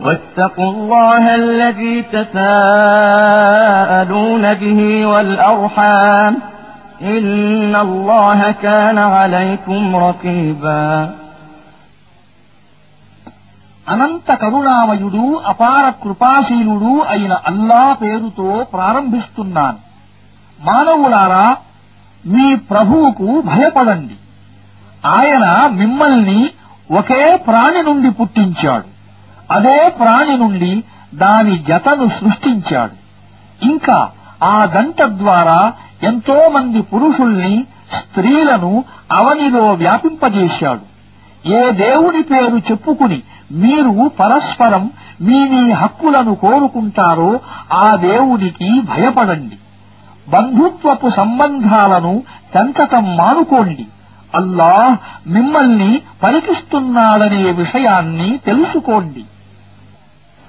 واتقوا الله الذي تساءلون به والأرحام إن الله كان عليكم رقيبا అనంత కరుణామయుడు అపార కృపాశీలుడు అయిన అల్లా పేరుతో ప్రారంభిస్తున్నాను మానవులారా మీ ప్రభువుకు భయపడండి ఆయన మిమ్మల్ని ఒకే ప్రాణి నుండి పుట్టించాడు అదే ప్రాణి నుండి దాని జతను సృష్టించాడు. ఇంకా ఆ జంట ద్వారా ఎంతో మంది పురుషుల్ని స్త్రీలను అవనిలో వ్యాపింపజేశాడు. ఏ దేవుని పేరు చెప్పుకుని మీరు పరస్పరం మీ మీ హక్కులను కోరుకుంటారో ఆ దేవునికి భయపడండి. బంధుత్వపు సంబంధాలను పెంచటం మానుకోండి. అల్లాహ్ మిమ్మల్ని పలికిస్తున్నాడనే విషయాన్ని తెలుసుకోండి.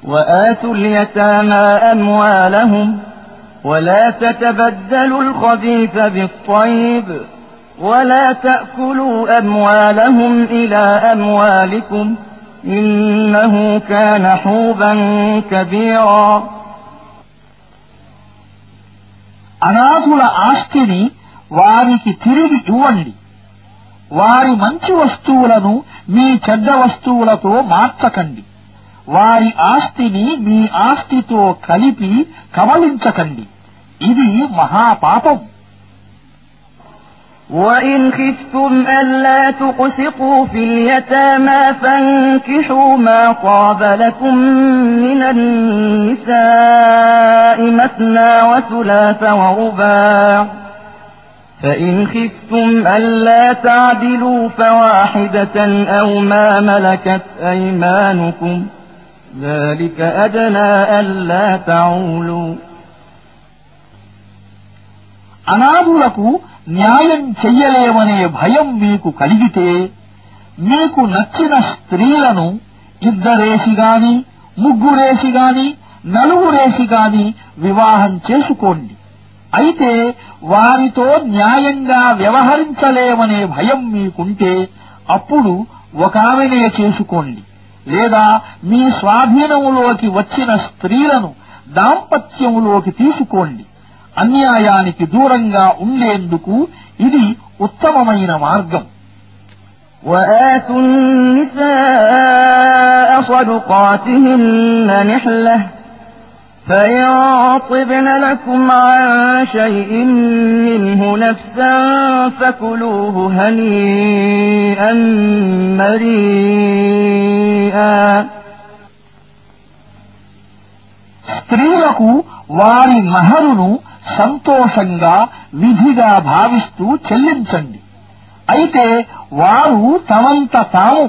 وآتوا اليتامى أموالهم ولا تتبدلوا الخبيث بالطيب ولا تأكلوا أموالهم إلى أموالكم إنه كان حوبا كبيرا అనాథుల ఆస్తిని వారికి తిరిగి ఇవ్వండి వారి మంచి వస్తువులను మీ చెడ్డ వస్తువులతో మార్చకండి వారి ఆస్తిని మీ ఆస్తితో కలిపి కబళించకండి ఇది మహాపాపం وإن خفتم ألا تقسطوا في اليتامى فانكحوا ما طاب لكم من النساء مثنى وثلاث ورباع فإن خفتم ألا تعدلوا فواحدة أو ما ملكت أيمانكم ذلك أدنى ألا تعولوا అనాథులకు న్యాయం చెయ్యలేమనే భయం మీకు కలిగితే మీకు నచ్చిన స్త్రీలను ఇద్దరేసి గాని ముగ్గురేసి గాని నలుగురేసి గాని వివాహం చేసుకోండి అయితే వారితో న్యాయంగా వ్యవహరించలేమనే భయం మీకుంటే అప్పుడు ఒకామెనే చేసుకోండి లేదా మీ స్వాధీనములోకి వచ్చిన స్త్రీలను దాంపత్యములోకి తీసుకోండి అన్యాయానికి దూరంగా ఉండేందుకు ఇది ఉత్తమమైన మార్గం وآتوا النساء صدقاتهن نحلة فإن طبن لكم عن شيء منه نفسا فكلوه هنيئا مريئا స్త్రీలకు వారి మహరును సంతోషంగా విధిగా భావిస్తూ చెల్లించండి అయితే వారు తమంత తాము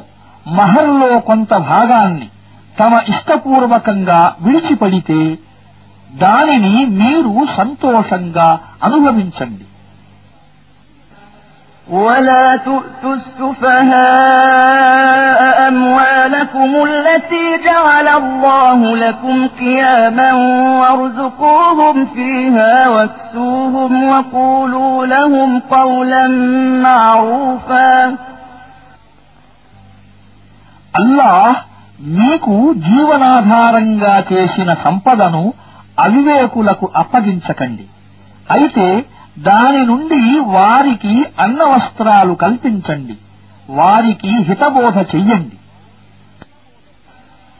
మహర్లో కొంత భాగాన్ని తమ ఇష్టపూర్వకంగా విడిచిపడితే దానిని మీరు సంతోషంగా అనుభవించండి ولا تؤتوا السفهاء أموالكم التي جعل الله لكم قياما وارزقوهم فيها واكسوهم وقولوا لهم قولا معروفا అల్లాహ్ మీకు జీవనాధారంగా చేసిన సంపదను అవివేకులకు అప్పగించకండి అయితే దాని నుండి వారికి అన్నవస్త్రాలు కల్పించండి వారికి హితబోధ చెయ్యండి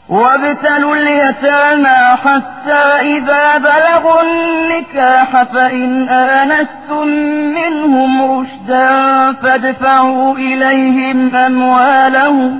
وابتلوا اليتامى حتى إذا بلغوا النكاح فإن آنستم منهم رشدا فادفعوا إليهم أموالهم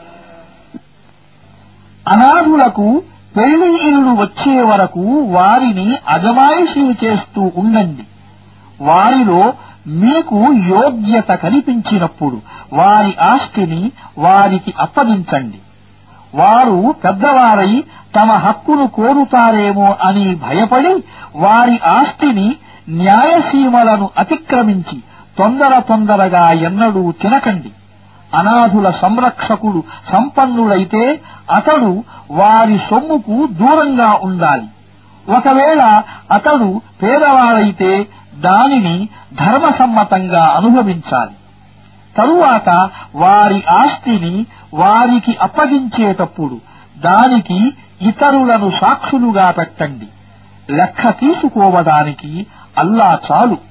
అనాథులకు పెళ్ళి ఇల్లు వచ్చే వరకు వారిని అజమాయిషీ చేస్తూ ఉండండి. వారిలో మీకు యోగ్యత కనిపించినప్పుడు వారి ఆస్తిని వారికి అప్పగించండి. వారు పెద్దవారై తమ హక్కును కోరుతారేమో అని భయపడి వారి ఆస్తిని న్యాయసీమలను అతిక్రమించి తొందర తొందరగా ఎన్నడూ తినకండి. అనాథుల సంరక్షకుడు సంపన్నుడైతే అతడు వారి సొమ్ముకు దూరంగా ఉండాలి. ఒకవేళ అతడు పేదవాడైతే దానిని ధర్మసమ్మతంగా అనుభవించాలి. తరువాత వారి ఆస్తిని వారికి అప్పగించేటప్పుడు దానికి ఇతరులను సాక్షులుగా పెట్టండి. లెక్క తీసుకోవడానికి అల్లా చాలు.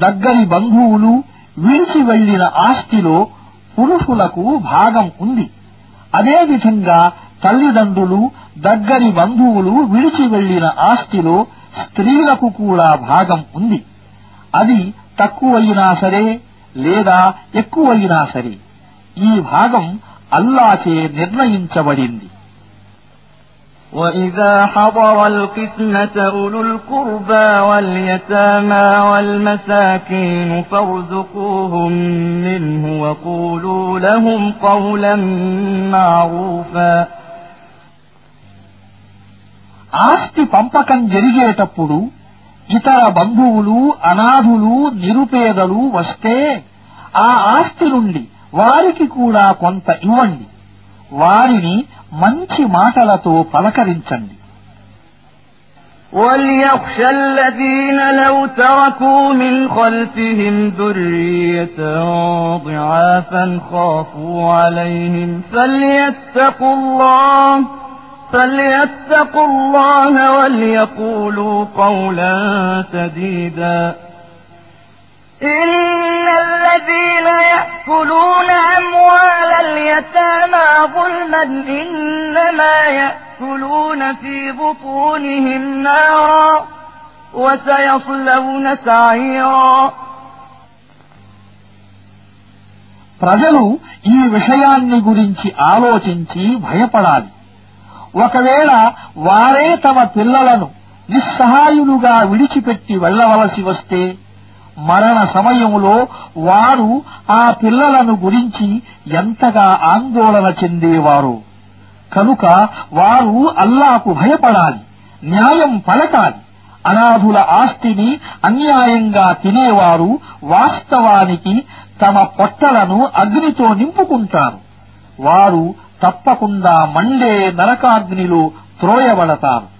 దగ్గరి బంధువులు విడిచి వెళ్ళిన ఆస్తిలో పురుషులకు భాగం ఉంది. అదేవిధంగా తల్లిదండ్రులు దగ్గరి బంధువులు విడిచి వెళ్ళిన ఆస్తిలో స్త్రీలకు కూడా భాగం ఉంది. అది తక్కువైనా సరే లేదా ఎక్కువైనా సరే. ఈ భాగం అల్లాచే నిర్ణయించబడింది. وإذا حضر القسمة أولو القربى واليتامى والمساكين فارزقوهم منه وقولوا لهم قولا معروفا ఆస్తి పంపకం జరిగేటప్పుడు ఇతర బంధువులు అనాథులు నిరుపేదలు వస్తే ఆ ఆస్తి నుండి వారికి కూడా కొంత ఇవ్వండి వారిని మంచి మాటలతో పలకరించండి وليخشى الذين لو تركوا من خلفهم ذرية ضعافا خافوا عليهم فليتقوا الله فليتقوا الله وليقولوا قولا سديدا إن الذين يأكلون أموال اليتامى ظلما إنما يأكلون في بطونهم نارا وسيصلون سعيرا ప్రజలు ఈ విషయాన్ని గురించి ఆలోచించి భయపడాలి ఒకవేళ వారే తమ పిల్లలను నిస్సహాయులుగా విడిచిపెట్టి వెళ్లవలసి వస్తే మరణ సమయంలో వారు ఆ పిల్లలను గురించి ఎంతగా ఆందోళన చెందేవారు. కనుక వారు అల్లాకు భయపడాలి న్యాయం పలకాలి అనాథుల ఆస్తిని అన్యాయంగా తినేవారు వాస్తవానికి తమ పొట్టలను అగ్నితో నింపుకుంటారు. వారు తప్పకుండా మండే నరకాగ్నిలో త్రోయబడతారు.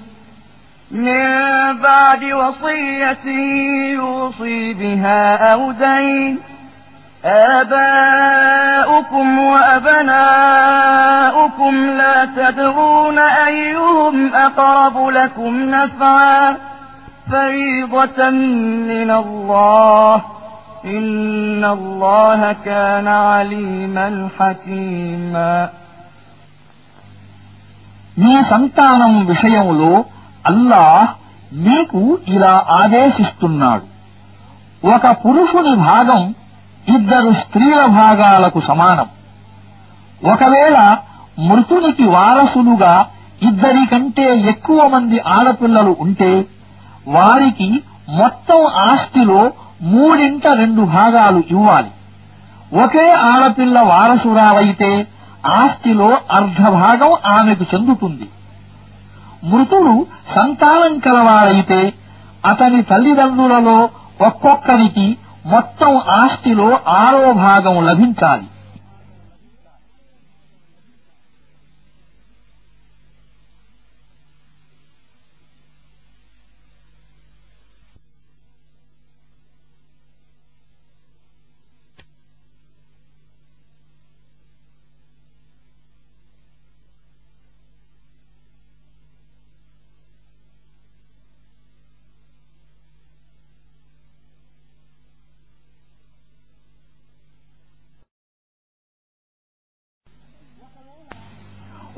من بعد وصية يوصي بها أو دين آباؤكم وأبناؤكم لا تدرون أيهم أقرب لكم نفعا فريضة من الله إن الله كان عليما حكيما మీ సంతానం విషయంలో అల్లాహ్ మీకు ఇలా ఆదేశిస్తున్నాడు. ఒక పురుషుని భాగం ఇద్దరు స్త్రీల భాగాలకు సమానం. ఒకవేళ మృతునికి వారసులుగా ఇద్దరి కంటే ఎక్కువ మంది ఆడపిల్లలు ఉంటే వారికి మొత్తం ఆస్తిలో మూడింట రెండు భాగాలు ఇవ్వాలి. ఒకే ఆడపిల్ల వారసురాలైతే ఆస్తిలో అర్ధభాగం ఆమెకు చెందుతుంది. మృతుడు సంతానం కలవాడైతే అతని తల్లిదండ్రులలో ఒక్కొక్కరికి మొత్తం ఆస్తిలో ఆరో భాగం లభించాలి.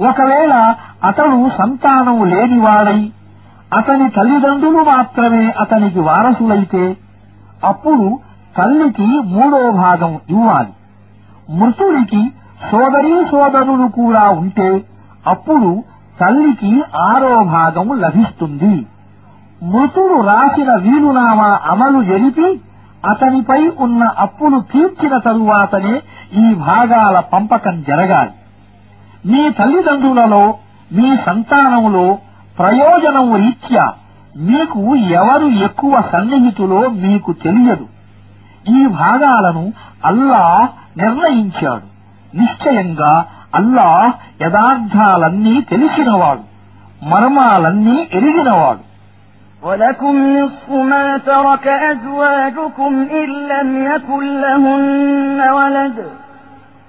ఒకవేళ అతడు సంతానం లేనివాడై అతని తల్లిదండ్రులు మాత్రమే అతనికి వారసులైతే అప్పుడు తల్లికి మూడో భాగం ఇవ్వాలి. మృతుడికి సోదరీ సోదరులు కూడా ఉంటే అప్పుడు తల్లికి ఆరో భాగం లభిస్తుంది. మృతుడు రాసిన వీలునామా అమలు జరిపి అతనిపై ఉన్న అప్పులు తీర్చిన తరువాతనే ఈ భాగాల పంపకం జరగాలి. మీ తల్లిదండ్రులలో మీ సంతానములో ప్రయోజనం రీత్యా మీకు ఎవరు ఎక్కువ సన్నిహితులో మీకు తెలియదు ఈ భాగాలను అల్లాహ్ నిర్ణయించాడు నిశ్చయంగా అల్లాహ్ యథార్థాలన్నీ తెలిసినవాడు మర్మాలన్నీ ఎరిగినవాడు ولكم نصف ما ترك أزواجكم إن لم يكن لهن ولد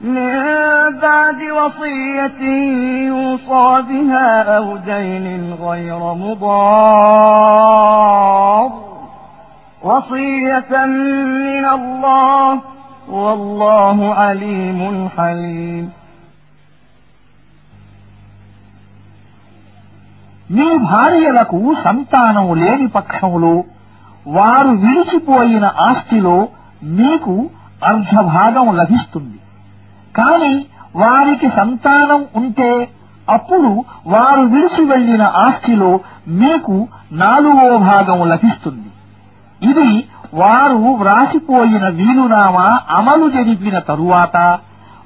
من بعد وصية يوصى بها أو دين غير مضار وصية من الله والله عليم حليم మీ భార్యలకు సంతానం లేని పక్షంలో వారు విడిచిపోయిన ఆస్తిలో మీకు అర్ధభాగం లభిస్తుంది కాని వారికి సంతానం ఉంటే అప్పుడు వారు విడిచి వెళ్ళిన ఆస్తిలో మీకు నాలుగో భాగం లభిస్తుంది. ఇది వారు వ్రాసిపోయిన వీలునామా అమలు జరిపిన తరువాత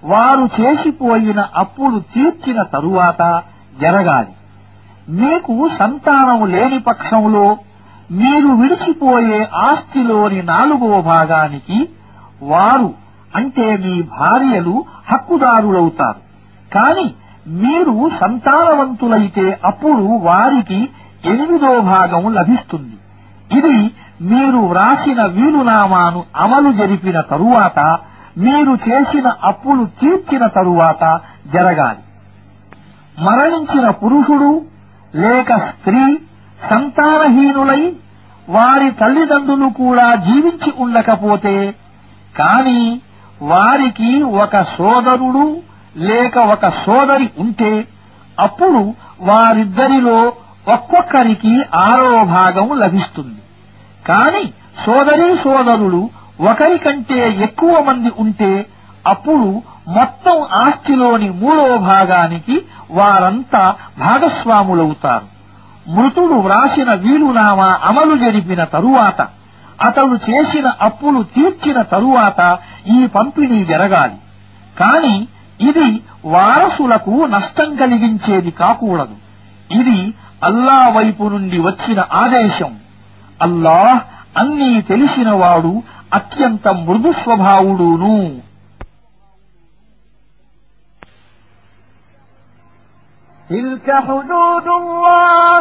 వారు చేసిపోయిన అప్పులు తీర్చిన తరువాత జరగాలి. మీకు సంతానం లేని పక్షంలో మీరు విడిచిపోయే ఆస్తిలోని నాలుగో భాగానికి వారు అంటే మీ భార్యలు హక్కుదారులవుతారు. కాని మీరు సంతానవంతులైతే అప్పుడు వారికి ఎనిమిదో భాగం లభిస్తుంది. ఇది మీరు వ్రాసిన వీలునామాను అమలు జరిపిన తరువాత మీరు చేసిన అప్పులు తీర్చిన తరువాత జరగాలి. మరణించిన పురుషుడు లేక స్త్రీ సంతానహీనులై వారి తల్లిదండ్రులు కూడా జీవించి ఉండకపోతే కానీ వారికి ఒక సోదరుడు లేక ఒక సోదరి ఉంటే అప్పుడు వారిద్దరిలో ఒక్కొక్కరికి ఆరో భాగం లభిస్తుంది. కాని సోదరీ సోదరులు ఒకరికంటే ఎక్కువ మంది ఉంటే అప్పుడు మొత్తం ఆస్తిలోని మూడో భాగానికి వారంతా భాగస్వాములవుతారు. మృతుడు వ్రాసిన వీలునామా అమలు జరిపిన తరువాత అతడు చేసిన అప్పులు తీర్చిన తరువాత ఈ పంపిణీ జరగాలి కాని ఇది వారసులకు నష్టం కలిగించేది కాకూడదు ఇది అల్లా వైపు నుండి వచ్చిన ఆదేశం అల్లాహ్ అన్నీ తెలిసినవాడు అత్యంత మృదు స్వభావుడును تلك حدود الله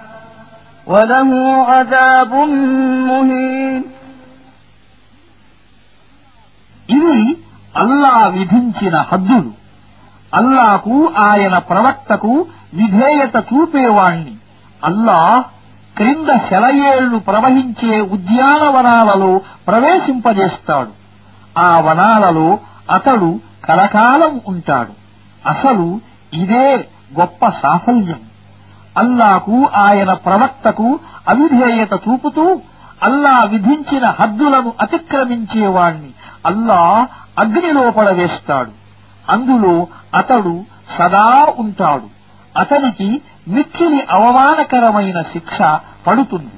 وله عذاب مهين ఇవి అల్లా విధించిన హద్దులు అల్లాకు ఆయన ప్రవక్తకు విధేయత చూపేవాణ్ణి అల్లాహ్ క్రింద శలయేళ్లు ప్రవహించే ఉద్యానవనాలలో ప్రవేశింపజేస్తాడు ఆ వనాలలో అతడు కలకాలం ఉంటాడు అసలు ఇదే గొప్ప సాఫల్యం అల్లాకు ఆయన ప్రవక్తకు అవిధేయత చూపుతూ అల్లా విధించిన హద్దులను అతిక్రమించేవాణ్ణి అల్లా అగ్నిలో పడవేస్తాడు అందులో అతడు సదా ఉంటాడు. అతనికి మిక్కిలి అవమానకరమైన శిక్ష పడుతుంది.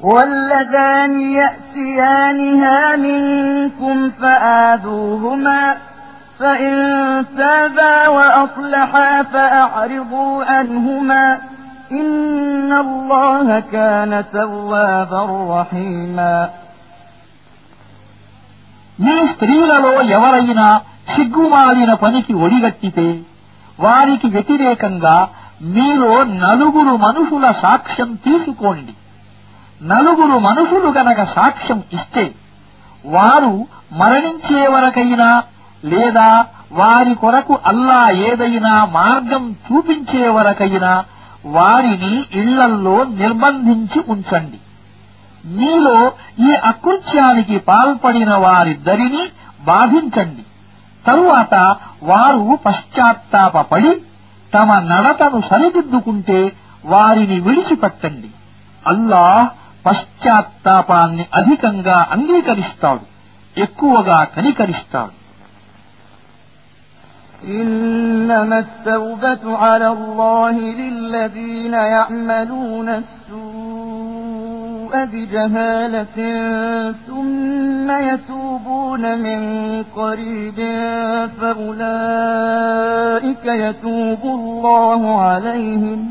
واللذان يأتيانها منكم فآذوهما فإن تابا وأصلحا فأعرضوا عنهما إن الله كان توابا رحيما మీ స్త్రీలలో ఎవరైనా సిగ్గుమాలిన పనికి ఒడిగట్టితే వారికి వ్యతిరేకంగా మీలో నలుగురు మనుషుల సాక్ష్యం తీసుకోండి నలుగురు మనుషులు గనక సాక్ష్యం ఇస్తే వారు మరణించే వరకైనా లేదా వారి కొరకు అల్లా ఏదైనా మార్గం చూపించే వరకైనా వారిని ఇళ్ళల్లో నిర్బంధించి ఉంచండి. మీలో ఈ అకృత్యానికి పాల్పడిన వారిద్దరినీ బాధించండి. తరువాత వారు పశ్చాత్తాపడి తమ నడతను సరిదిద్దుకుంటే వారిని విడిచిపెట్టండి. అల్లాహ్ పశ్చాత్తాపాన్ని అధికంగా అంగీకరిస్తాడు ఎక్కువగా కనికరిస్తాడు إنما التوبة على الله للذين يعملون السوء بجهالة ثم يتوبون من قريب فأولئك يتوب الله عليهم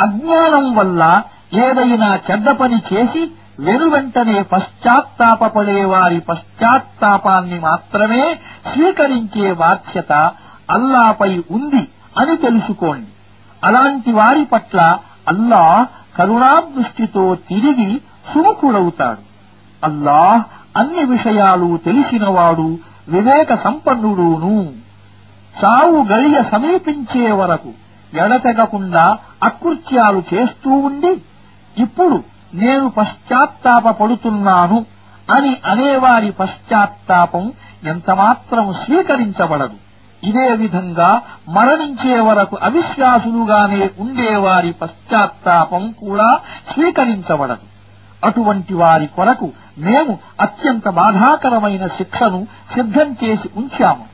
అజ్ఞానం వల్ల ఏదైనా చెడ్డ పని చేసి వెనువెంటనే పశ్చాత్తాపపడే వారి పశ్చాత్తాపాన్ని మాత్రమే స్వీకరించే బాధ్యత అల్లాపై ఉంది అని తెలుసుకోండి. అలాంటి వారి పట్ల అల్లా కరుణాదృష్టితో తిరిగి సుముఖుడవుతాడు. అల్లాహ్ అన్ని విషయాలు తెలిసినవాడు వివేక సంపన్నుడూను చావు గడియ సమీపించే వరకు ఎడతెగకుండా అకృత్యాలు చేస్తూ ఉండి ఇప్పుడు నేను పశ్చాత్తాపడుతున్నాను అని అనేవారి పశ్చాత్తాపం ఎంతమాత్రం స్వీకరించబడదు. ఇదే విధంగా మరణించే వరకు అవిశ్వాసులుగానే ఉండేవారి పశ్చాత్తాపం కూడా స్వీకరించబడదు. అటువంటి వారి కొరకు మేము అత్యంత బాధాకరమైన శిక్షను సిద్ధం చేసి ఉంచాము.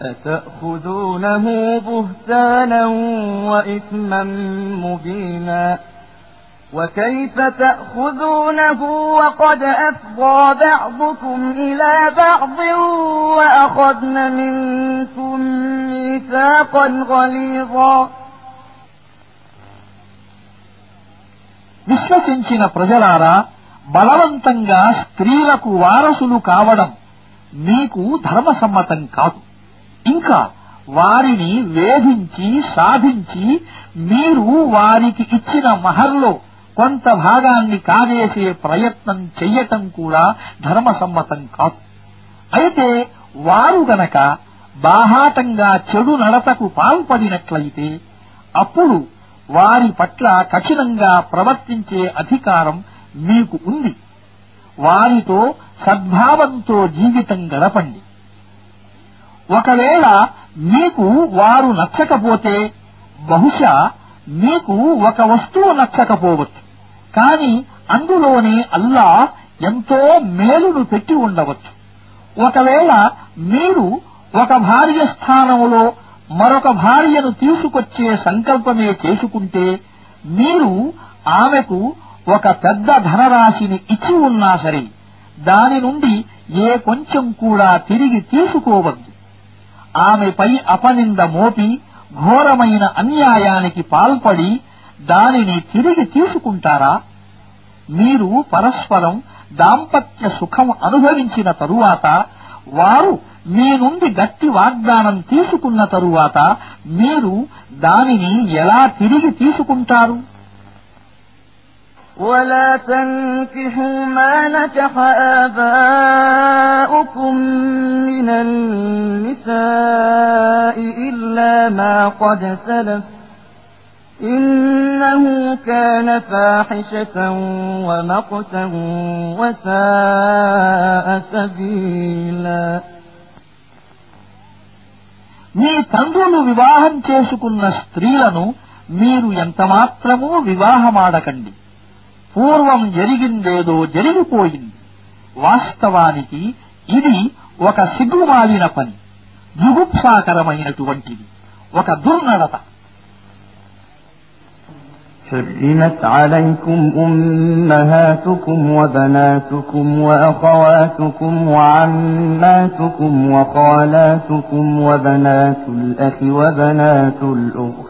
أتأخذونه بهتانا وإثما مبينا وكيف تأخذونه وقد أفضى بعضكم إلى بعض وأخذن منكم ميثاقا غليظا విశ్వసించిన ప్రజలారా బలవంతంగా స్త్రీలకు వారసులు కావడం మీకు ధర్మసమ్మతం కాదు ఇంకా వారిని వేధించి సాధించి మీరు వారికి ఇచ్చిన మహర్లో కొంత భాగాన్ని కాజేసే ప్రయత్నం చెయ్యటం కూడా ధర్మసమ్మతం కాదు. అయితే వారు గనక బాహాటంగా చెడు నడతకు పాల్పడినట్లయితే అప్పుడు వారి పట్ల కఠినంగా ప్రవర్తించే అధికారం మీకు ఉంది. వారితో సద్భావంతో జీవితం గడపండి. ఒకవేళ మీకు వారు నచ్చకపోతే బహుశా మీకు ఒక వస్తువు నచ్చకపోవచ్చు. కాని అందులోనే అల్లా ఎంతో మేలును పెట్టి ఉండవచ్చు. ఒకవేళ మీరు ఒక భార్య స్థానంలో మరొక భార్యను తీసుకొచ్చే సంకల్పమే చేసుకుంటే మీరు ఆమెకు ఒక పెద్ద ధనరాశిని ఇచ్చి ఉన్నా సరే దాని నుండి ఏ కొంచెం కూడా తిరిగి తీసుకోవద్దు. ఆమెపై అపనింద మోపి ఘోరమైన అన్యాయానికి పాల్పడి దానిని తిరిగి తీసుకుంటారా? మీరు పరస్పరం దాంపత్య సుఖం అనుభవించిన తరువాత వారు మీ నుండి గట్టి వాగ్దానం తీసుకున్న తరువాత మీరు దానిని ఎలా తిరిగి తీసుకుంటారు? ولا تنكحوا ما نكح آباؤكم من النساء إلا ما قد سلف إنه كان فاحشة ومقتا وساء سبيلا మీ తండ్రులు వివాహం చేసుకున్న స్త్రీలను మీరు ఎంతమాత్రమూ వివాహమాడకండి పూర్వం జరిగిందేదో జరిగిపోయింది వాస్తవానికి ఇది ఒక సిగ్గుమాలిన పని జుగుప్సాకరమైనటువంటిది ఒక దుర్నడత حرمت عليكم أمهاتكم وبناتكم وأخواتكم وعماتكم وخالاتكم وبنات الأخ وبنات الأخت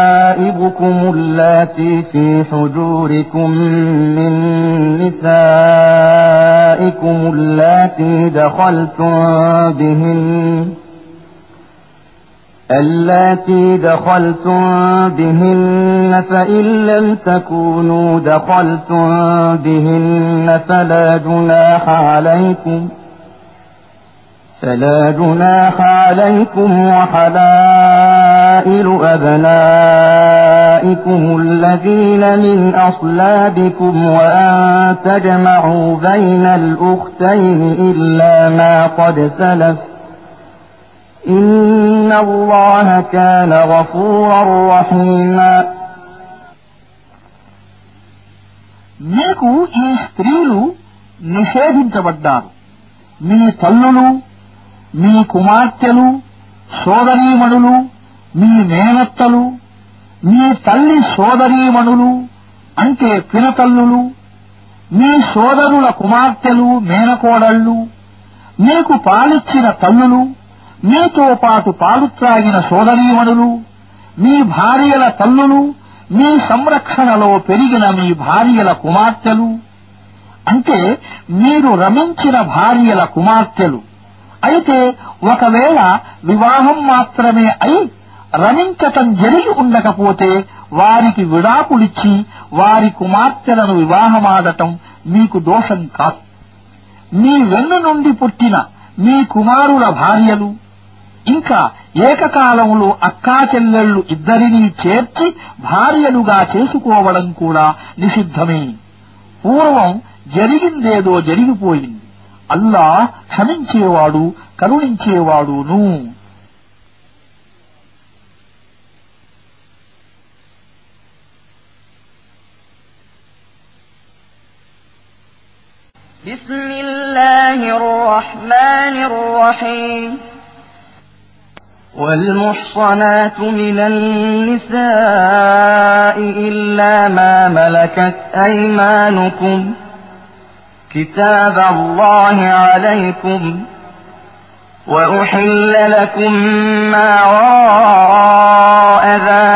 اللاتي في حجوركم من نسائكم اللاتي دخلتم بهن اللاتي دخلتم بهن فإن لم تكونوا دخلتم بهن فلا جناح عليكم فلا جناح عليكم وحلائل حلائل أبنائكم الذين من أصلابكم وأن تجمعوا بين الأختين إلا ما قد سلف إن الله كان غفورا رحيما మీకు ఈ స్త్రీలు నిషేధించబడ్డారు మీ తల్లులు మీ కుమార్తెలు సోదరీమణులు మీ మేనత్తలు మీ తల్లి సోదరీమణులు అంటే పినతల్లులు మీ సోదరుల కుమార్తెలు మేనకోడళ్ళు మీకు పాలిచ్చిన తల్లులు మీతో పాటు పాలు త్రాగిన సోదరీమణులు మీ భార్యల తల్లులు మీ సంరక్షణలో పెరిగిన మీ భార్యల కుమార్తెలు అంటే మీరు రమించిన భార్యల కుమార్తెలు. అయితే ఒకవేళ వివాహం మాత్రమే అయి రమించటం జరిగి ఉండకపోతే వారికి విడాకులిచ్చి వారి కుమార్తెలను వివాహమాడటం మీకు దోషం కాదు. మీ వెన్ను నుండి పుట్టిన మీ కుమారుల భార్యలు ఇంకా ఏకకాలంలో అక్కా చెల్లెళ్ళు ఇద్దరినీ చేర్చి భార్యలుగా చేసుకోవడం కూడా నిషిద్ధమే. పూర్వం జరిగిందేదో జరిగిపోయింది. అల్లా క్షమించేవాడు కరుణించేవాడును. بسم الله الرحمن الرحيم. والمحصنات من النساء إلا ما ملكت أيمانكم. كتاب الله عليكم. وأحل لكم ما وراء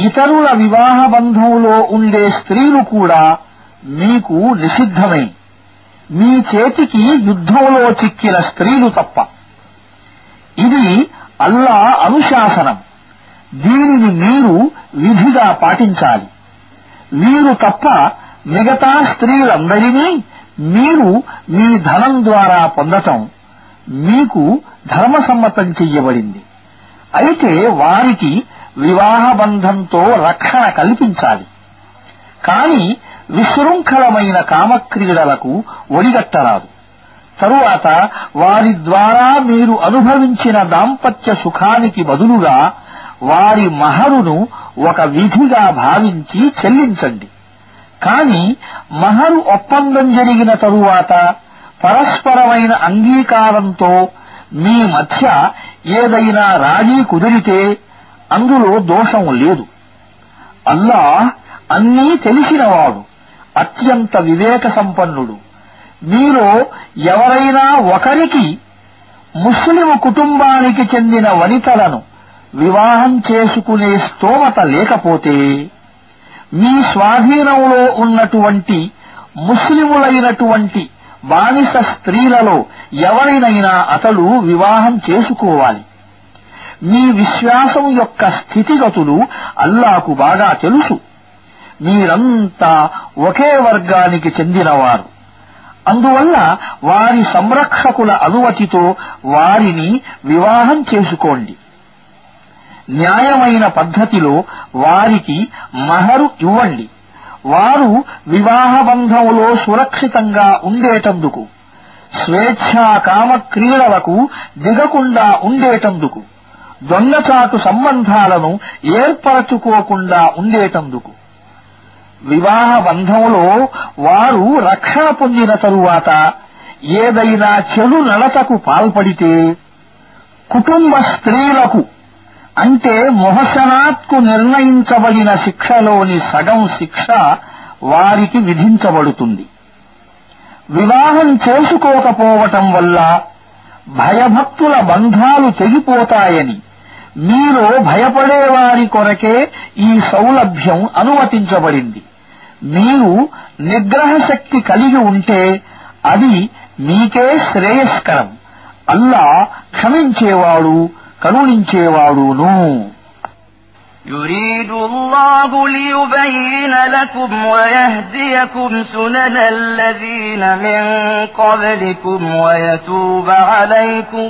ఇతరుల వివాహ బంధంలో ఉండే స్త్రీలు కూడా మీకు నిషిద్ధమే. మీ చేతికి యుద్ధంలో చిక్కిన స్త్రీలు తప్ప. ఇది అల్లా అనుశాసనం. దీనిని మీరు విధిగా పాటించాలి. వీరు తప్ప మిగతా స్త్రీలందరినీ మీరు మీ ధనం ద్వారా పొందటం మీకు ధర్మసమ్మతం చెయ్యబడింది. అయితే వారికి వివాహ బంధంతో రక్షణ కల్పించాలి. కాని విశృంఖలమైన కామక్రీడలకు ఒడిగట్టరాదు. తరువాత వారి ద్వారా మీరు అనుభవించిన దాంపత్య సుఖానికి బదులుగా వారి మహరును ఒక విధిగా భావించి చెల్లించండి. కాని మహరు ఒప్పందం జరిగిన తరువాత పరస్పరమైన అంగీకారంతో మీ మధ్య ఏదైనా రాజీ కుదిరితే అందులో దోషం లేదు. అల్లా అన్నీ తెలిసినవాడు అత్యంత వివేక సంపన్నుడు. మీలో ఎవరైనా ఒకరికి ముస్లిము కుటుంబానికి చెందిన వనితలను వివాహం చేసుకునే స్తోమత లేకపోతే మీ స్వాధీనంలో ఉన్నటువంటి ముస్లిములైనటువంటి బానిస స్త్రీలలో ఎవరినైనా అతడు వివాహం చేసుకోవాలి. మీ విశ్వాసం యొక్క స్థితిగతులు అల్లాకు బాగా తెలుసు. మీరంతా ఒకే వర్గానికి చెందినవారు. అందువల్ల వారి సంరక్షకుల అనుమతితో వారిని వివాహం చేసుకోండి. న్యాయమైన పద్ధతిలో వారికి మహరు ఇవ్వండి. వారు వివాహ బంధంలో సురక్షితంగా ఉండేటందుకు స్వేచ్ఛా కామ క్రీడలకు దిగకుండా ఉండేటందుకు. దొంగచాటు సంబంధాలను ఏర్పరచుకోకుండా ఉండేటందుకు. వివాహ బంధంలో వారు రక్షణ పొందిన తరువాత ఏదైనా చెడు నడతకు పాల్పడితే కుటుంబ స్త్రీలకు అంటే మొహసనాత్కు నిర్ణయించబడిన శిక్షలోని సగం శిక్ష వారికి విధించబడుతుంది. వివాహం చేసుకోకపోవటం వల్ల భయభక్తుల బంధాలు తెగిపోతాయని మీలో భయపడేవారి కొరకే ఈ సౌలభ్యం అనుమతించబడింది మీరు నిగ్రహ శక్తి కలిగి ఉంటే అది మీకే శ్రేయస్కరం అల్లా క్షమించేవాడు కరుణించేవాడును يريد الله ليبين لكم ويهديكم سنن الذين من قبلكم ويتوب عليكم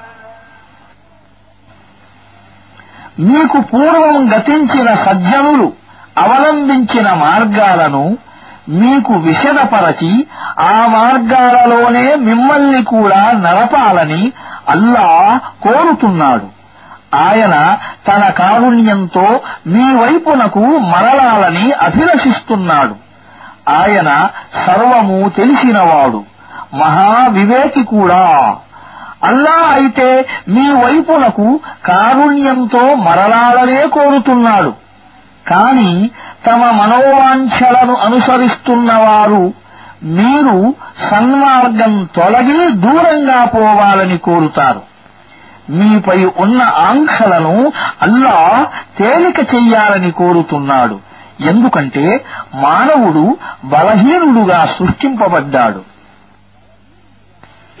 మీకు పూర్వం గతించిన సజ్జనులు అవలంబించిన మార్గాలను మీకు విషదపరచి ఆ మార్గాలలోనే మిమ్మల్ని కూడా నడపాలని అల్లా కోరుతున్నాడు. ఆయన తన కారుణ్యంతో మీ వైపునకు మరలాలని అభిలషిస్తున్నాడు. ఆయన సర్వము తెలిసినవాడు. మహావివేకి కూడా. అల్లా అయితే మీ వైపునకు కారుణ్యంతో మరలాలనే కోరుతున్నాడు. కాని తమ మనోవాంఛలను అనుసరిస్తున్నవారు మీరు సన్మార్గం తొలగి దూరంగా పోవాలని కోరుతారు. మీపై ఉన్న ఆంక్షలను అల్లా తేలిక చెయ్యాలని కోరుతున్నాడు. ఎందుకంటే మానవుడు బలహీనుడుగా సృష్టింపబడ్డాడు.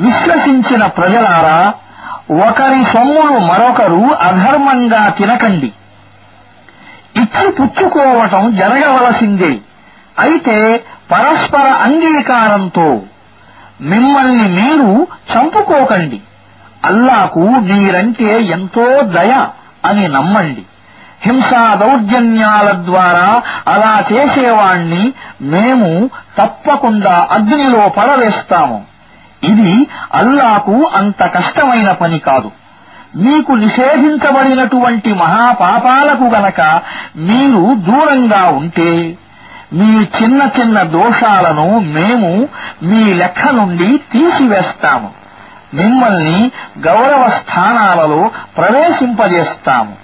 విశ్వసించిన ప్రజలారా ఒకరి సొమ్మును మరొకరు అధర్మంగా తినకండి. ఇచ్చి పుచ్చుకోవటం జరగవలసిందే. అయితే పరస్పర అంగీకారంతో మిమ్మల్ని మీరు చంపుకోకండి. అల్లాకు మీరంటే ఎంతో దయ అని నమ్మండి. హింసా దౌర్జన్యాల ద్వారా అలా చేసేవాణ్ణి మేము తప్పకుండా అగ్నిలో పడవేస్తాము. ఇది అల్లాకు అంత కష్టమైన పని కాదు. మీకు నిషేధించబడినటువంటి మహాపాపాలకు గనక మీరు దూరంగా ఉంటే మీ చిన్న చిన్న దోషాలను మేము మీ లెక్క నుండి తీసివేస్తాము. మిమ్మల్ని గౌరవ స్థానాలలో ప్రవేశింపజేస్తాము.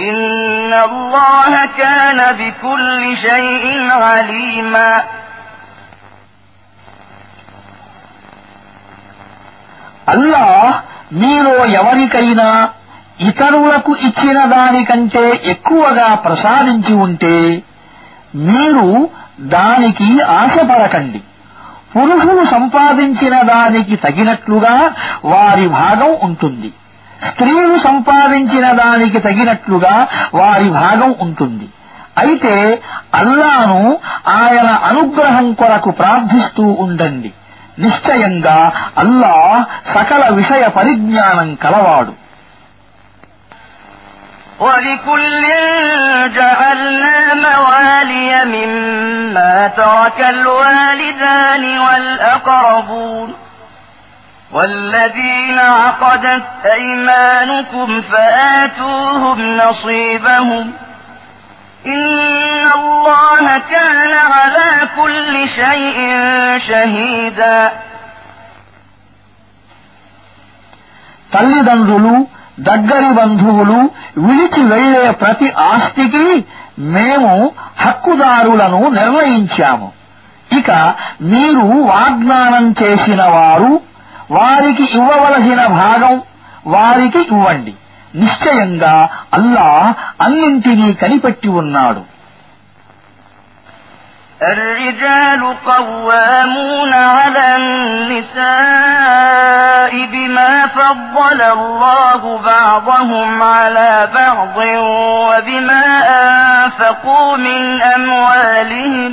إن الله كان بكل شيء عليما అల్లాహ్ మీలో ఎవరికైనా ఇతరులకు ఇచ్చిన దానికంటే ఎక్కువగా ప్రసాదించి ఉంటే మీరు దానికి ఆశపడకండి పురుషులు సంపాదించిన దానికి తగినట్లుగా వారి భాగం ఉంటుంది స్త్రీలు సంపాదించిన దానికి తగినట్లుగా వారి భాగం ఉంటుంది అయితే అల్లాను ఆయన అనుగ్రహం కొరకు ప్రార్థిస్తూ ఉండండి నిశ్చయంగా అల్లా సకల విషయ పరిజ్ఞానం కలవాడు ولكل جعلنا موالي مما ترك الوالدان والأقربون والذين عقدت أيمانكم فآتوهم نصيبهم إن الله كان على كل شيء شهيدا తల్లిదండ్రులు దగ్గరి బంధువులు విడిచి వెళ్లే ప్రతి ఆస్తికి మేము హక్కుదారులను నిర్ణయించాము ఇక మీరు వాగ్దానం చేసిన వారు వారికి ఇవ్వవలసిన భాగం వారికి ఇవ్వండి నిశ్చయంగా అల్లా అన్నింటినీ కనిపెట్టి ఉన్నాడు الرجال قوامون على النساء بما فضل الله بعضهم على بعض وبما أنفقوا من أموالهم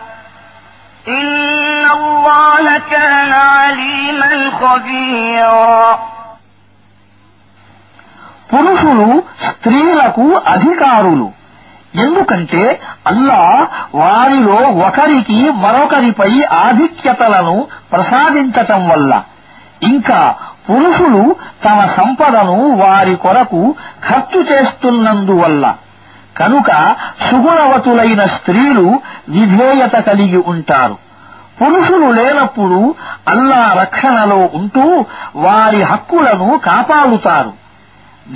إن الله كان عليما خبيرا పురుషులు స్త్రీలకు అధికారులు ఎందుకంటే అల్లా వారిలో ఒకరికి మరొకరిపై ఆధిక్యతలను ప్రసాదించటం వల్ల ఇంకా పురుషులు తమ సంపదను వారి కొరకు ఖర్చు చేస్తున్నందువల్ల కనుక సుగుణవతులైన స్త్రీలు విధేయత కలిగి ఉంటారు. పురుషులు లేనప్పుడు అల్లా రక్షణలో ఉంటూ వారి హక్కులను కాపాడుతారు.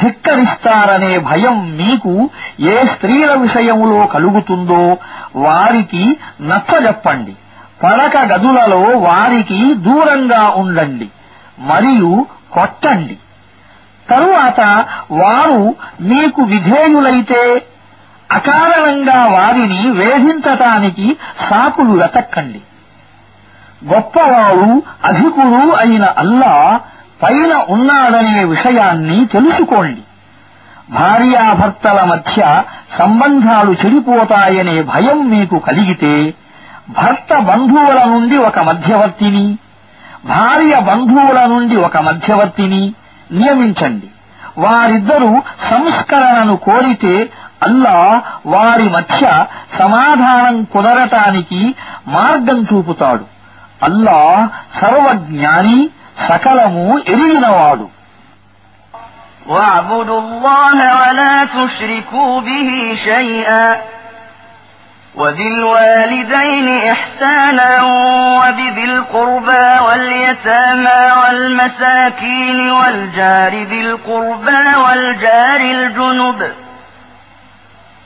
ధిక్కరిస్తారనే భయం మీకు ఏ స్త్రీల విషయంలో కలుగుతుందో వారికి నచ్చజెప్పండి. పడక గదులలో వారికి దూరంగా ఉండండి. మరియు కొట్టండి. తరువాత వారు మీకు విధేయులైతే అకారణంగా వారిని వేధించటానికి సాకులు వెతక్కండి. గొప్పవాడు అధికుడు అయిన అల్లా పైన ఉన్నాడనే విషయాన్ని తెలుసుకోండి. భార్యాభర్తల మధ్య సంబంధాలు చెడిపోతాయనే భయం మీకు కలిగితే భర్త బంధువుల నుండి ఒక మధ్యవర్తిని భార్య బంధువుల నుండి ఒక మధ్యవర్తిని నియమించండి. వారిద్దరూ సంస్కరణను కోరితే అల్లా వారి మధ్య సమాధానం కుదరటానికి మార్గం చూపుతాడు అల్లా సర్వజ్ఞాని సకలము ఎరిగినవాడు واعبدوا الله ولا تشركوا به شيئا وبالوالدين إحسانا وبذي القربى واليتامى والمساكين والجار ذي القربى والجار الجنب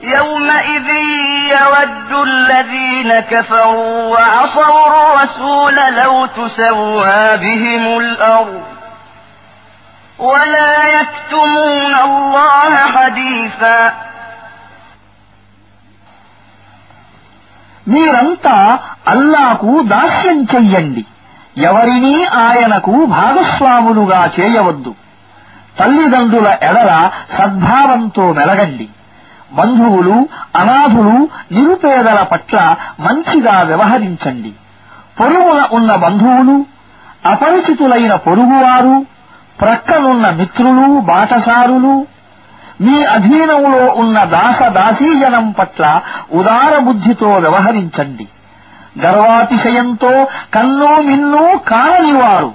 يومئذ يود الذين كفروا وعصوا الرسول لو تسوى بهم الأرض ولا يكتمون الله حديثا మీరంతా అల్లాకు దాస్యం చెయ్యండి ఎవరినీ ఆయనకు భాగస్వాములుగా చేయవద్దు తల్లిదండ్రుల ఎడల సద్భావంతో మెలగండి బంధువులు అనాథులు నిరుపేదల పట్ల మంచిగా వ్యవహరించండి. పొరుగున ఉన్న బంధువులు అపరిచితులైన పొరుగువారు ప్రక్కనున్న మిత్రులు బాటసారులు మీ అధీనంలో ఉన్న దాస దాసీజనం పట్ల ఉదారబుద్ధితో వ్యవహరించండి. గర్వాతిశయంతో కన్నో మిన్నో కాననివారు.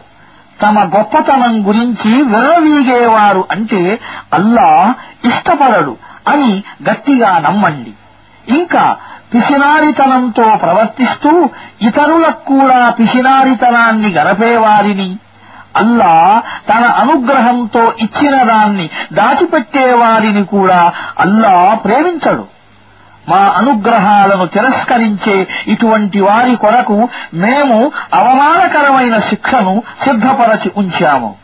తమ గొప్పతనం గురించి విరవీగేవారు అంటే అల్లా ఇష్టపడడు. అని గట్టిగా నమ్మండి. ఇంకా పిసినారితనంతో ప్రవర్తిస్తూ ఇతరులకు కూడా పిసినారితనాన్ని గరపేవారిని. అల్లా తన అనుగ్రహంతో ఇచ్చిన దాన్ని దాచిపెట్టేవారిని కూడా అల్లా ప్రేమించడు. మా అనుగ్రహాలను తిరస్కరించే ఇటువంటి వారి కొరకు మేము అవమానకరమైన శిక్షను సిద్ధపరచి ఉంచాము.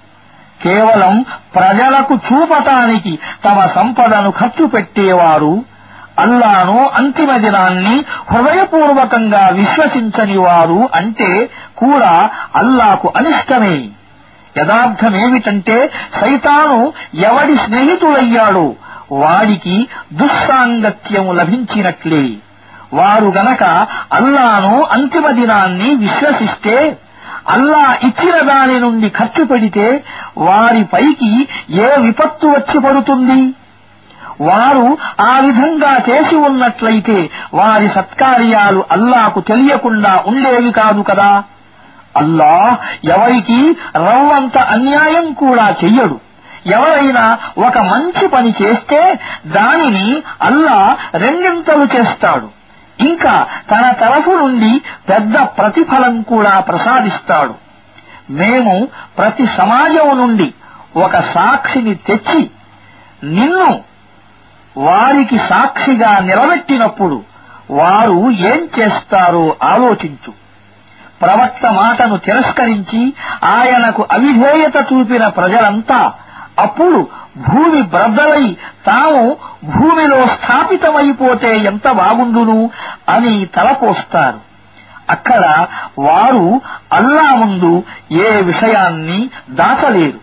కేవలం ప్రజలకు చూపటానికి తమ సంపదను ఖర్చు పెట్టేవారు అల్లాను అంతిమ దినాన్ని హృదయపూర్వకంగా విశ్వసించని వారు అంటే కూడా అల్లాకు అనిష్టమే. యథార్థమేమిటంటే సైతాను ఎవడి స్నేహితుడయ్యాడో వాడికి దుస్సాంగత్యము లభించినట్లే. వారు గనక అల్లాను అంతిమ దినాన్ని విశ్వసిస్తే అల్లా ఇచ్చిన దాని నుండి ఖర్చు పెడితే వారిపైకి ఏ విపత్తు వచ్చి పడుతుంది? వారు ఆ విధంగా చేసి ఉన్నట్లయితే వారి సత్కార్యాలు అల్లాకు తెలియకుండా ఉండేవి కాదు కదా. అల్లా ఎవరికి రవ్వంత అన్యాయం కూడా చెయ్యడు. ఎవరైనా ఒక మంచి పని చేస్తే దానిని అల్లా రెండింతలు చేస్తాడు. ఇంకా తన తరఫు నుండి పెద్ద ప్రతిఫలం కూడా ప్రసాదిస్తాడు. మేము ప్రతి సమాజం నుండి ఒక సాక్షిని తెచ్చి నిన్ను వారికి సాక్షిగా నిలబెట్టినప్పుడు వారు ఏం చేస్తారో ఆలోచించు. ప్రవక్త మాటను తిరస్కరించి ఆయనకు అవిధేయత చూపిన ప్రజలంతా అప్పుడు భూమి బ్రద్దలై తాము భూమిలో స్థాపితమైపోతే ఎంత బాగుండును అని తలపోస్తారు అక్కడ వారు అల్లా ముందు ఏ విషయాన్ని దాచలేరు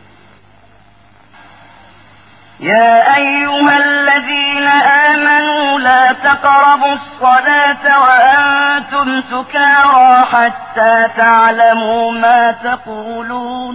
يا أيها الذين آمنوا لا تقربوا الصلاة وأنتم سكارى حتى تعلموا ما تقولون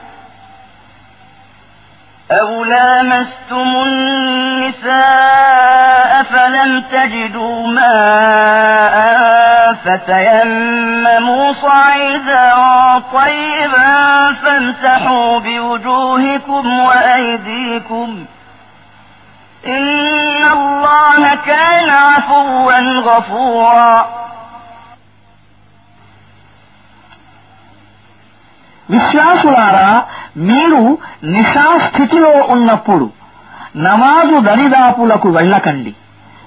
أو لامستم النساء فلم تجدوا ماء فتيمموا صعيدا طيبا فامسحوا بوجوهكم وأيديكم إن الله كان عفوا غفورا విశ్వాసులారా మీరు నిశాస్థితిలో ఉన్నప్పుడు నమాజు దరిదాపులకు వెళ్ళకండి.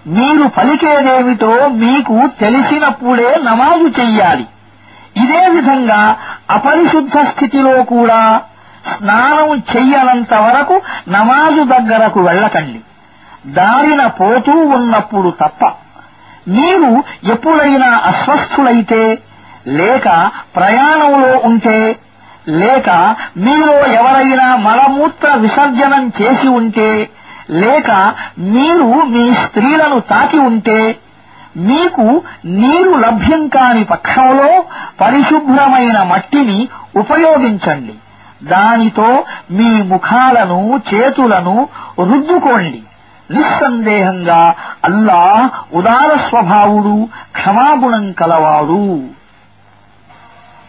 మీరు పలికేదేమిటో మీకు తెలిసినప్పుడే నమాజు చెయ్యాలి. ఇదే విధంగా అపరిశుద్ధ స్థితిలో కూడా స్నానం చెయ్యనంత వరకు నమాజు దగ్గరకు వెళ్ళకండి. దారిన పోతూ ఉన్నప్పుడు తప్ప మీరు ఎప్పుడైనా అస్వస్థులైతే లేక ప్రయాణంలో ఉంటే లేక మీలో ఎవరైనా మలమూత్ర విసర్జనం చేసి ఉంటే లేక మీరు మీ స్త్రీలను తాకి ఉంటే మీకు నీరు లభ్యం కాని పక్షంలో పరిశుభ్రమైన మట్టిని ఉపయోగించండి. దానితో మీ ముఖాలను చేతులను రుద్దుకోండి. నిస్సందేహంగా అల్లా ఉదార స్వభావుడు క్షమాగుణం కలవాడు.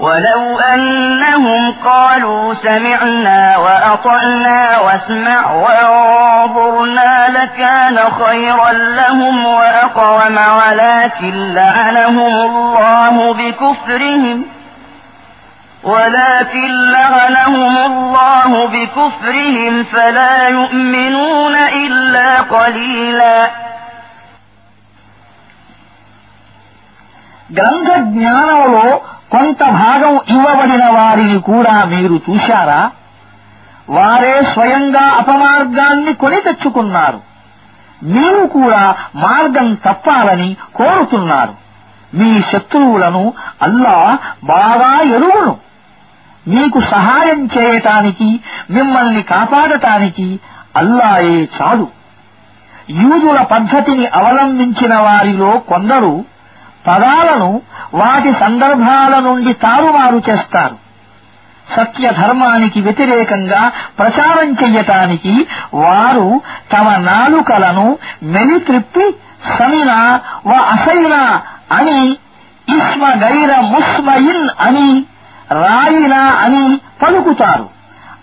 ولو أنهم قالوا سمعنا وأطعنا واسمع وانظرنا لكان خيرا لهم وأقوم ولكن لعنهم الله بكفرهم ولكن لعنهم الله بكفرهم فلا يؤمنون إلا قليلا గ్రంథ జ్ఞానంలో కొంత భాగం ఇవ్వబడిన వారిని కూడా మీరు చూశారా? వారే స్వయంగా అపమార్గాన్ని కొని తెచ్చుకున్నారు. మీరు కూడా మార్గం తప్పాలని కోరుతున్నారు. మీ శత్రువులను అల్లా బాగా ఎరువును మీకు సహాయం చేయటానికి మిమ్మల్ని కాపాడటానికి అల్లాయే చాలు. యూదుల పద్ధతిని అవలంబించిన వారిలో కొందరు పదాలను వాటి సందర్భాల నుండి తారుమారు చేస్తారు. సత్య ధర్మానికి వ్యతిరేకంగా ప్రచారం చెయ్యటానికి వారు తమ నాలుకలను మెలిత్రిప్పి సమినా వ అసైనా అని ఇస్మ గైర ముస్మయిన్ అని రాయినా అని పలుకుతారు.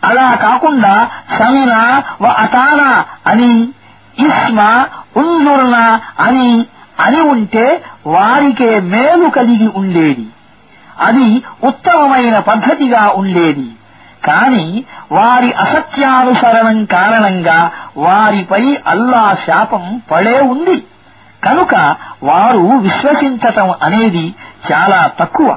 అలా కాకుండా సమినా వ అతానా అని ఇస్మ ఉంజుర్నా అని అని ఉంటే వారికే మేలు కలిగి ఉండేది. అది ఉత్తమమైన పద్ధతిగా ఉండేది. కాని వారి అసత్యానుసరణం కారణంగా వారిపై అల్లా శాపం పడే ఉంది. కనుక వారు విశ్వసించటం అనేది చాలా తక్కువ.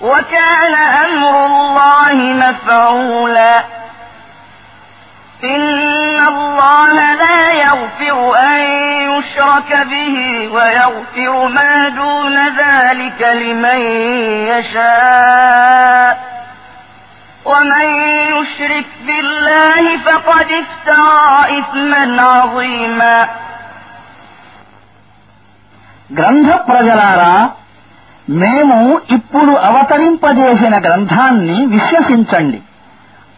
وكان أمر الله مفعولا إن الله لا يغفر أن يشرك به ويغفر ما دون ذلك لمن يشاء ومن يشرك بالله فقد افترى إثما عظيما గ్రంథ ప్రజలారా మేము ఇప్పుడు అవతరింపజేసిన గ్రంథాన్ని విశ్వసించండి.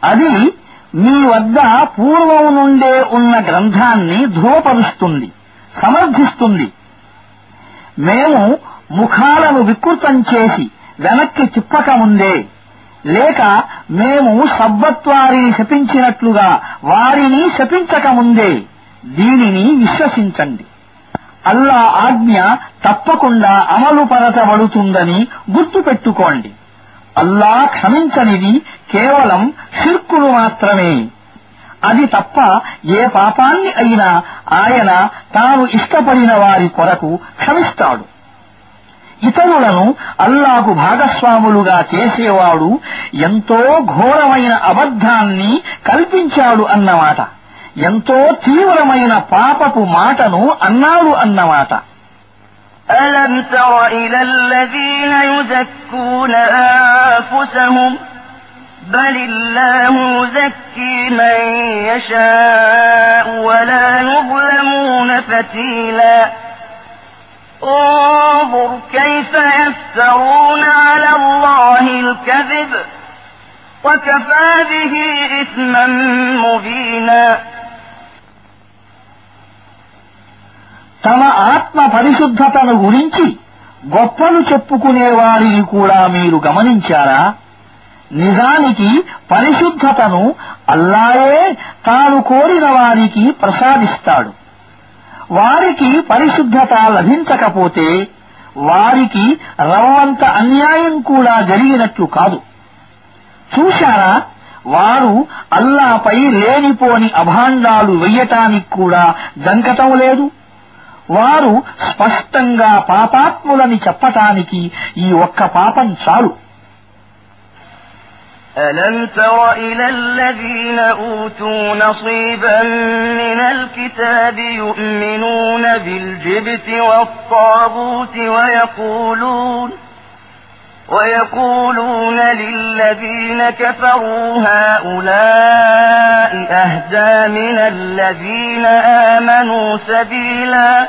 అది మీ వద్ద పూర్వం నుండే ఉన్న గ్రంథాన్ని ధృవపరుస్తుంది సమర్థిస్తుంది. మేము ముఖాలను వికృతం చేసి వెనక్కి తిప్పకముందే లేక మేము సబ్బత్వారిని శపించినట్లుగా వారిని శపించకముందే దీనిని విశ్వసించండి. అల్లా ఆజ్ఞ తప్పకుండా అమలుపరచబడుతుందని గుర్తుపెట్టుకోండి అల్లా క్షమించనిది కేవలం షిర్కును మాత్రమే. అది తప్ప ఏ పాపాన్ని అయినా ఆయన తాను ఇష్టపడిన వారి కొరకు క్షమిస్తాడు. ఇతరులను అల్లాకు భాగస్వాములుగా చేసేవాడు ఎంతో ఘోరమైన అబద్ధాన్ని కల్పించాడు అన్నమాట. ఎంతో తీవ్రమైన పాపపు మాటను అన్నాడు అన్నమాట ألم تر إلى الذين يزكون أنفسهم بل الله يزكي من يشاء ولا يظلمون فتيلا انظر كيف يفترون على الله الكذب وكفى به إثما مبينا తమ ఆత్మ పరిశుద్ధతను గురించి గొప్పలు చెప్పుకునే వారిని కూడా మీరు గమనించారా? నిజానికి పరిశుద్ధతను అల్లాయే తాను కోరిన వారికి ప్రసాదిస్తాడు. వారికి పరిశుద్ధత లభించకపోతే వారికి రవ్వంత అన్యాయం కూడా జరిగినట్లు కాదు. చూశారా? వారు అల్లాపై లేనిపోని అభాండాలు వెయ్యటానికి కూడా జంకటం లేదు. వారు స్పష్టంగా పాపాత్ములని చెప్పటానికి ఈ ఒక్క పాపం చాలు ألم تر إلى الذين أوتوا نصيبا من الكتاب يؤمنون بالجبت والطاغوت ويقولون ويقولون للذين كفروا هؤلاء أهدى من الذين آمنوا سبيلا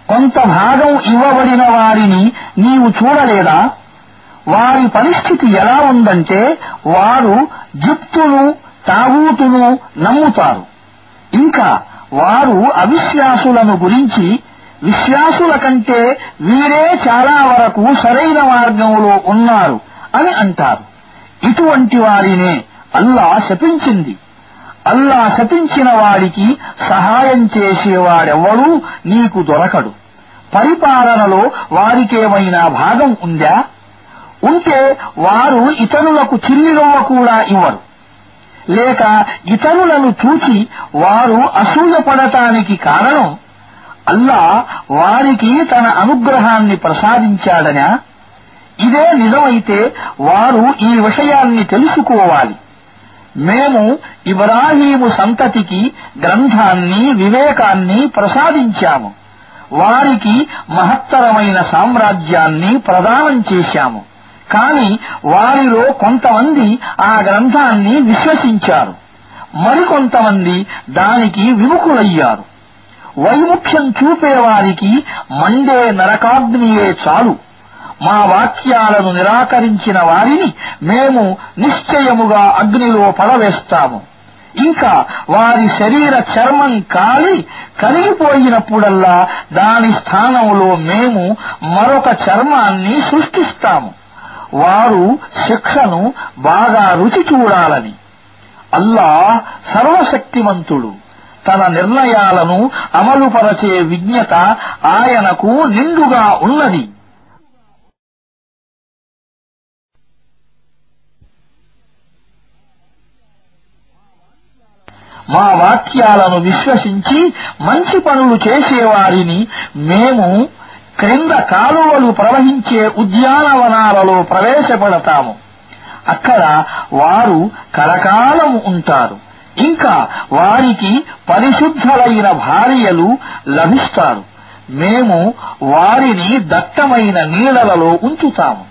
కొంత భాగం ఇవ్వబడిన వారిని నీవు చూడలేదా? వారి పరిస్థితి ఎలా ఉందంటే వారు జిప్తును తాగూతును నమ్ముతారు. ఇంకా వారు అవిశ్వాసులను గురించి విశ్వాసుల కంటే వీరే చాలా వరకు సరైన మార్గంలో ఉన్నారు అని అంటారు. ఇటువంటి వారినే అల్లా శపించింది. అల్లా శపించిన వాడికి సహాయం చేసేవాడెవ్వడూ నీకు దొరకడు. పరిపాలనలో వారికేమైనా భాగం ఉందా? ఉంటే వారు ఇతరులకు చిల్లిరొమ్మ కూడా ఇవ్వరు. లేక ఇతరులను చూచి వారు అసూయపడటానికి కారణం అల్లా వారికి తన అనుగ్రహాన్ని ప్రసాదించాడనా? ఇదే నిజమైతే వారు ఈ విషయాన్ని తెలుసుకోవాలి. మేము ఇబ్రాహీము సంతతికి గ్రంథాన్ని వివేకాన్ని ప్రసాదించాము. వారికి మహత్తరమైన సామ్రాజ్యాన్ని ప్రదానం చేశాము. కాని వారిలో కొంతమంది ఆ గ్రంథాన్ని విశ్వసించారు. మరికొంతమంది దానికి విముఖులయ్యారు. వైముఖ్యం చూపేవారికి మండే నరకాగ్నియే చాలు. మా వాక్యాలను నిరాకరించిన వారిని మేము నిశ్చయముగా అగ్నిలో పడవేస్తాము. ఇంకా వారి శరీర చర్మం కాలి కరిగిపోయినప్పుడల్లా దాని స్థానంలో మేము మరొక చర్మాన్ని సృష్టిస్తాము. వారు శిక్షను బాగా రుచి చూడాలని. అల్లా సర్వశక్తిమంతుడు. తన నిర్ణయాలను అమలుపరచే విజ్ఞత ఆయనకు నిండుగా ఉన్నది. మా వాక్యాలను విశ్వసించి మంచి పనులు చేసేవారిని మేము క్రింద కాలువలు ప్రవహించే ఉద్యానవనాలలో ప్రవేశపెడతాము. అక్కడ వారు కలకాలం ఉంటారు. ఇంకా వారికి పరిశుద్ధలైన భార్యలు లభిస్తారు. మేము వారిని దట్టమైన నీడలలో ఉంచుతాము.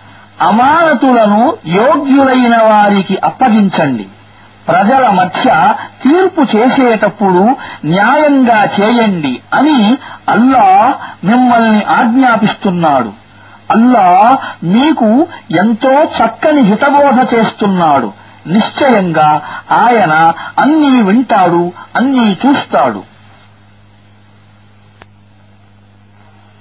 అమానతులను యోగ్యులైన వారికి అప్పగించండి. ప్రజల మధ్య తీర్పు చేసేటప్పుడు న్యాయంగా చేయండి అని అల్లా మిమ్మల్ని ఆజ్ఞాపిస్తున్నాడు. అల్లా మీకు ఎంతో చక్కని హితబోధ చేస్తున్నాడు. నిశ్చయంగా ఆయన అన్నీ వింటాడు అన్నీ చూస్తాడు.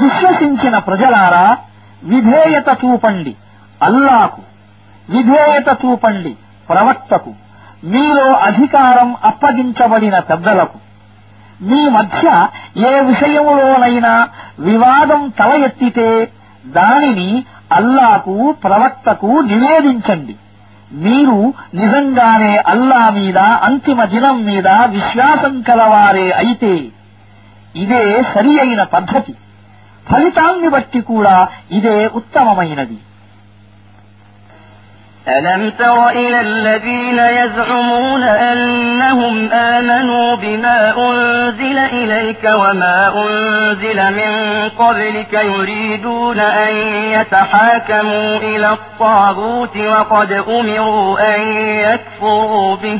విశ్వసించిన ప్రజలారా విధేయత చూపండి అల్లాకు. విధేయత చూపండి ప్రవక్తకు. మీలో అధికారం అప్పగించబడిన పెద్దలకు. మీ మధ్య ఏ విషయంలోనైనా వివాదం తల ఎత్తితే దానిని అల్లాకు ప్రవక్తకు నివేదించండి. మీరు నిజంగానే అల్లా మీద అంతిమ దినం మీద విశ్వాసం కలవారే అయితే ఇదే సరి అయిన పద్ధతి. ఫలితాన్ని బట్టి కూడా ఇదే ఉత్తమమైనది ألم تر إلى الذين يزعمون أنهم آمنوا بما أنزل إليك وما أنزل من قبلك يريدون أن يتحاكموا إلى الطاغوت وقد أمروا أن يكفروا به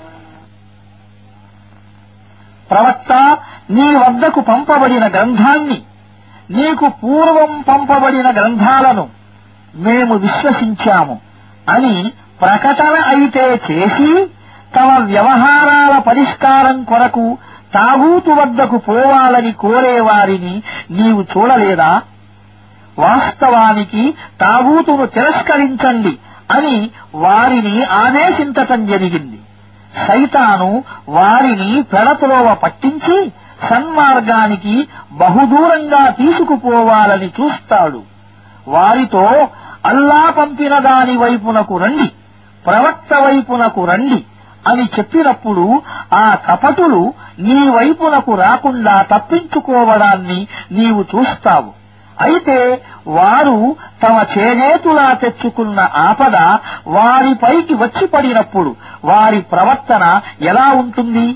ప్రవక్త నీ వద్దకు పంపబడిన గ్రంథాన్ని నీకు పూర్వం పంపబడిన గ్రంథాలను మేము విశ్వసించాము అని ప్రకటన అయితే చేసి తమ వ్యవహారాల పరిష్కారం కొరకు తాగూతు వద్దకు పోవాలని కోరేవారిని నీవు చూడలేదా? వాస్తవానికి తాగూతును తిరస్కరించండి అని వారిని ఆదేశించటం జరిగింది. సైతాను వారిని పెడతలోవ పట్టించి సన్మార్గానికి బహుదూరంగా తీసుకుపోవాలని చూస్తాడు. వారితో అల్లా పంపిన దాని వైపునకు రండి ప్రవక్త వైపునకు రండి అని చెప్పినప్పుడు ఆ కపటులు నీ వైపునకు రాకుండా తప్పించుకోవడాన్ని నీవు చూస్తావు. అయితే వారు తమ చేనేతులా తెచ్చుకున్న ఆపద వారిపైకి వచ్చి పడినప్పుడు వారి ప్రవర్తన ఎలా ఉంటుంది?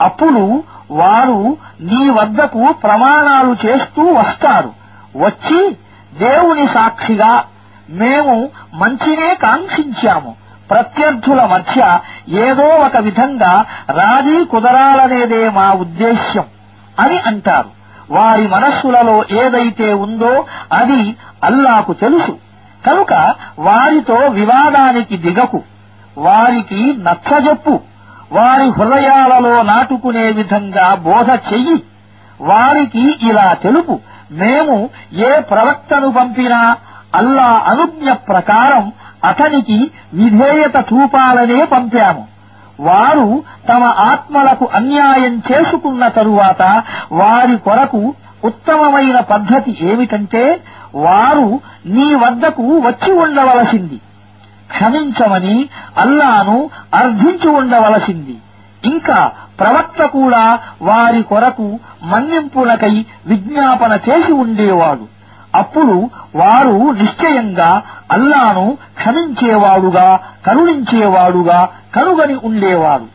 అప్పుడు వారు నీ వద్దకు ప్రమాణాలు చేస్తూ వస్తారు. వచ్చి దేవుని సాక్షిగా మేము మంచినే కాంక్షించాము. ప్రత్యర్థుల మధ్య ఏదో ఒక విధంగా రాజీ కుదరాలనేదే మా ఉద్దేశ్యం అని అంటారు. వారి మనస్సులలో ఏదైతే ఉందో అది అల్లాకు తెలుసు. కనుక వారితో వివాదానికి దిగకు. వారికి నచ్చజెప్పు. వారి హృదయాలలో నాటుకునే విధంగా బోధ చెయ్యి. వారికి ఇలా తెలుపు. మేము ఏ ప్రవక్తను పంపినా అల్లా అనుజ్ఞ ప్రకారం అతనికి విధేయత చూపాలనే పంపాము. వారు తమ ఆత్మలకు అన్యాయం చేసుకున్న తరువాత వారి కొరకు ఉత్తమమైన పద్ధతి ఏమిటంటే వారు నీ వద్దకు వచ్చి ఉండవలసింది. క్షమించమని అల్లాను అర్థించి ఉండవలసింది. ఇంకా ప్రవక్త కూడా వారి కొరకు మన్నింపులకై విజ్ఞాపన చేసి ఉండేవాడు. అప్పుడు వారు నిశ్చయంగా అల్లాను క్షమించేవాడుగా కరుణించేవాడుగా కనుగని ఉండేవారు.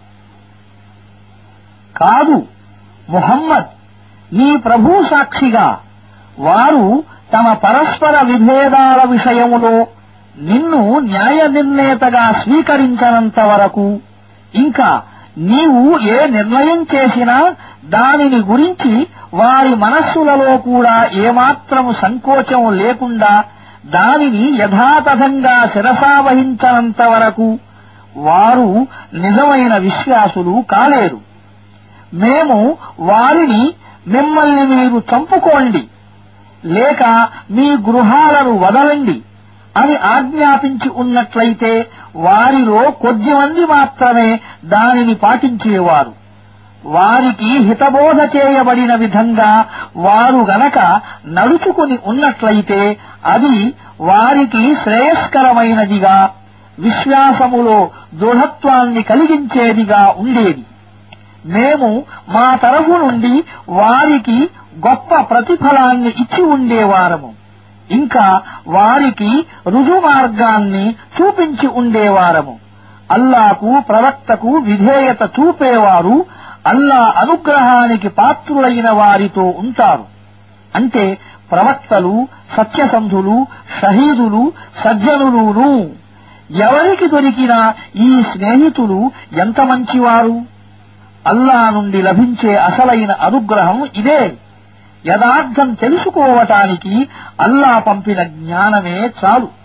కాదు ముహమ్మద్ నీ ప్రభు సాక్షిగా వారు తమ పరస్పర విభేదాల విషయములో నిన్ను న్యాయ నిర్ణేతగా స్వీకరించనంత వరకు ఇంకా నీవు ఏ నిర్ణయం చేసినా దానిని గురించి వారి మనస్సులలో కూడా ఏమాత్రము సంకోచం లేకుండా దానిని యథాతథంగా శిరసావహించనంత వరకు వారు నిజమైన విశ్వాసులు కాలేరు. మేము వారిని మిమ్మల్ని మీరు చంపుకోండి లేక మీ గృహాలను వదలండి అని ఆజ్ఞాపించి ఉన్నట్లయితే వారిలో కొద్దిమంది మాత్రమే దానిని పాటించేవారు. వారికి హితబోధ చేయబడిన విధంగా వారు గనక నడుచుకుని ఉన్నట్లయితే అది వారికి శ్రేయస్కరమైనదిగా విశ్వాసములో దృఢత్వాన్ని కలిగించేదిగా ఉండేది. మేము మా తరఫు నుండి వారికి గొప్ప ప్రతిఫలాన్ని ఇచ్చి ఉండేవారము ఇంకా వారికి రుజుమార్గాన్ని చూపించి ఉండేవారము అల్లాకు ప్రవక్తకు విధేయత చూపేవారు అల్లా అనుగ్రహానికి పాత్రులైన వారితో ఉంటారు. అంటే ప్రవక్తలు సత్యసంధులు షహీదులు సజ్జనులును. ఎవరికి దొరికినా ఈ స్నేహితులు ఎంత మంచివారు? అల్లా నుండి లభించే అసలైన అనుగ్రహం ఇదే. యథార్థం తెలుసుకోవటానికి అల్లా పంపిన జ్ఞానమే చాలు.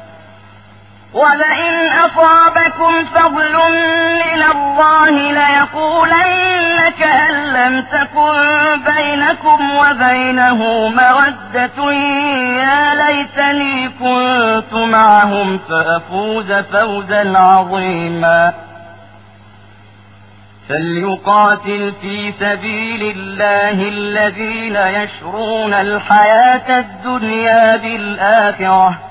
ولئن أصابكم فضل من الله ليقولن كأن لم تكن بينكم وبينه مودة يا ليتني كنت معهم فأفوز فوزا عظيما فليقاتل في سبيل الله الذين يشرون الحياة الدنيا بالآخرة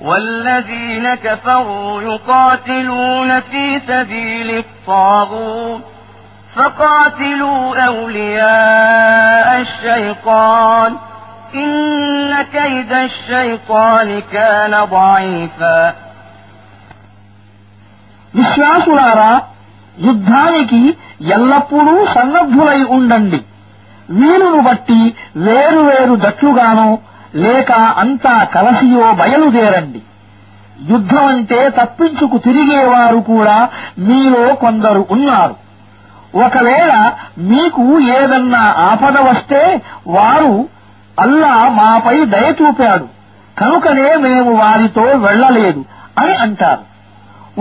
والذين كفروا يقاتلون في سبيل الطاغوت فقاتلوا أولياء الشيطان إن كيد الشيطان كان ضعيفا విశ్వాసులారా యుద్ధానికి ఎల్లప్పుడూ సన్నద్ధులై ఉండండి వీలును బట్టి వేరువేరు జట్లుగానో లేక అంతా కలసియో బయలుదేరండి. యుద్ధమంటే తప్పించుకు తిరిగేవారు కూడా మీలో కొందరు ఉన్నారు. ఒకవేళ మీకు ఏదన్నా ఆపద వస్తే వారు అల్లా మాపై దయ చూపాడు. కనుకనే మేము వారితో వెళ్ళలేదు అని అంటారు.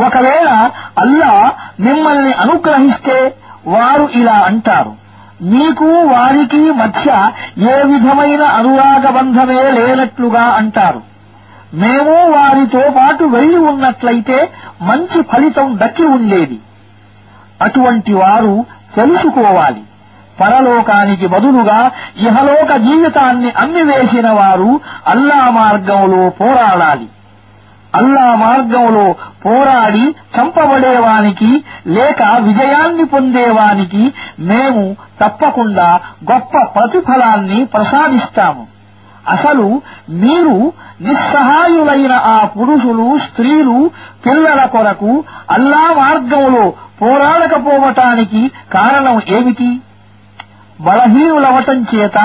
ఒకవేళ అల్లా మిమ్మల్ని అనుగ్రహిస్తే వారు ఇలా అంటారు. మీకు వారికి మధ్య ఏ విధమైన అనురాగ బంధమే లేనట్లుగా అంటారు. మేము వారితో పాటు వెళ్ళి ఉన్నట్లయితే మంచి ఫలితం దక్కి ఉండేది. అటువంటి వారు తెలుసుకోవాలి. పరలోకానికి బదులుగా ఇహలోక జీవితాన్ని అమ్మివేసిన వారు అల్లా మార్గంలో పోరాడాలి. అల్లా మార్గంలో పోరాడి చంపబడేవానికి లేక విజయాన్ని పొందేవానికి మేము తప్పకుండా గొప్ప ప్రతిఫలాన్ని ప్రసాదిస్తాము. అసలు మీరు నిస్సహాయులైన ఆ పురుషులు స్త్రీలు పిల్లల కొరకు అల్లా మార్గంలో పోరాడకపోవటానికి కారణం ఏమిటి? బలహీనులవటం చేత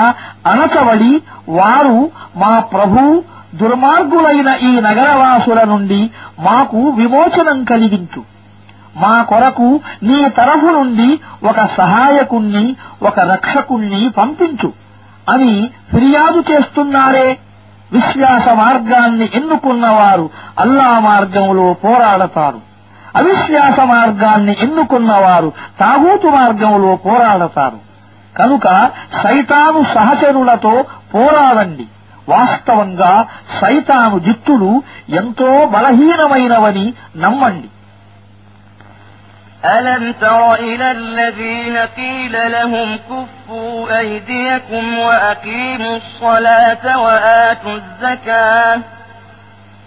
అణచబడి వారు మా ప్రభు దుర్మార్గులైన ఈ నగరవాసుల నుండి మాకు విమోచనం కలిగించు. మా కొరకు నీ తరఫు నుండి ఒక సహాయకుణ్ణి ఒక రక్షకుణ్ణి పంపించు అని ఫిర్యాదు చేస్తున్నారే. విశ్వాస మార్గాన్ని ఎన్నుకున్నవారు అల్లా మార్గంలో పోరాడతారు. అవిశ్వాస మార్గాన్ని ఎన్నుకున్నవారు తాగూతు మార్గంలో పోరాడతారు. కనుక సైతాను సహచరులతో పోరాడండి వాస్తవంగా సైతాను జిత్తులు ఎంతో బలహీనమైనవని నమ్మండి ألم تر إلى الذين قيل لهم كفوا أيديكم وأقيموا الصلاة وآتوا الزكاة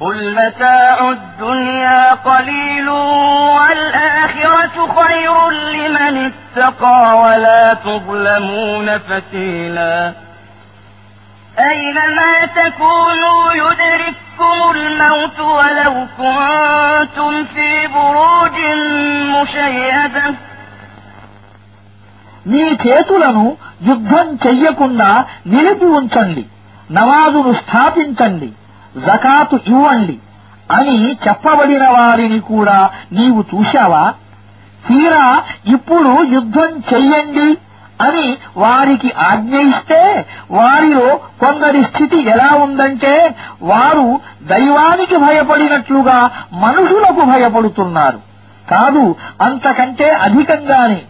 قل متاع الدنيا قليل والآخرة خير لمن اتقى ولا تظلمون فتيلا أينما تكونوا يدرككم الموت ولو كنتم في بروج مشيدة మీ చేతులను యుద్ధం చెయ్యకుండా నిలిపి ఉంచండి నమాజును స్థాపించండి జకాతు ఇవ్వండి అని చెప్పబడిన వారిని కూడా నీవు చూశావా? తీరా ఇప్పుడు యుద్ధం చెయ్యండి అని వారికి ఆజ్ఞ ఇస్తే వారిలో కొందరి స్థితి ఎలా ఉందంటే వారు దైవానికి భయపడినట్లుగా మనుషులకు భయపడుతున్నారు. కాదు అంతకంటే అధికంగానే.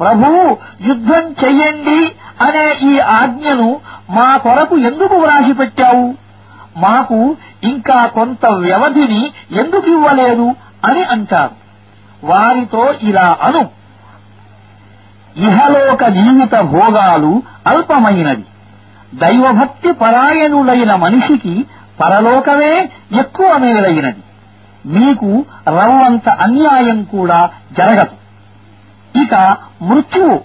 ప్రభు యుద్ధం చెయ్యండి అనే ఈ ఆజ్ఞను మా కొరకు ఎందుకు వ్రాసిపెట్టావు? మాకు ఇంకా కొంత వ్యవధిని ఎందుకు ఇవ్వలేదు అని అంటారు. వారితో ఇలా అను. ఇహలోక జీవిత భోగాలు అల్పమైనవి. దైవభక్తి పరాయణులైన మనిషికి పరలోకమే ఎక్కువ మేలైనది. మీకు రవ్వంత అన్యాయం కూడా జరగదు. ఇక మృత్యువు.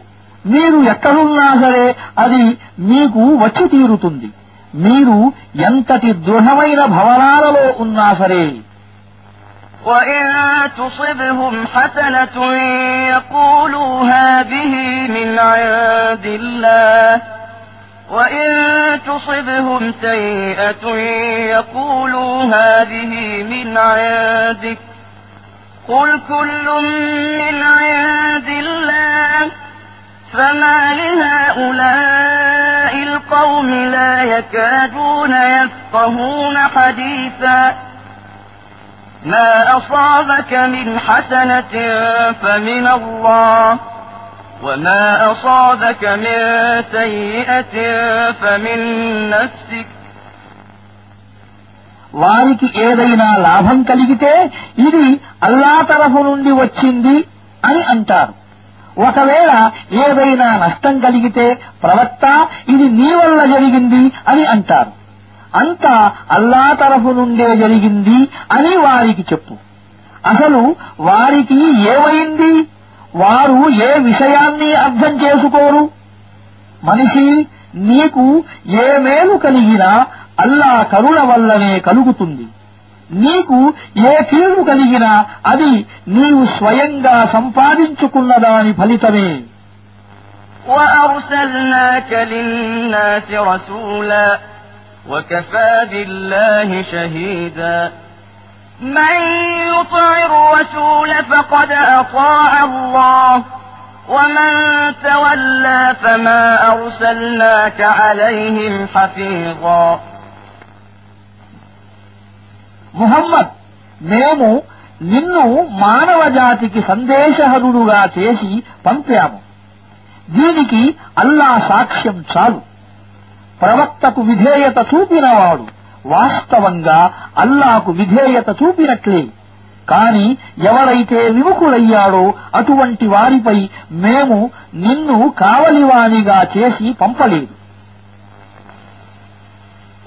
మీరు ఎక్కడున్నా సరే అది మీకు వచ్చి తీరుతుంది. మీరు ఎంతటి దృఢమైన భవనాలలో ఉన్నా సరే وإن تصبهم حسنة يقولوا هذه من عند الله وإن تصبهم سيئة يقولوا هذه من عندك قل كل من عند الله فما لهؤلاء القوم لا يكادون يفقهون حديثا ما أصابك من حسنة فمن الله وما أصابك من سيئة فمن نفسك వారికి ఏదైనా లాభం కలిగితే ఇది అల్లా తరఫు నుండి వచ్చింది అని అంటారు ఒకవేళ ఏదైనా నష్టం కలిగితే ప్రవక్త ఇది నీ వల్ల జరిగింది అని అంటారు. అంతా అల్లా తరఫు నుండే జరిగింది అని వారికి చెప్పు. అసలు వారికి ఏమైంది? వారు ఏ విషయాన్ని అర్థం చేసుకోరు? మనిషి నీకు ఏ మేలు కలిగినా అల్లా కరుణ వల్లనే కలుగుతుంది. నీకు ఏ కీడు కలిగినా అది నీవు స్వయంగా సంపాదించుకున్న దాని ఫలితమే وأرسلناك للناس رسولا وكفى بالله شهيدا من يطع الرسول فقد أطاع الله ومن تولى فما أرسلناك عليهم حفيظا ముహమ్మద్ మేము నిన్ను మానవ జాతికి సందేశహరుడుగా చేసి పంపాము. దీనికి అల్లా సాక్ష్యం చాలు. ప్రవక్తకు విధేయత చూపినవాడు వాస్తవంగా అల్లాకు విధేయత చూపినట్లే. కాని ఎవరైతే విముఖులయ్యాడో అటువంటి వారిపై మేము నిన్ను కావలివానిగా చేసి పంపలేదు.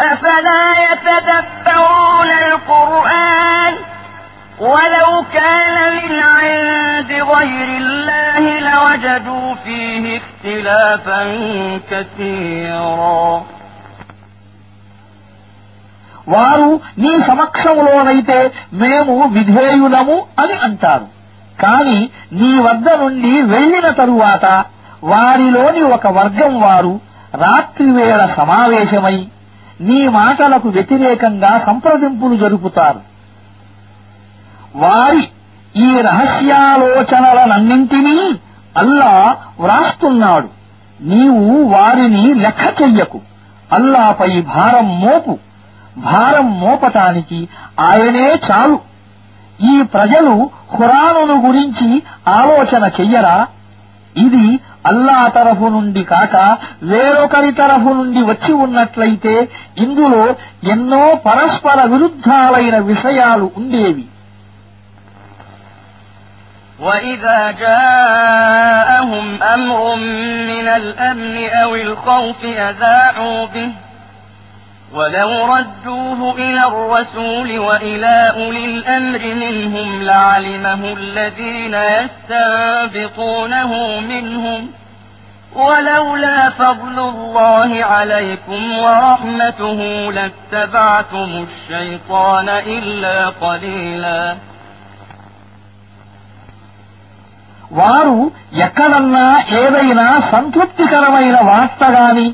أفلا يتدبرون القرآن ولو كان من عند غير الله لوجدوا فيه اختلافا كثيرا వారు నీ సమక్షంలోనైతే మేము విధేయులము అని అంటారు కాని నీ వద్ద నుండి వెళ్లిన తరువాత వారిలోని ఒక వర్గం వారు రాత్రివేళ సమావేశమై నీ మాటలకు వ్యతిరేకంగా సంప్రదింపులు జరుపుతారు. వారి ఈ రహస్యాలోచనలనన్నింటినీ అల్లా వ్రాస్తున్నాడు. నీవు వారిని లెక్క చెయ్యకు. అల్లాపై భారం మోపు. భారం మోపటానికి ఆయనే చాలు. ఈ ప్రజలు ఖురానును గురించి ఆలోచన చెయ్యరా? ఇది అల్లా తరఫు నుండి కాక వేరొకరి తరఫు నుండి వచ్చి ఉన్నట్లయితే ఇందులో ఎన్నో పరస్పర విరుద్ధాలైన విషయాలు ఉండేవి وإذا جاءهم أمر من الأمن أو الخوف أذاعوا به ولو ردوه إلى الرسول وإلى أولي الأمر منهم لعلمه الذين يستنبطونه منهم ولولا فضل الله عليكم ورحمته لاتبعتم الشيطان إلا قليلا వారు ఎక్కడన్నా ఏదైనా సంతృప్తికరమైన వార్త గాని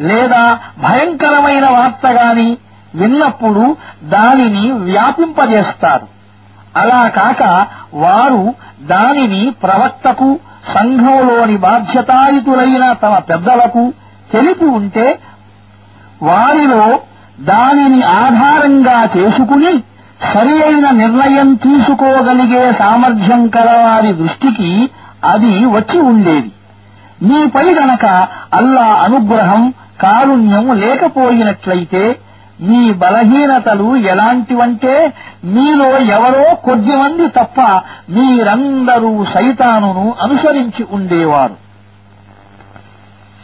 లేదా భయంకరమైన వార్త గాని విన్నప్పుడు దానిని వ్యాపింపజేస్తారు. అలా కాక వారు దానిని ప్రవక్తకు సంఘంలోని బాధ్యతాయుతులైన తమ పెద్దలకు తెలిపి ఉంటే వారిలో దానిని ఆధారంగా చేసుకుని సరి అయిన నిర్ణయం తీసుకోగలిగే సామర్థ్యం కలవారి దృష్టికి అది వచ్చి ఉండేది. మీపై గనక అల్లా అనుగ్రహం కారుణ్యం లేకపోయినట్లయితే మీ బలహీనతలు ఎలాంటివంటే మీలో ఎవరో కొద్దిమంది తప్ప మీరందరూ సైతానును అనుసరించి ఉండేవారు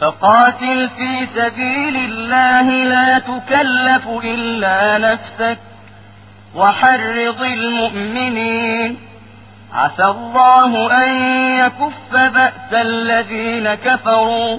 فقاتل في سبيل الله لا تكلف إلا نفسك وحرض المؤمنين عسى الله أن يكف بأس الذين كفروا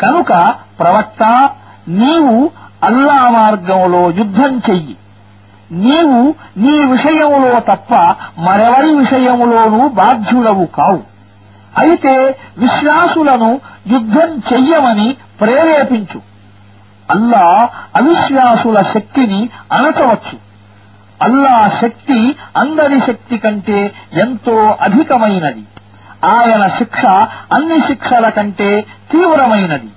కనుక ప్రవక్త నీవు అల్లా మార్గంలో యుద్ధం చెయ్యి. నీవు నీ విషయములో తప్ప మరెవరి విషయములోనూ బాధ్యుడవు కావు. అయితే విశ్వాసులను యుద్ధం చెయ్యమని ప్రేరేపించు. అల్లా అవిశ్వాసుల శక్తిని అణచవచ్చు అల్లా శక్తి అందరి శక్తి కంటే ఎంతో అధికమైనది. ఆయన శిక్ష అన్ని శిక్షల కంటే తీవ్రమైనది.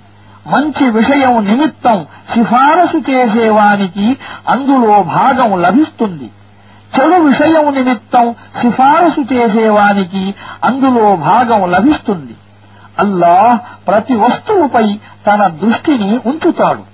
మంచి విషయం నిమిత్తం సిఫారసు చేసేవానికి అందులో భాగం లభిస్తుంది. చెడు విషయం నిమిత్తం సిఫారసు చేసేవానికి అందులో భాగం లభిస్తుంది. అల్లాహ్ ప్రతి వస్తువుపై తన దృష్టిని ఉంచుతాడు.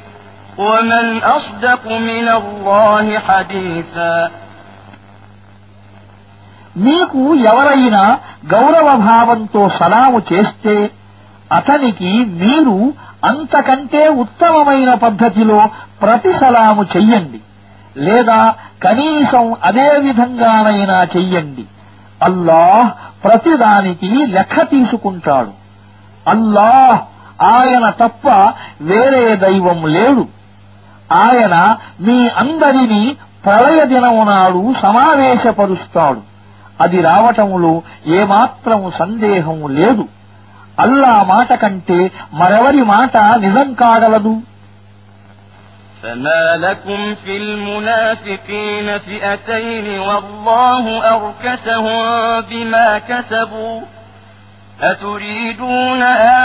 ومن أصدق من الله حديثا మీకు ఎవరైనా గౌరవ భావంతో సలాము చేస్తే అతనికి మీరు అంతకంటే ఉత్తమమైన పద్ధతిలో ప్రతి సలాము చెయ్యండి లేదా కనీసం అదే విధంగానైనా చెయ్యండి అల్లాహ్ ప్రతిదానికి లెక్క తీసుకుంటాడు అల్లాహ్ ఆయన తప్ప వేరే దైవం లేడు ఆయన మీ అందరినీ ప్రళయ దినము నాడు సమావేశపరుస్తాడు అది రావటములో ఏమాత్రం సందేహం లేదు అల్లా మాట కంటే మరెవరి మాట నిజం కాగలదు فما لكم في المنافقين فئتين والله أركسهم بما كسبوا أتريدون أن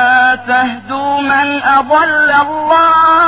تهدوا من أضل الله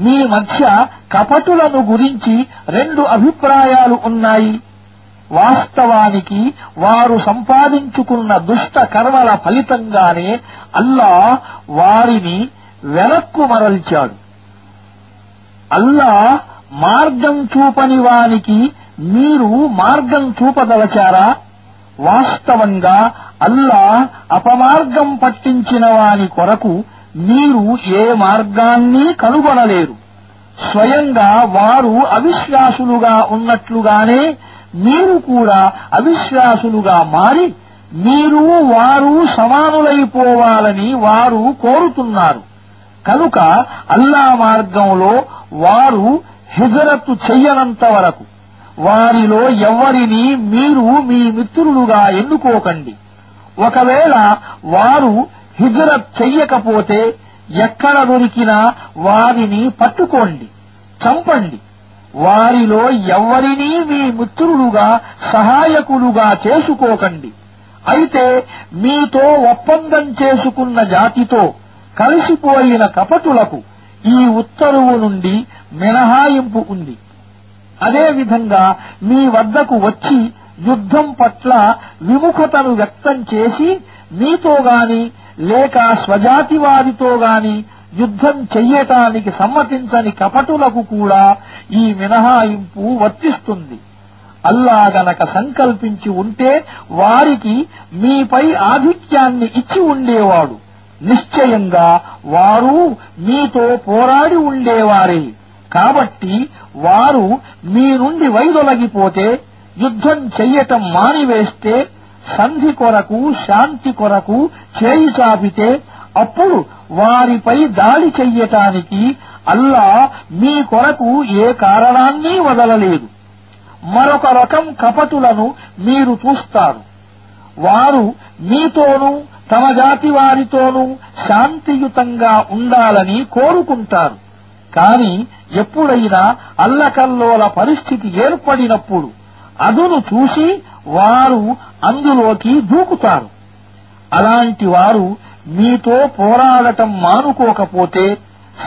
మీ మధ్య కపటులను గురించి రెండు అభిప్రాయాలు ఉన్నాయి. వాస్తవానికి వారు సంపాదించుకున్న దుష్ట కర్మల ఫలితంగానే అల్లా వారిని వెనక్కు మరల్చాడు. అల్లా మార్గం చూపని వానికి మీరు మార్గం చూపదలచారా వాస్తవంగా అల్లా అపమార్గం పట్టించిన వాని కొరకు మీరు ఏ మార్గాన్ని కనుగొనలేరు. స్వయంగా వారు అవిశ్వాసులుగా ఉన్నట్లుగానే మీరు కూడా అవిశ్వాసులుగా మారి మీరు వారు సమానులైపోవాలని వారు కోరుతున్నారు. కనుక అల్లా మార్గంలో వారు హిజరత్తు చెయ్యనంత వరకు వారిలో ఎవ్వరిని మీరు మీ మిత్రులుగా ఎన్నుకోకండి. ఒకవేళ వారు హిజరత్ చెయ్యకపోతే ఎక్కడ దొరికినా వారిని పట్టుకోండి చంపండి. వారిలో ఎవరినీ మీ మిత్రులుగా సహాయకులుగా చేసుకోకండి. అయితే మీతో ఒప్పందం చేసుకున్న జాతితో కలిసిపోయిన కపటులకు ఈ ఉత్తర్వు నుండి మినహాయింపు ఉంది. అదేవిధంగా మీ వద్దకు వచ్చి యుద్ధం పట్ల విముఖతను వ్యక్తం చేసి మీతో గాని లేక స్వజాతివాదితో గాని యుద్ధం చెయ్యటానికి సమ్మతించని కపటులకు కూడా ఈ మినహాయింపు వర్తిస్తుంది. అల్లా గనక సంకల్పించి ఉంటే వారికి మీపై ఆధిక్యాన్ని ఇచ్చి ఉండేవాడు. నిశ్చయంగా వారు మీతో పోరాడి ఉండేవారే. కాబట్టి వారు మీ నుండి వైదొలగిపోతే యుద్ధం చెయ్యటం మానివేస్తే సంధి కొరకు శాంతి కొరకు చేయి చాపితే అప్పుడు వారిపై దాడి చెయ్యటానికి అల్లా మీ కొరకు ఏ కారణాన్ని వదలలేదు. మరొక రకం కపటులను మీరు చూస్తారు. వారు మీతోనూ తమ జాతి వారితోనూ శాంతియుతంగా ఉండాలని కోరుకుంటారు. కాని ఎప్పుడైనా అల్లకల్లోల పరిస్థితి ఏర్పడినప్పుడు అదును చూసి వారు అందులోకి దూకుతారు. అలాంటి వారు మీతో పోరాడటం మానుకోకపోతే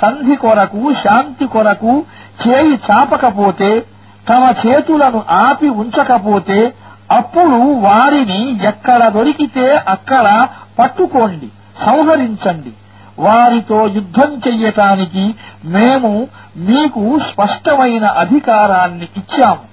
సంధి కొరకు శాంతి కొరకు చేయి చాపకపోతే తమ చేతులను ఆపి ఉంచకపోతే అప్పుడు వారిని ఎక్కడ దొరికితే అక్కడ పట్టుకోండి సంహరించండి. వారితో యుద్ధం చెయ్యటానికి మేము మీకు స్పష్టమైన అధికారాన్ని ఇచ్చాము.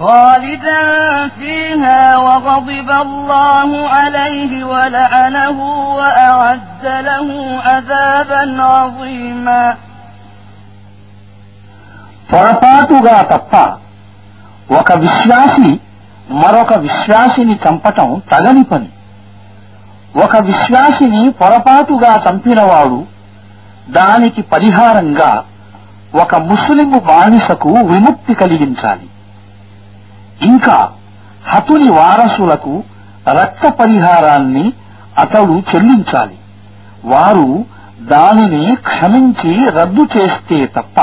خالدا فيها وغضب الله عليه ولعنه وأعد له عذابا عظيما పొరపాటుగా తప్ప ఒక విశ్వాసి మరొక విశ్వాసిని చంపటం తగని పని ఒక విశ్వాసిని పొరపాటుగా చంపినవాడు దానికి పరిహారంగా ఒక ముస్లిము బానిసకు విముక్తి కలిగించాలి ఇంకా హతుని వారసులకు రక్త పరిహారాన్ని అతడు చెల్లించాలి. వారు దానిని క్షమించి రద్దు చేస్తే తప్ప.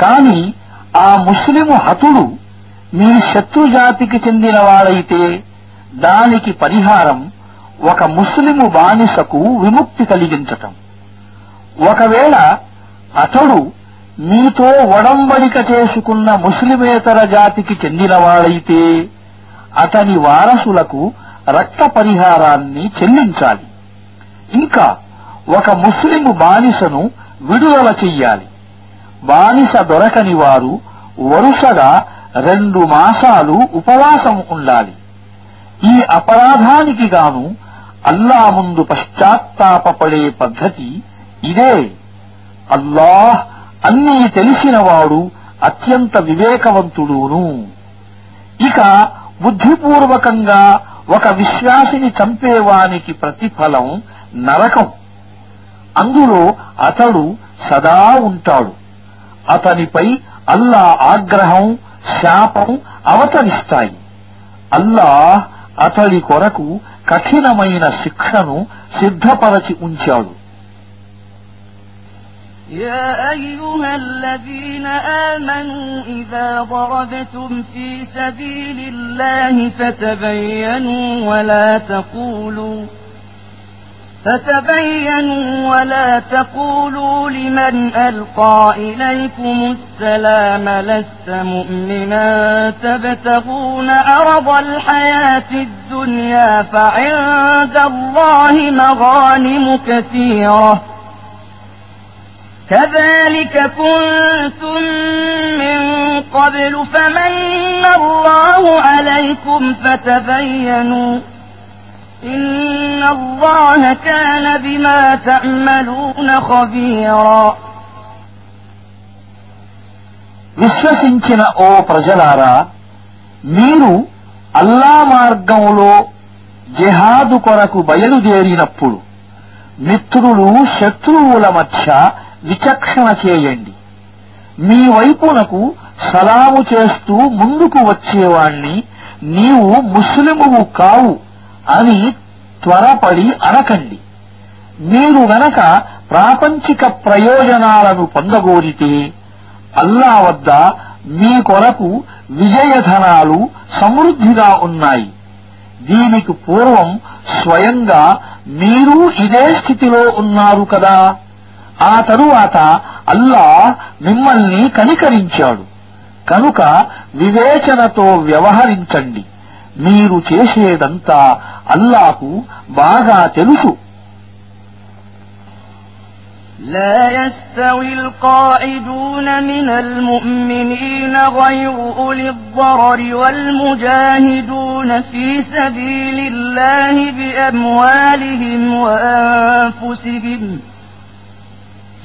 కాని ఆ ముస్లిము హతుడు మీ శత్రుజాతికి చెందినవాడైతే దానికి పరిహారం ఒక ముస్లిము బానిసకు విముక్తి కలిగించటం. ఒకవేళ అతడు మీతో ఒడంబడిక చేసుకున్న ముస్లిమేతర జాతికి చెందినవాడైతే అతని వారసులకు రక్త పరిహారాన్ని చెల్లించాలి. ఇంకా ఒక ముస్లిము బానిసను విడుదల చెయ్యాలి. బానిస దొరకని వారు వరుసగా రెండు మాసాలు ఉపవాసం ఉండాలి. ఈ అపరాధానికి గాను అల్లా ముందు పశ్చాత్తాపపడే పద్ధతి ఇదే. అల్లాహ్ అన్నీ తెలిసినవాడు అత్యంత వివేకవంతుడును. ఇక బుద్ధిపూర్వకంగా ఒక విశ్వాసిని చంపేవానికి ప్రతిఫలం నరకం. అందులో అతడు సదా ఉంటాడు. అతనిపై అల్లా ఆగ్రహం శాపం అవతరిస్తాయి. అల్లాహ్ అతడి కొరకు కఠినమైన శిక్షను సిద్ధపరచి ఉంచాడు. يا أيها الذين آمنوا إذا ضربتم في سبيل الله فتبينوا ولا تقولوا فتبينوا ولا تقولوا لمن ألقى إليكم السلام لست مؤمنا تبتغون أرض الحياة الدنيا فعند الله مغانم كثيرة كذلك كنتم من قبل فمن الله عليكم فتبينوا إن الله كان بما تعملون خبيرا విశ్వసించిన ఓ ప్రజలారా మీరు అల్లా మార్గంలో జెహాదు కొరకు బయలుదేరినప్పుడు మిత్రులు శత్రువుల మధ్య విచక్షణ చేయండి. మీ వైపునకు సలాము చేస్తూ ముందుకు వచ్చేవాణ్ణి నీవు ముస్లిమువు కావు అని త్వరపడి అనకండి. మీరు గనక ప్రాపంచిక ప్రయోజనాలను పొందగోరితే అల్లా వద్ద మీ కొరకు విజయధనాలు సమృద్ధిగా ఉన్నాయి. దీనికి పూర్వం స్వయంగా మీరు ఇదే స్థితిలో ఉన్నారు కదా. ఆ తరువాత అల్లా మిమ్మల్ని కనికరించాడు కనుక వివేచనతో వ్యవహరించండి మీరు చేసేదంతా అల్లాకు బాగా తెలుసు لا يستوي القاعدون من المؤمنين غير أولي الضرر والمجاهدون في سبيل الله بأموالهم وأنفسهم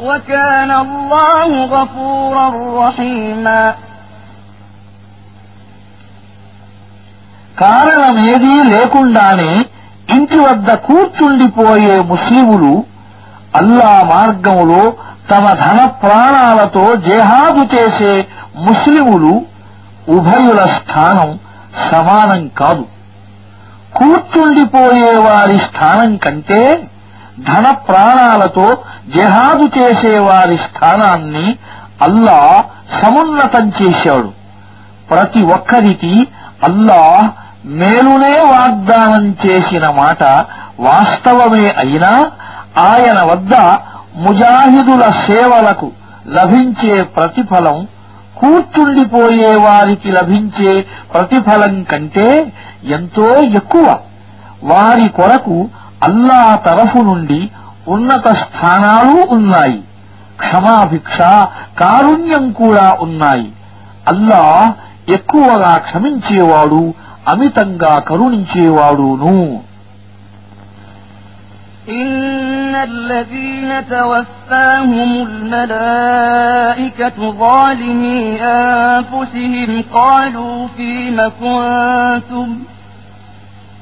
وكان الله غفورا رحيما కారణమేదీ లేకుండానే ఇంటి వద్ద కూర్చుండిపోయే ముస్లిములు అల్లా మార్గంలో తమ ధన ప్రాణాలతో జేహాదు చేసే ముస్లిములు ఉభయుల స్థానం సమానం కాదు కూర్చుండిపోయే వారి స్థానం కంటే ధన ప్రాణాలతో జెహాదు చేసేవారి స్థానాన్ని అల్లా సమున్నతం చేశాడు. ప్రతి ఒక్కరికి అల్లా మేలునే వాగ్దానం చేసిన మాట వాస్తవమే అయినా ఆయన వద్ద ముజాహిదుల సేవలకు లభించే ప్రతిఫలం కూర్చుండిపోయే వారికి లభించే ప్రతిఫలం కంటే ఎంతో ఎక్కువ. వారి కొరకు అల్లా తరఫు నుండి ఉన్నత స్థానాలు ఉన్నాయి క్షమాభిక్ష కారుణ్యం కూడా ఉన్నాయి అల్లా ఎక్కువగా క్షమించేవాడు అమితంగా కరుణించేవాడును إن الذين توفاهم الملائكة ظالمي أنفسهم قالوا فيم كنتم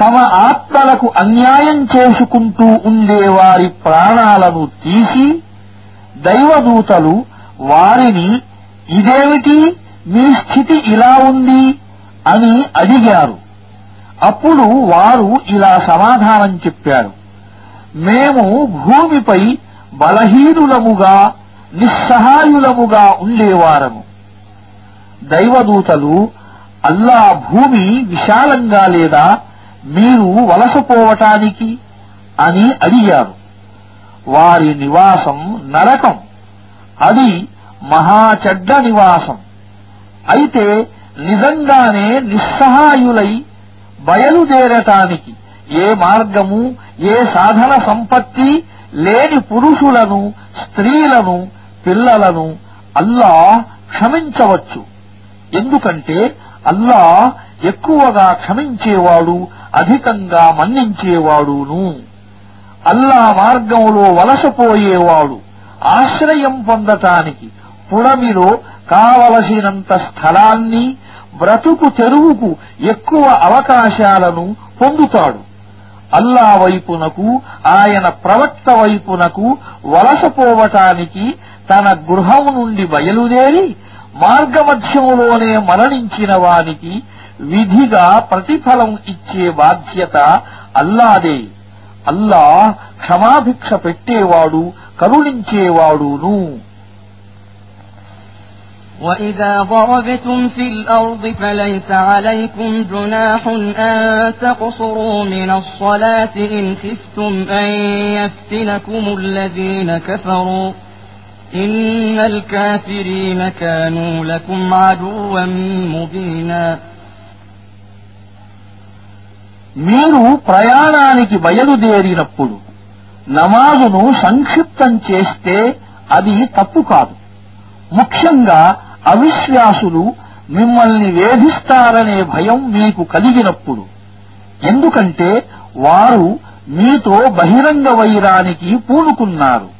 తమ ఆత్మలకు అన్యాయం చేసుకుంటూ ఉండేవారి ప్రాణాలను తీసి దైవదూతలు వారిని ఇదేమిటి? మీ స్థితి ఇలా ఉంది? అని అడిగారు. అప్పుడు వారు ఇలా సమాధానం చెప్పారు. మేము భూమిపై బలహీనులముగా నిస్సహాయులముగా ఉండేవారము. దైవదూతలు అల్లా భూమి విశాలంగా లేదా? మీరు వలసపోవటానికి అని అడిగారు. వారి నివాసం నరకం. అది మహా చెడ్డ నివాసం. అయితే నిజంగానే నిస్సహాయులై బయలుదేరటానికి ఏ మార్గము ఏ సాధన సంపత్తి లేని పురుషులను స్త్రీలను పిల్లలను అల్లా క్షమించవచ్చు. ఎందుకంటే అల్లా ఎక్కువగా క్షమించేవాడు అధికంగా మన్నించేవాడును. అల్లా మార్గంలో వలసపోయేవాడు. ఆశ్రయం పొందటానికి పుడమిలో కావలసినంత స్థలాన్ని బ్రతుకు తెరువుకు ఎక్కువ అవకాశాలను పొందుతాడు. అల్లా వైపునకు ఆయన ప్రవక్త వైపునకు వలసపోవటానికి తన గృహం నుండి బయలుదేరి మార్గమధ్యంలోనే మరణించిన వానికి విధిగా ప్రతిఫలం ఇచ్చే బాధ్యత అల్లాదే అల్లా క్షమాభిక్ష పెట్టేవాడు కరుణించేవాడును وإذا ضربتم في الأرض فليس عليكم جناح أن تقصروا من الصلاة إن خفتم أن يفتنكم الذين كفروا إن الكافرين كانوا لكم عدوا مبينا మీరు ప్రయాణానికి బయలుదేరినప్పుడు నమాజును సంక్షిప్తం చేస్తే అది తప్పు కాదు. ముఖ్యంగా అవిశ్వాసులు మిమ్మల్ని వేధిస్తారనే భయం మీకు కలిగినప్పుడు. ఎందుకంటే వారు మీతో బహిరంగ వైరానికి పూనుకున్నారు.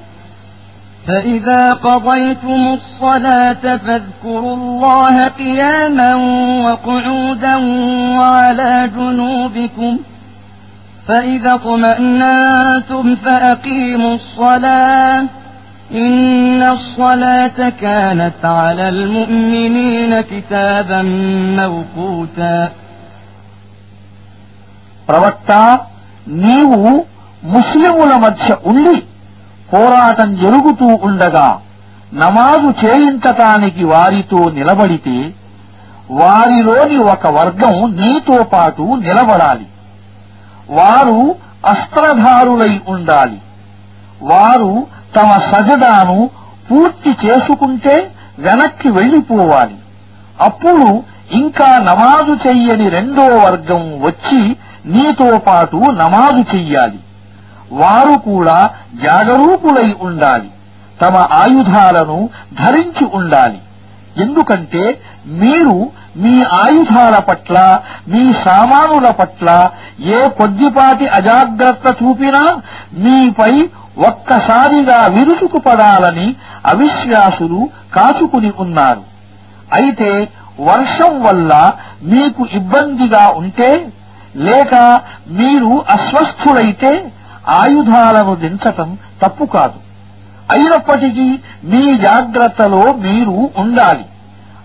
فإذا قضيتم الصلاة فاذكروا الله قياما وقعودا وعلى جنوبكم فإذا اطمأنتم فأقيموا الصلاة إن الصلاة كانت على المؤمنين كتابا موقوتا ప్రవక్త నీవు ముస్లిముల మధ్య ఉండి పోరాటం జరుగుతూ ఉండగా నమాజు చేయించటానికి వారితో నిలబడితే వారిలోని ఒక వర్గం నీతో పాటు నిలబడాలి. వారు అస్త్రధారులై ఉండాలి. వారు తమ సజదాను పూర్తి చేసుకుంటే వెనక్కి వెళ్ళిపోవాలి అప్పుడు ఇంకా నమాజు చెయ్యని రెండో వర్గం వచ్చి నీతో పాటు నమాజు చెయ్యాలి. వారు కూడా జాగరూకులై ఉండాలి. తమ ఆయుధాలను ధరించి ఉండాలి. ఎందుకంటే మీరు మీ ఆయుధాల పట్ల మీ సామానుల పట్ల ఏ కొద్దిపాటి అజాగ్రత్త చూపినా మీపై ఒక్కసారిగా విరుచుకుపడాలని అవిశ్వాసులు కాచుకుని ఉన్నారు. అయితే వర్షం వల్ల మీకు ఇబ్బందిగా ఉంటే లేక మీరు అస్వస్థులైతే ఆయుధాలను దించటం తప్పు కాదు. అయినప్పటికీ మీ జాగ్రత్తలో మీరు ఉండాలి.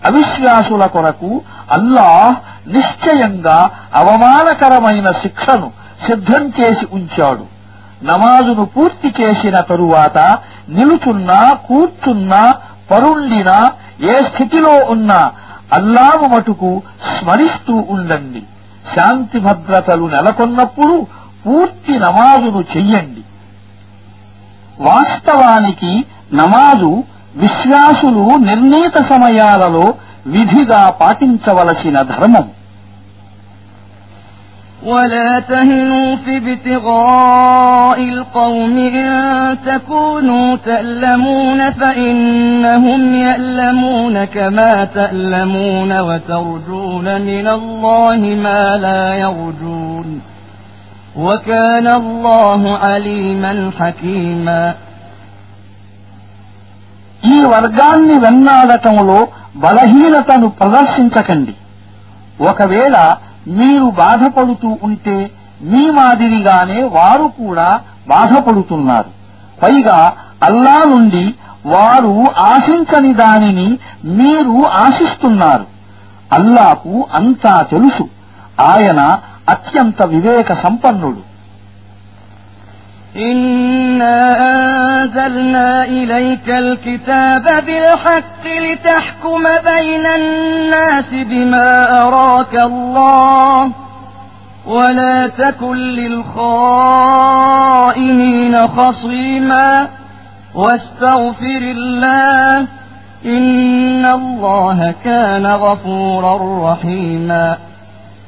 అవిశ్వాసుల కొరకు అల్లాహ్ నిశ్చయంగా అవమానకరమైన శిక్షను సిద్ధం చేసి ఉంచాడు. నమాజును పూర్తి చేసిన తరువాత నిలుచున్నా కూర్చున్నా పరుండినా ఏ స్థితిలో ఉన్నా అల్లాము మటుకు స్మరిస్తూ ఉండండి. శాంతి భద్రతలు నెలకొన్నప్పుడు పూర్తి నమాజును చెయ్యండి వాస్తవానికి నమాజు విశ్వాసులు నిర్ణీత సమయాలలో విధిగా పాటించవలసిన ధర్మం ولا تهنوا في ابتغاء القوم إن تكونوا تألمون فإنهم يألمون كما تألمون وترجون من الله ما لا يرجون وكان الله عليما حكيما ఈ వర్గాన్ని వెన్నాడటంలో బలహీనతను ప్రదర్శించకండి ఒకవేళ మీరు బాధపడుతూ ఉంటే మీ మాదిరిగానే వారు కూడా బాధపడుతున్నారు పైగా అల్లా నుండి వారు ఆశించని దానిని మీరు ఆశిస్తున్నారు అల్లాకు అంతా తెలుసు ఆయన అత్యంత వివేక సంపన్నుడు إنا أنزلنا إليك الكتاب بالحق لتحكم بين الناس بما أراك الله ولا تكن للخائنين خصيما واستغفر الله إن الله كان غفورا رحيما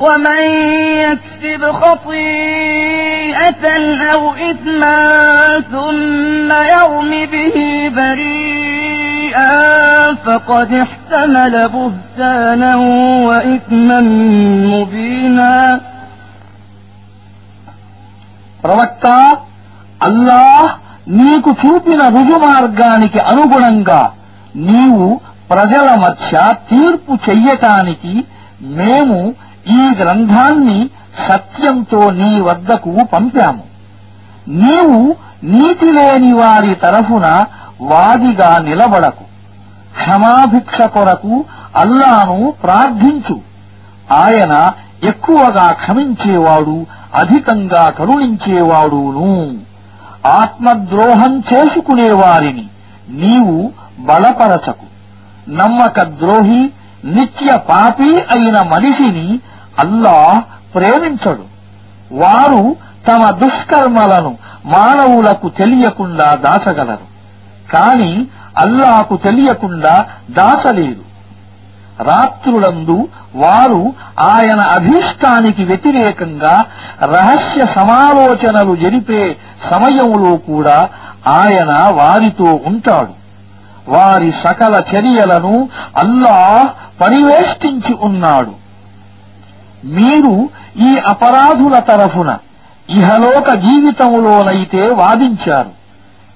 ومن يكسب خطيئة أو إثما ثم يرم به بريئا فقد احتمل بهتانا وإثما مبينا ప్రవక్త అల్లాహ్ నీకు చూపిన రుజుమార్గానికి అనుగుణంగా నీవు ప్రజల మధ్య తీర్పు చెయ్యటానికి మేము ఈ గ్రంథాన్ని సత్యంతో నీ వద్దకు పంపాము. నీవు నీతి లేని వారి తరఫున వాదిగా నిలబడకు. క్షమాభిక్ష కొరకు అల్లాను ప్రార్థించు. ఆయన ఎక్కువగా క్షమించేవాడు అధికంగా కరుణించేవాడును. ఆత్మద్రోహం చేసుకునేవారిని నీవు బలపరచకు. నమ్మక ద్రోహి నిత్య పాపి అయిన మనిషిని అల్లాహ్ ప్రేమించడు. వారు తమ దుష్కర్మలను మానవులకు తెలియకుండా దాచగలరు. కాని అల్లాకు తెలియకుండా దాచలేదు రాత్రులందు వారు ఆయన అభీష్టానికి వ్యతిరేకంగా రహస్య సమాలోచనలు జరిపే సమయంలో కూడా ఆయన వారితో ఉంటాడు. వారి సకల చర్యలను అల్లాహ్ పరివేష్టించి ఉన్నాడు. మీరు ఈ అపరాధుల తరఫున ఇహలోక జీవితములోనైతే వాదించారు.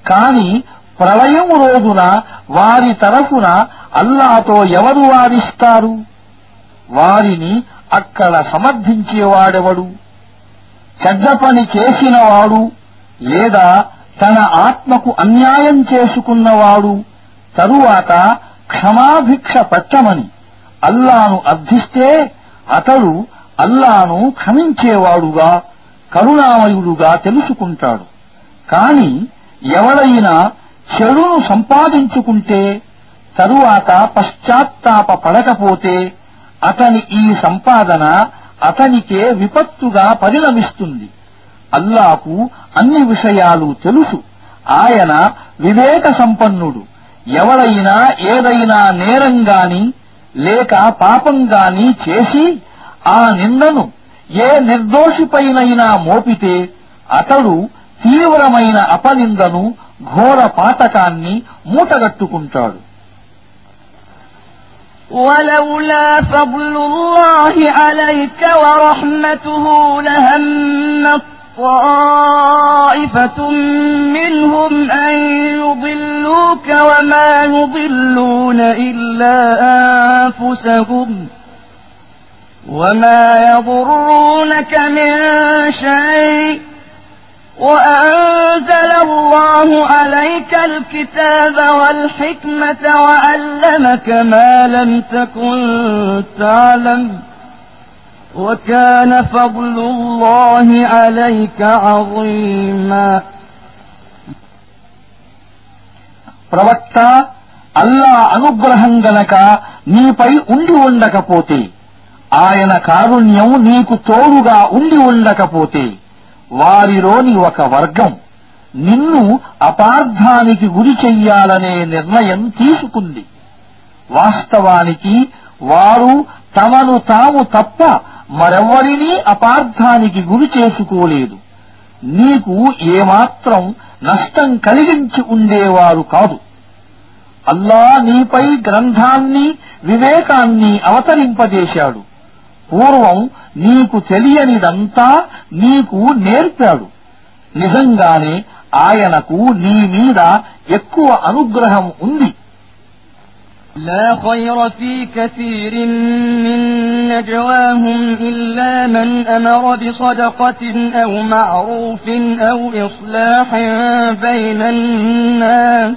కాని ప్రళయం రోజున వారి తరఫున అల్లాతో ఎవరు వాదిస్తారు? వారిని అక్కడ సమర్థించేవాడెవడు? చెడ్డ పని చేసినవాడు లేదా తన ఆత్మకు అన్యాయం చేసుకున్నవాడు? తరువాత క్షమాభిక్ష పెట్టమని అల్లాను అర్థిస్తే అతడు అల్లాను క్షమించేవాడుగా కరుణామయుడుగా తెలుసుకుంటాడు. కాని ఎవడైనా చెడును సంపాదించుకుంటే తరువాత పశ్చాత్తాప పడకపోతే అతని ఈ సంపాదన అతనికే విపత్తుగా పరిణమిస్తుంది. అల్లాకు అన్ని విషయాలు తెలుసు. ఆయన వివేక సంపన్నుడు. ఎవడైనా ఏదైనా నేరంగాని లేక పాపంగాని చేసి ఆ నిందను ఏ నిర్దోషిపైనైనా మోపితే అతడు తీవ్రమైన అపనిందను ఘోర పాతకాన్ని మూటగట్టుకుంటాడు ولولا فضل الله عليك ورحمته لهمت طائفة منهم أن يضلوك وما يضلون إلا أنفسهم وما يضرونك من شيء وأنزل الله عليك الكتاب والحكمة وعلمك ما لم تكن تعلم وكان فضل الله عليك عظيما ప్రవక్త అల్లా అనుగ్రహం గనక నీపై ఉండి ఉండకపోతే ఆయన కారుణ్యం నీకు తోడుగా ఉండి ఉండకపోతే వారిలోని ఒక వర్గం నిన్ను అపార్థానికి గురి చెయ్యాలనే నిర్ణయం తీసుకుంది. వాస్తవానికి వారు తమను తాము తప్ప మరెవ్వరినీ అపార్థానికి గురి చేసుకోలేదు. నీకు ఏమాత్రం నష్టం కలిగించి ఉండేవారు కాదు. అల్లా నీపై గ్రంథాన్ని వివేకాన్ని అవతరింపజేశాడు. పూర్వం నీకు తెలియనిదంతా నీకు నేర్పాడు నిజంగానే ఆయనకు నీ మీద ఎక్కువ అనుగ్రహం ఉంది لا خير في كثير من نجواهم إلا من أمر بصدقة أو معروف أو إصلاح بين الناس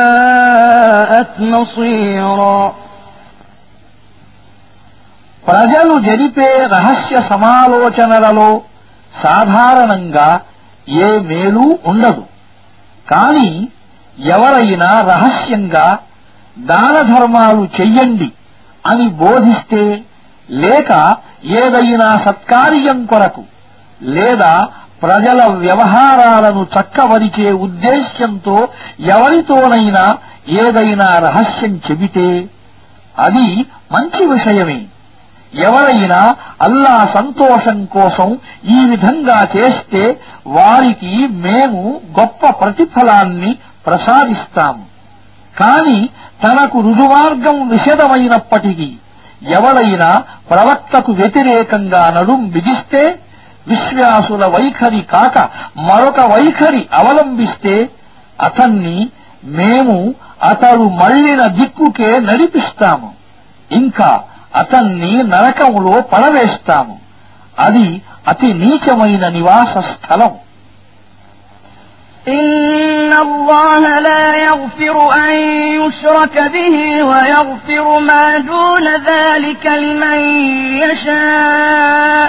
وساءت مصيرا ప్రజలు జరిపే రహస్య సమాలోచనలలో సాధారణంగా ఏ మేలు ఉండదు కాని ఎవరైనా రహస్యంగా దాన ధర్మాలు చెయ్యండి అని బోధిస్తే లేక ఏదైనా సత్కార్యం కొరకు లేదా ప్రజల వ్యవహారాలను చక్కవరిచే ఉద్దేశ్యంతో ఎవరితోనైనా ఏదైనా రహస్యం చెబితే అది మంచి విషయమే. ఎవరైనా అల్లా సంతోషం కోసం ఈ విధంగా చేస్తే వారికి మేము గొప్ప ప్రతిఫలాన్ని ప్రసాదిస్తాము కాని తనకు రుజుమార్గం విషదమైనప్పటికీ ఎవరైనా ప్రవక్తకు వ్యతిరేకంగా నడుం బిగిస్తే విశ్వాసుల వైఖరి కాక మరొక వైఖరి అవలంబిస్తే అతన్ని మేము అతడు మళ్లిన దిక్కుకే నడిపిస్తాము ఇంకా అతన్ని నరకములో పడవేస్తాము అది అతి నీచమైన నివాస స్థలం إن الله لا يغفر أن يشرك به ويغفر ما دون ذلك لمن يشاء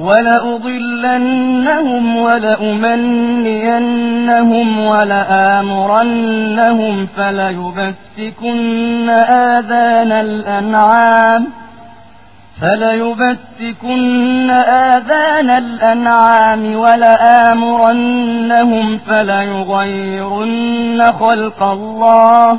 ولأضلنهم ولأمنينهم ولآمرنهم فليبتكن آذان الأنعام فليبتكن آذان الأنعام ولآمرنهم فليغيرن خلق الله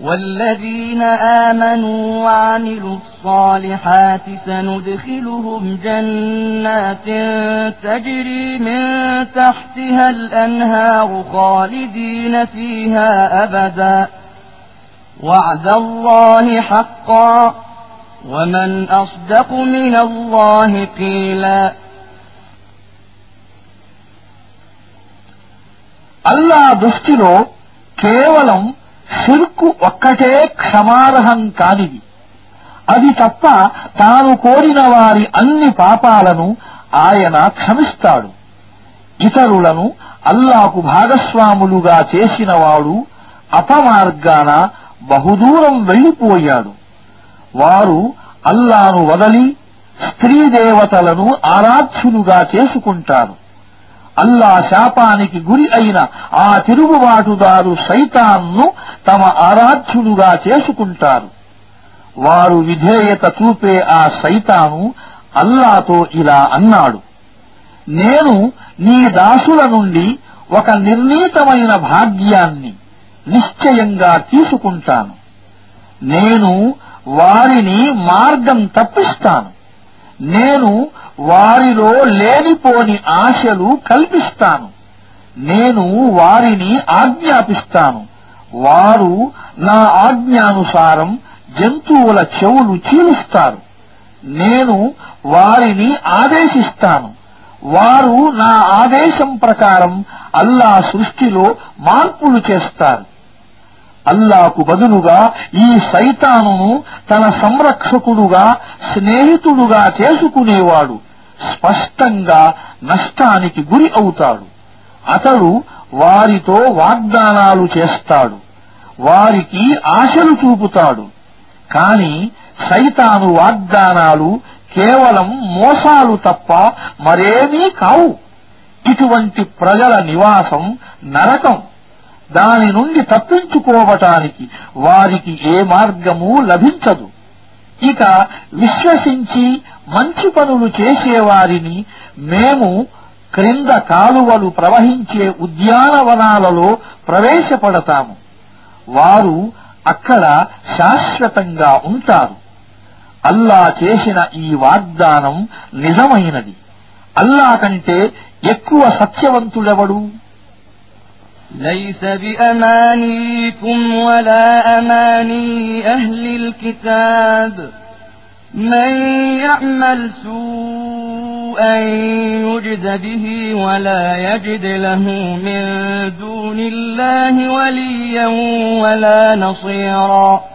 والذين آمنوا وعملوا الصالحات سندخلهم جنات تجري من تحتها الأنهار خالدين فيها أبداً وعد الله حقا ومن أصدق من الله قيلا అల్లా దృష్టిలో కేవలం షిర్కు ఒక్కటే క్షమార్హం కానిది. అది తప్ప తాను కోరిన వారి అన్ని పాపాలను ఆయన క్షమిస్తాడు. ఇతరులను అల్లాకు భాగస్వాములుగా చేసినవాడు అపమార్గాన బహుదూరం వెళ్ళిపోయాడు వారు అల్లాను వదలి స్త్రీ దేవతలను ఆరాధ్యులుగా చేసుకుంటారు. అల్లా శాపానికి గురి అయిన ఆ తిరుగుబాటుదారు సైతాన్ను తమ ఆరాధ్యులుగా చేసుకుంటారు. వారు విధేయత చూపే ఆ సైతాను అల్లాతో ఇలా అన్నాడు. నేను నీ దాసుల నుండి ఒక నిర్ణీతమైన భాగ్యాన్ని నిశ్చయంగా తీసుకుంటాను. నేను వారిని మార్గం తప్పిస్తాను. నేను వారిలో లేనిపోని ఆశలు కల్పిస్తాను. నేను వారిని ఆజ్ఞాపిస్తాను. వారు నా ఆజ్ఞానుసారం జంతువుల చెవులు చీలుస్తారు. నేను వారిని ఆదేశిస్తాను. వారు నా ఆదేశం ప్రకారం అల్లా సృష్టిలో మార్పులు చేస్తారు. అల్లాకు బదులుగా ఈ సైతానును తన సంరక్షకుడుగా స్నేహితుడుగా చేసుకునేవాడు. స్పష్టంగా నష్టానికి గురి అవుతాడు. అతడు వారితో వాగ్దానాలు చేస్తాడు. వారికి ఆశలు చూపుతాడు. కాని సైతాను వాగ్దానాలు కేవలం మోసాలు తప్ప మరేమీ కావు. ఇటువంటి ప్రజల నివాసం నరకం. దాని నుండి తప్పించుకోవటానికి వారికి ఏ మార్గము లభించదు. ఇక విశ్వసించి మంచి పనులు చేసేవారిని మేము క్రింద కాలువలు ప్రవహించే ఉద్యానవనాలలో ప్రవేశపడతాము. వారు అక్కడ శాశ్వతంగా ఉంటారు. అల్లా చేసిన ఈ వాగ్దానం నిజమైనది. అల్లా కంటే ఎక్కువ సత్యవంతుడెవడు? ليس بأمانيكم ولا أماني أهل الكتاب. من يعمل سوءا يجد به ولا يجد له من دون الله وليا ولا نصيرا.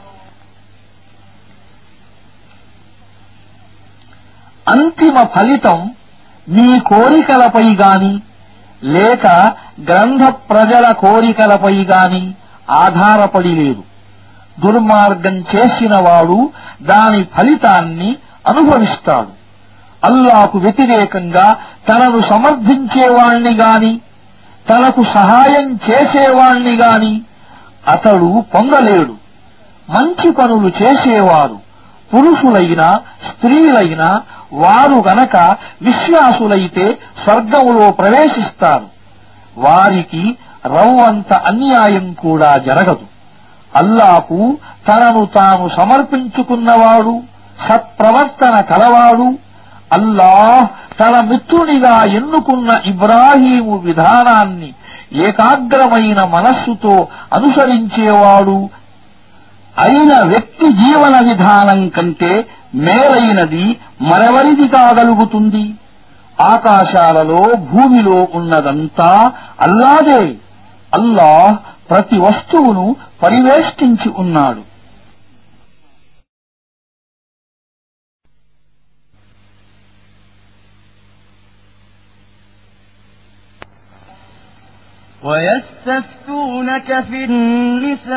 అంతిమ ఫలితం మీ కోరికలపై గాని లేక గ్రంథ ప్రజల కోరికలపై గాని ఆధారపడి లేదు. దుర్మార్గం చేసినవాడు దాని ఫలితాన్ని అనుభవిస్తాడు. అల్లాకు వ్యతిరేకంగా తనను సమర్థించేవాణ్ణి గాని తనకు సహాయం చేసేవాణ్ణి గాని అతడు పొందలేడు. మంచి పనులు చేసేవారు పురుషులైనా స్త్రీలైనా వారు గనక విశ్వాసులైతే స్వర్గములో ప్రవేశిస్తారు. వారికి రవ్వంత అన్యాయం కూడా జరగదు. అల్లాకు తనను తాను సమర్పించుకున్నవాడు సత్ప్రవర్తన కలవాడు అల్లాహ్ తన మిత్రునిగా ఎన్నుకున్న ఇబ్రాహీము విధానాన్ని ఏకాగ్రమైన మనస్సుతో అనుసరించేవాడు అయిన వ్యక్తి జీవన విధానం కంటే మేలైనది మరెవరిది కాగలుగుతుంది ఆకాశాలలో భూమిలో ఉన్నదంతా అల్లాదే అల్లాహ్ ప్రతి వస్తువును పరివేష్టించి ఉన్నాడు ويستفتونك في النساء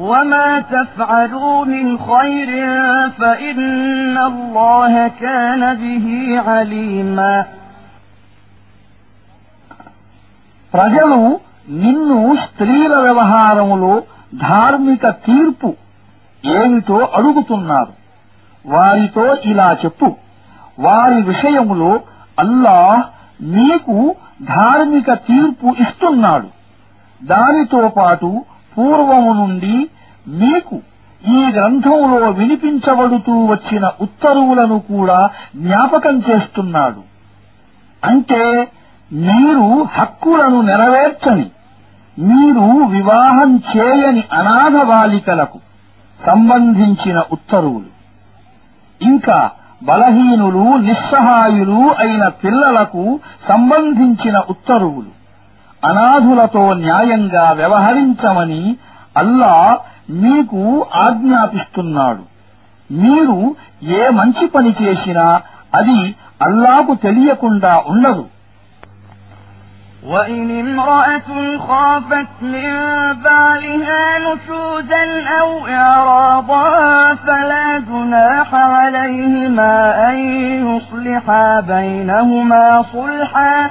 وما تفعلوا من خير فإن الله كان به عليما ప్రజలు నిన్ను స్త్రీల వ్యవహారములో ధార్మిక తీర్పు ఏమిటో అడుగుతున్నారు వారితో ఇలా చెప్పు వారి విషయములో అల్లాహ్ నీకు ధార్మిక తీర్పు ఇస్తున్నాడు దానితో పాటు పూర్వము నుండి మీకు ఈ గ్రంథంలో వినిపించబడుతూ వచ్చిన ఉత్తర్వులను కూడా జ్ఞాపకం చేస్తున్నాడు. అంటే మీరు హక్కులను నెరవేర్చని మీరు వివాహం చేయని అనాథ బాలికలకు సంబంధించిన ఉత్తర్వులు. ఇంకా బలహీనులు నిస్సహాయులు అయిన పిల్లలకు సంబంధించిన ఉత్తర్వులు. అనాథులతో న్యాయంగా వ్యవహరించమని అల్లా మీకు ఆజ్ఞాపిస్తున్నాడు మీరు ఏ మంచి పని చేసినా అది అల్లాకు తెలియకుండా ఉండదు وإن امرأة خافت من بعلها نشوزا أو إعراضا فلا جناح عليهما أن يصلحا بينهما صلحا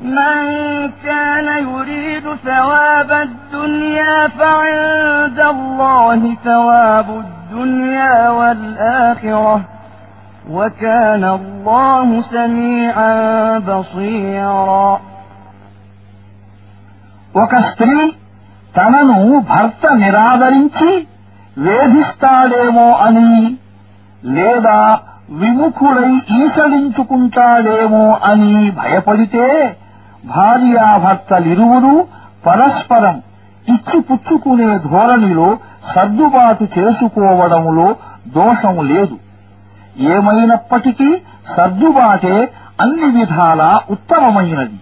من كان يريد ثواب الدنيا فعند الله ثواب الدنيا والآخرة وكان الله سميعا بصيرا ఒక స్త్రీ తనను భర్త నిరాదరించి వేధిస్తాడేమో అని లేదా విముఖుడై ఈసడించుకుంటాడేమో అని భయపడితే భార్యాభర్తలిరువురు పరస్పరం ఇచ్చిపుచ్చుకునే ధోరణిలో సర్దుబాటు చేసుకోవడంలో దోషం లేదు. ఏమైనప్పటికీ సర్దుబాటే అన్ని విధాలా ఉత్తమమైనది.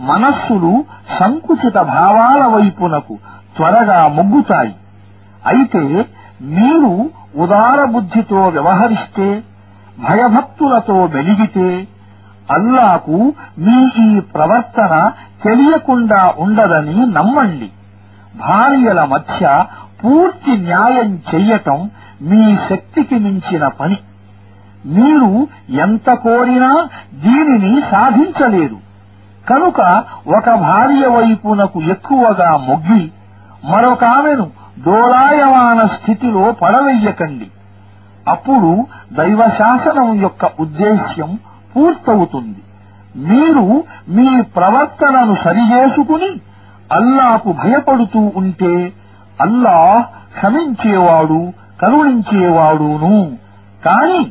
మనస్సులు సంకుచిత భావాల వైపునకు త్వరగా మొగ్గుతాయి. అయితే మీరు ఉదార బుద్ధితో వ్యవహరిస్తే భయభక్తులతో వెలిగితే అల్లాకు మీ ఈ ప్రవర్తన తెలియకుండా ఉండదని నమ్మండి. భార్యల మధ్య పూర్తి న్యాయం చెయ్యటం మీ శక్తికి మించిన పని. మీరు ఎంత కోరినా దీనిని సాధించలేరు కనుక ఒక భార్య వైపునకు ఎక్కువగా మొగ్గి మరొకామెను డోలాయమాన స్థితిలో పడవెయ్యకండి అప్పుడు దైవశాసనం యొక్క ఉద్దేశ్యం పూర్తవుతుంది. మీరు మీ ప్రవర్తనను సరిచేసుకుని అల్లాకు భయపడుతూ ఉంటే అల్లాహ్ క్షమించేవాడు కరుణించేవాడును. కాని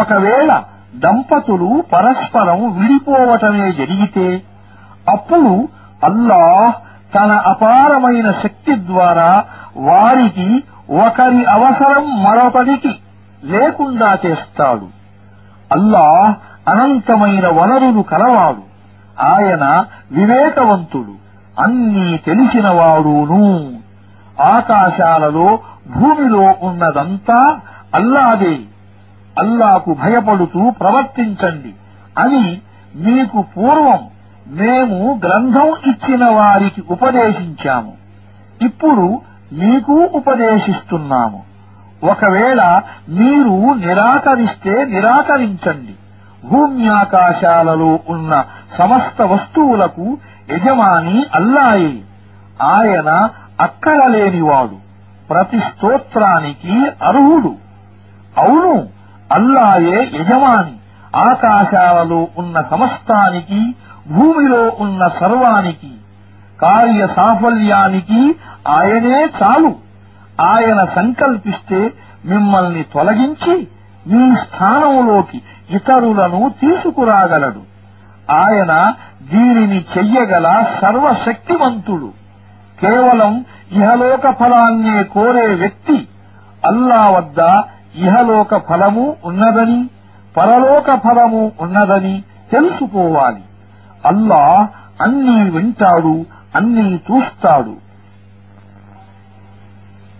ఒకవేళ దంపతులు పరస్పరం విడిపోవటమే జరిగితే అప్పుడు అల్లాహ్ తన అపారమైన శక్తి ద్వారా వారికి ఒకరి అవసరం మరొకరికి లేకుండా చేస్తాడు. అల్లాహ్ అనంతమైన వనరులు కలవాడు. ఆయన వివేకవంతుడు. అన్నీ తెలిసినవాడును. ఆకాశాలలో భూమిలో ఉన్నదంతా అల్లాదే. అల్లాకు భయపడుతూ ప్రవర్తించండి. అని మీకు పూర్వం మేము గ్రంథం ఇచ్చిన వారికి ఉపదేశించాము. ఇప్పుడు మీకు ఉపదేశిస్తున్నాము. ఒకవేళ మీరు నిరాకరిస్తే నిరాకరించండి. భూమ్యాకాశాలలో ఉన్న సమస్త వస్తువులకు యజమాని అల్లాయే. ఆయన అక్కడలేనివాడు ప్రతి స్తోత్రానికి అర్హుడు. అవును అల్లాయే యజమాని. ఆకాశాలలో ఉన్న సమస్తానికి భూమిలో ఉన్న సర్వానికి కార్య సాఫల్యానికి ఆయనే చాలు. ఆయన సంకల్పిస్తే మిమ్మల్ని తొలగించి మీ స్థానంలోకి ఇతరులను తీసుకురాగలడు. ఆయన దీనిని చెయ్యగల సర్వశక్తివంతుడు కేవలం ఇహలోక ఫలాన్నే కోరే వ్యక్తి అల్లా వద్ద ఇహలోక ఫలము ఉన్నదని పరలోక ఫలము ఉన్నదని తెలుసుకోవాలి. అల్లా అన్నీ వింటాడు అన్నీ చూస్తాడు.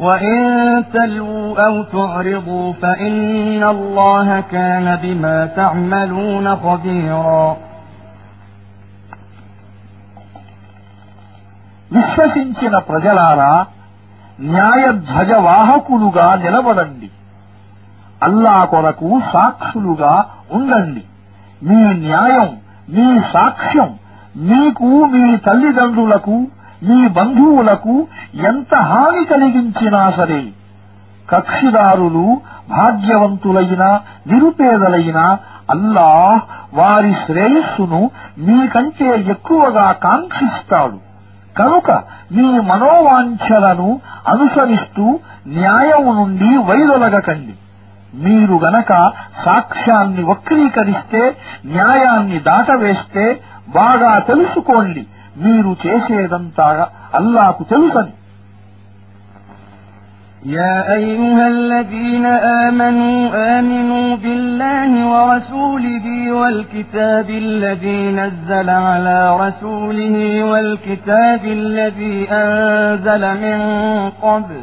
وإن تلووا أو تعرضوا فإن الله كان بما تعملون خبيرا విశ్వసించిన ప్రజలారా న్యాయధ్వజవాహకులుగా నిలబడండి అల్లా కొరకు సాక్షులుగా ఉండండి మీ న్యాయం మీ సాక్ష్యం మీకు మీ తల్లిదండ్రులకు మీ బంధువులకు ఎంత హాని కలిగించినా సరే కక్షిదారులు భాగ్యవంతులైన నిరుపేదలైన అల్లాహ్ వారి శ్రేయస్సును మీకంటే ఎక్కువగా కాంక్షిస్తాడు. కనుక మీ మనోవాంఛలను అనుసరిస్తూ న్యాయం నుండి వైదొలగకండి. మీరు గనక సాక్ష్యాన్ని వక్రీకరిస్తే న్యాయాన్ని దాటవేస్తే బాగా తెలుసుకోండి. మీరు చేసేదంతా అల్లాకు తెలుసని يا أيها الذين آمنوا آمنوا بالله ورسوله والكتاب الذي نزل على رسوله والكتاب الذي أنزل من قبل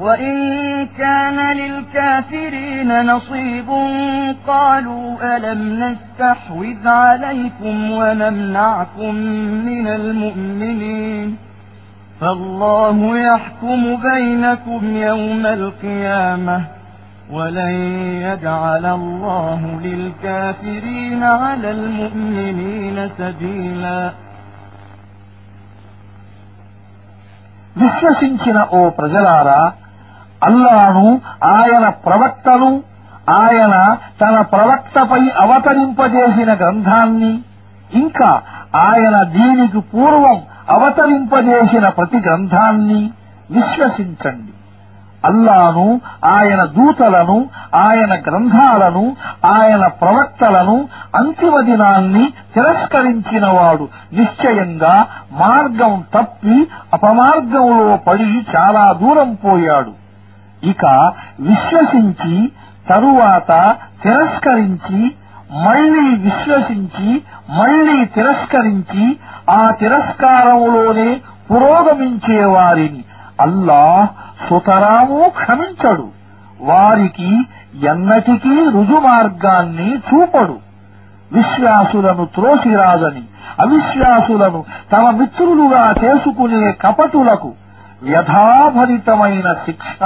وإن كان للكافرين نصيب قالوا ألم نستحوذ عليكم ونمنعكم من المؤمنين فالله يحكم بينكم يوم القيامة ولن يجعل الله للكافرين على المؤمنين سبيلا విశ్వసించిన ఓ ప్రజలారా అల్లాను ఆయన ప్రవక్తను ఆయన తన ప్రవక్తపై అవతరింపజేసిన గ్రంథాన్ని ఇంకా ఆయన దీనికి పూర్వం అవతరింపజేసిన ప్రతి గ్రంథాన్ని విశ్వసించండి. అల్లాను ఆయన దూతలను ఆయన గ్రంథాలను ఆయన ప్రవక్తలను అంతిమ దినాన్ని తిరస్కరించినవాడు నిశ్చయంగా మార్గం తప్పి అపమార్గంలో పడి చాలా దూరం పోయాడు. ఇక విశ్వసించి తరువాత తిరస్కరించి మళ్ళీ విశ్వసించి మళ్ళీ తిరస్కరించి ఆ తిరస్కారంలోనే పురోగమించే వారిని అల్లాహ్ సుతరాము క్షమించడు. వారికి ఎన్నటికీ రుజుమార్గాన్ని చూపడు. విశ్వాసులను త్రోసిరాదని అవిశ్వాసులను తమ మిత్రులుగా చేసుకునే కపటులకు యథాభరితమైన శిక్ష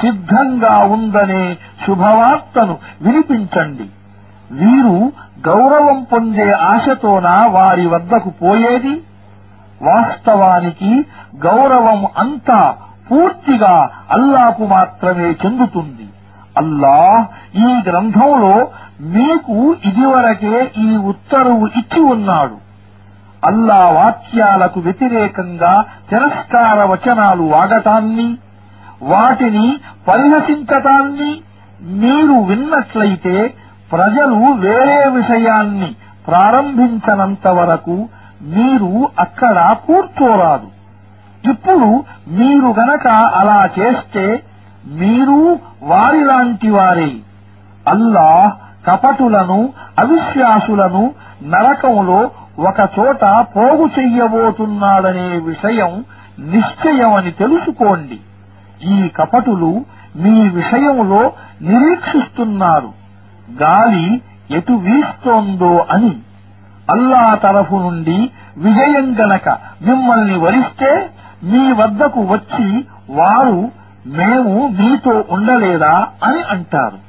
సిద్ధంగా ఉందనే శుభవార్తను వినిపించండి. వీరు గౌరవం పొందే ఆశతోన వారి వద్దకు పోయేది? వాస్తవానికి గౌరవం అంతా పూర్తిగా అల్లాకు మాత్రమే చెందుతుంది. అల్లాహ్ ఈ గ్రంథంలో మీకు ఇదివరకే ఈ ఉత్తర్వు ఇచ్చి ఉన్నాడు. అల్లా వాక్యాలకు వ్యతిరేకంగా తిరస్కార వచనాలు వాడటాన్ని వాటిని పరిహసించటాన్ని మీరు విన్నట్లయితే ప్రజలు వేరే విషయాన్ని ప్రారంభించనంత వరకు మీరు అక్కడ కూర్చోరాదు. ఇప్పుడు మీరు గనక అలా చేస్తే మీరు వారిలాంటి వారే. అల్లాహ్ కపటులను అవిశ్వాసులను నరకంలో ఒకచోట పోగు చెయ్యబోతున్నాడనే విషయం నిశ్చయమని తెలుసుకోండి. ఈ కపటులు మీ విషయంలో నిరీక్షిస్తున్నారు. గాలి ఎటు వీస్తోందో అని. అల్లా తరఫు నుండి విజయం గనక మిమ్మల్ని వరిస్తే మీ వద్దకు వచ్చి వారు మేము మీతో ఉండలేదా అని అంటారు.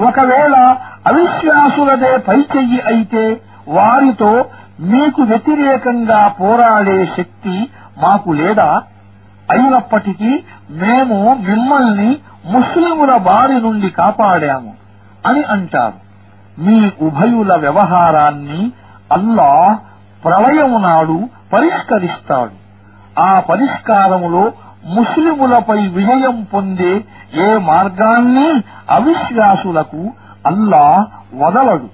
ఒకవేళ అవిశ్వాసులదే పైచెయ్యి అయితే వారితో మీకు వ్యతిరేకంగా పోరాడే శక్తి మాకు లేదా? అయినప్పటికీ మేము మిమ్మల్ని ముస్లిముల బారి నుండి కాపాడాము అని అంటారు. మీ ఉభయుల వ్యవహారాన్ని అల్లాహ్ ప్రళయము నాడు పరిష్కరిస్తాడు. ఆ పరిష్కారములో ముస్లిములపై విజయం పొందే ఏ మార్గాన్ని అవిశ్వాసులకు అల్లా వదలడు.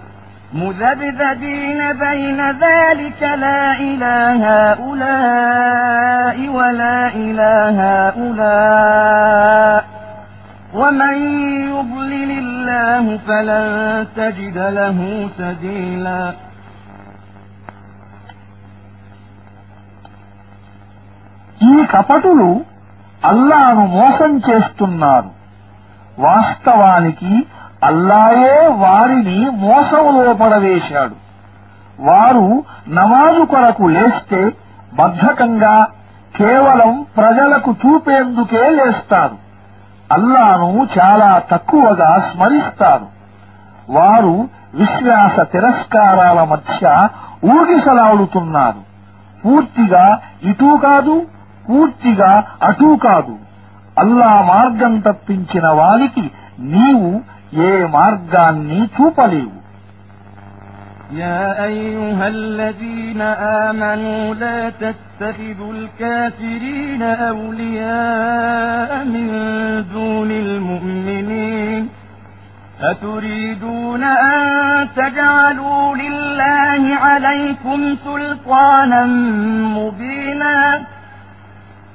مذبذبين بين ذلك لا إلى هؤلاء ولا إلى هؤلاء ومن يضلل الله فلن تجد له سبيلا ఈ కపటులు అల్లాను మోసం చేస్తున్నారు వాస్తవానికి అల్లాయే వారిని మోసంలో పడవేశాడు. వారు నమాజు కొరకు లేస్తే బద్ధకంగా కేవలం ప్రజలకు చూపేందుకే లేస్తారు. అల్లాను చాలా తక్కువగా స్మరిస్తారు. వారు విశ్వాస తిరస్కారాల మధ్య ఊగిసలాడుతున్నారు. పూర్తిగా ఇటూ కాదు పూర్తిగా అటూ కాదు. అల్లా మార్గం తప్పించిన వారికి నీవు ఏ మార్గాన్ని చూపలేవు يا أيها الذين آمنوا لا تتخذوا الكافرين أولياء من دون المؤمنين أتريدون أن تجعلوا لله عليكم سلطانا مبينا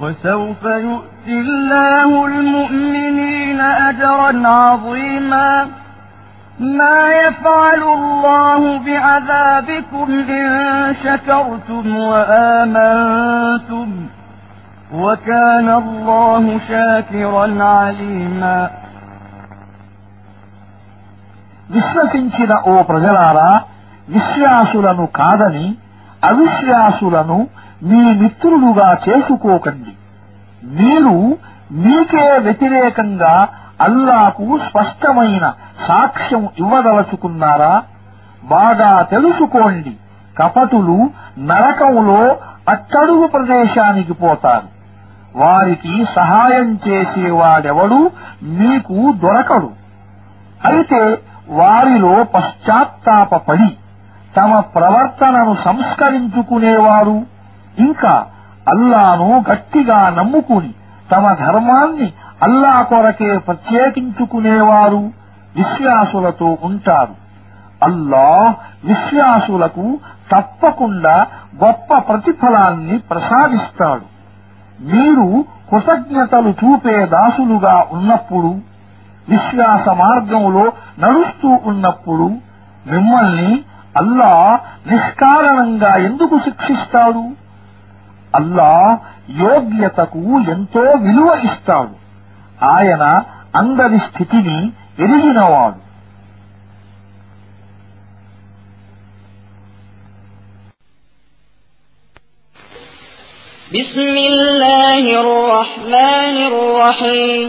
وسوف يؤتي الله المؤمنين أجرا عظيما ما يفعل الله بعذابكم إن شكرتم وآمنتم وكان الله شاكرا عليما విశ్వసించిన ఓ ప్రజలారా విశ్వాసులను కాదని అవిశ్వాసులను మీ మిత్రులుగా చేసుకోకండి. మీరు మీకే వ్యతిరేకంగా అల్లాకు స్పష్టమైన సాక్ష్యం ఇవ్వదలుచుకున్నారా? బాగా తెలుసుకోండి. కపటులు నరకంలో అట్టడుగు ప్రదేశానికి పోతారు. వారికి సహాయం చేసేవాడెవడు మీకు దొరకడు. అయితే వారిలో పశ్చాత్తాపడి తమ ప్రవర్తనను సంస్కరించుకునేవారు ఇంకా అల్లాను గట్టిగా నమ్ముకుని తమ ధర్మాన్ని అల్లా కొరకే ప్రత్యేకించుకునేవారు విశ్వాసులతో ఉంటారు. అల్లాహ్ విశ్వాసులకు తప్పకుండా గొప్ప ప్రతిఫలాన్ని ప్రసాదిస్తాడు. మీరు కృతజ్ఞతలు చూపే దాసులుగా ఉన్నప్పుడు విశ్వాస మార్గంలో నడుస్తూ ఉన్నప్పుడు మిమ్మల్ని అల్లా నిష్కారణంగా ఎందుకు శిక్షిస్తాడు? అల్లా యోగ్యతకు ఎంతో విలువ ఇస్తాడు ఆయన అందరి స్థితిని ఎరిగినవాడు بسم الله الرحمن الرحيم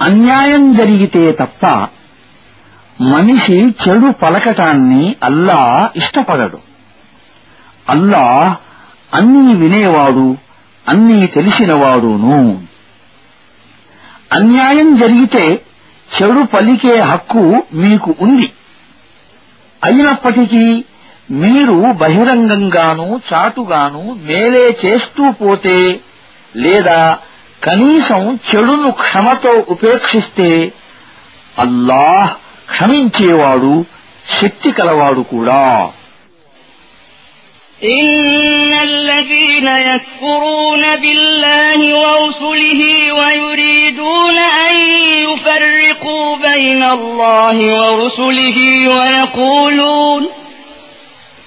అన్యాయం జరిగితే తప్ప మనిషి చెడు పలకటాన్ని అల్లా ఇష్టపడడు. అల్లా అన్నీ వినేవాడు అన్నీ తెలిసినవాడును. అన్యాయం జరిగితే చెడు పలికే హక్కు మీకు ఉంది. అయినప్పటికీ మీరు బహిరంగంగాను చాటుగాను మేలే చేస్తూ పోతే లేదా కనీసం చెడును క్షమతో ఉపేక్షిస్తే అల్లాహ్ క్షమించేవాడు శక్తి కలవాడు కూడా إن الذين يكفرون بالله ورسله ويريدون أن يفرقوا بين الله ورسله ويقولون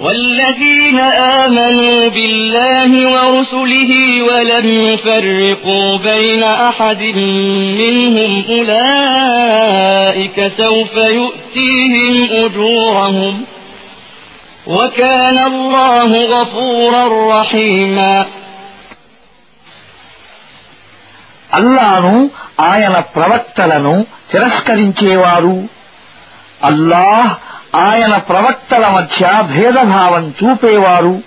والذين آمنوا بالله ورسله ولم يفرقوا بين أحد منهم أولئك سوف يؤتيهم أجورهم وكان الله غفورا رحيما అల్లాను ఆయన ప్రవక్తలను తిరస్కరించేవారు అల్లాహ్ ఆయన ప్రవక్తల మధ్య భేదభావం చూపేవారు.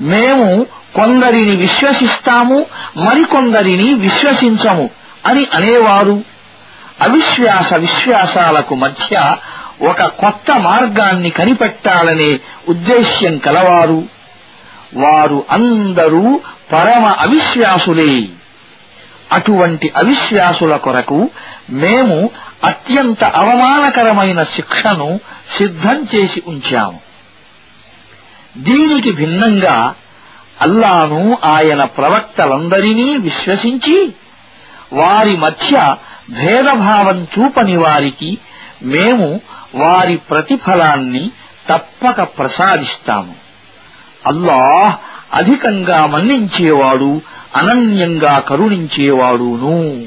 మేము కొందరిని విశ్వసిస్తాము మరికొందరిని విశ్వసించము అని అనేవారు. అవిశ్వాస విశ్వాసాలకు మధ్య ఒక కొత్త మార్గాన్ని కనిపెట్టాలనే ఉద్దేశ్యం కలవారు. వారు అందరూ పరమ అవిశ్వాసులే. అటువంటి అవిశ్వాసుల కొరకు మేము అత్యంత అవమానకరమైన శిక్షను సిద్ధం చేసి ఉంచాము. దీనికి భిన్నంగా అల్లాను ఆయన ప్రవక్తలందరినీ విశ్వసించి వారి మధ్య భేదభావం చూపని వారికి మేము వారి ప్రతిఫలాన్ని తప్పక ప్రసాదిస్తాము. అల్లాహ్ అధికంగా మన్నించేవాడు అనన్యంగా కరుణించేవాడును.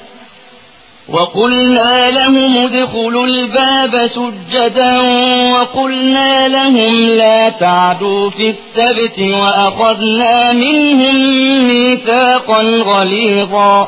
وقلنا لهم ادخلوا الباب سجدا وقلنا لهم لا تعدوا في السبت وأخذنا منهم ميثاقا غليظا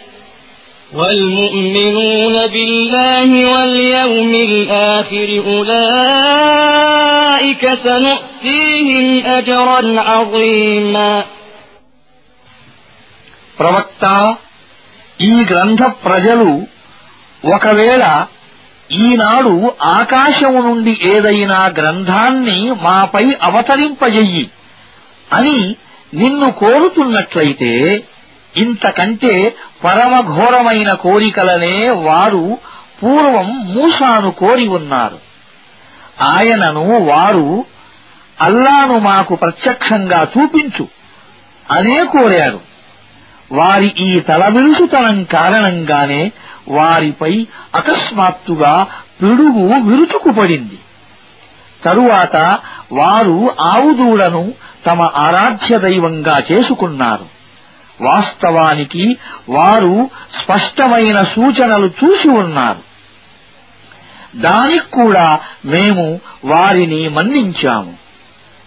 والمؤمنون بالله واليوم الآخر أولئك سنؤتيهم أجرا عظيما ప్రవక్త ఈ గ్రంథ ప్రజలు ఒకవేళ ఈనాడు ఆకాశము నుండి ఏదైనా గ్రంథాన్ని మాపై అవతరింపజెయ్యి అని నిన్ను కోరుతున్నట్లయితే ఇంతకంటే పరమఘోరమైన కోరికలనే వారు పూర్వం మూసాను కోరి ఉన్నారు. ఆయనను వారు అల్లాను మాకు ప్రత్యక్షంగా చూపించు అనే కోరారు. వారి ఈ తలవిరుసుతనం కారణంగానే వారిపై అకస్మాత్తుగా పిడుగు విరుచుకుపడింది. తరువాత వారు ఆవుదూడను తమ ఆరాధ్య దైవంగా చేసుకున్నారు. వాస్తవానికి వారు స్పష్టమైన సూచనలు చూసి ఉన్నారు. దానికి కూడా మేము వారిని మన్నించాము.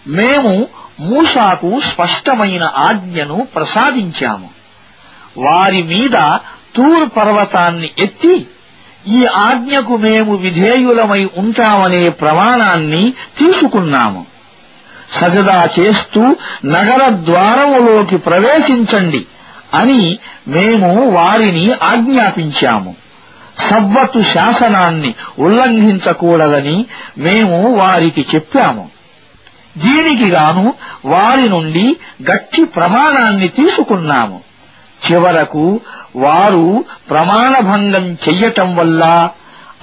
మేము మూసాకు స్పష్టమైన ఆజ్ఞను ప్రసాదించాము. వారి మీద తూర్ పర్వతాన్ని ఎత్తి ఈ ఆజ్ఞకు మేము విధేయులమై ఉంటామనే ప్రమాణాన్ని తీసుకున్నాము. సజదా చేస్తూ నగర ద్వారములోకి ప్రవేశించండి అని మేము వారిని ఆజ్ఞాపించాము. సవ్వతు శాసనాన్ని ఉల్లంఘించకూడదని మేము వారికి చెప్పాము. దీనికి గాను వారి నుండి గట్టి ప్రమాణాన్ని తీసుకున్నాము. చివరకు వారు ప్రమాణభంగం చెయ్యటం వల్ల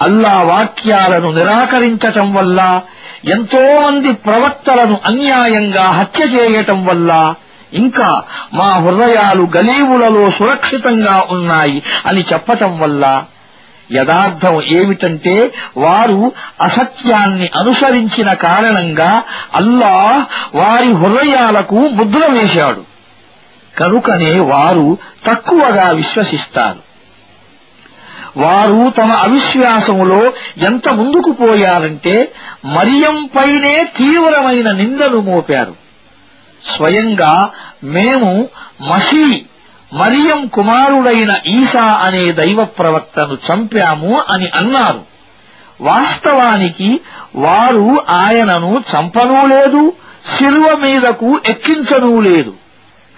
అల్లా వాక్యాలను నిరాకరించటం వల్ల ఎంతో మంది ప్రవక్తలను అన్యాయంగా హత్య చేయటం వల్ల ఇంకా మా హృదయాలు గలీవులలో సురక్షితంగా ఉన్నాయి అని చెప్పటం వల్ల యథార్థం ఏమిటంటే వారు అసత్యాన్ని అనుసరించిన కారణంగా అల్లాహ్ వారి హృదయాలకు ముద్ర వేశాడు. కనుకనే వారు తక్కువగా విశ్వసిస్తారు. వారు తమ అవిశ్వాసములో ఎంత ముందుకు పోయారంటే మరియంపైనే తీవ్రమైన నిందను మోపారు. స్వయంగా మేము మసీ మరియం కుమారుడైన ఈసా అనే దైవ ప్రవక్తను చంపాము అని అన్నారు. వాస్తవానికి వారు ఆయనను చంపనూ లేదు శిలువ మీదకు ఎక్కించనూ లేదు.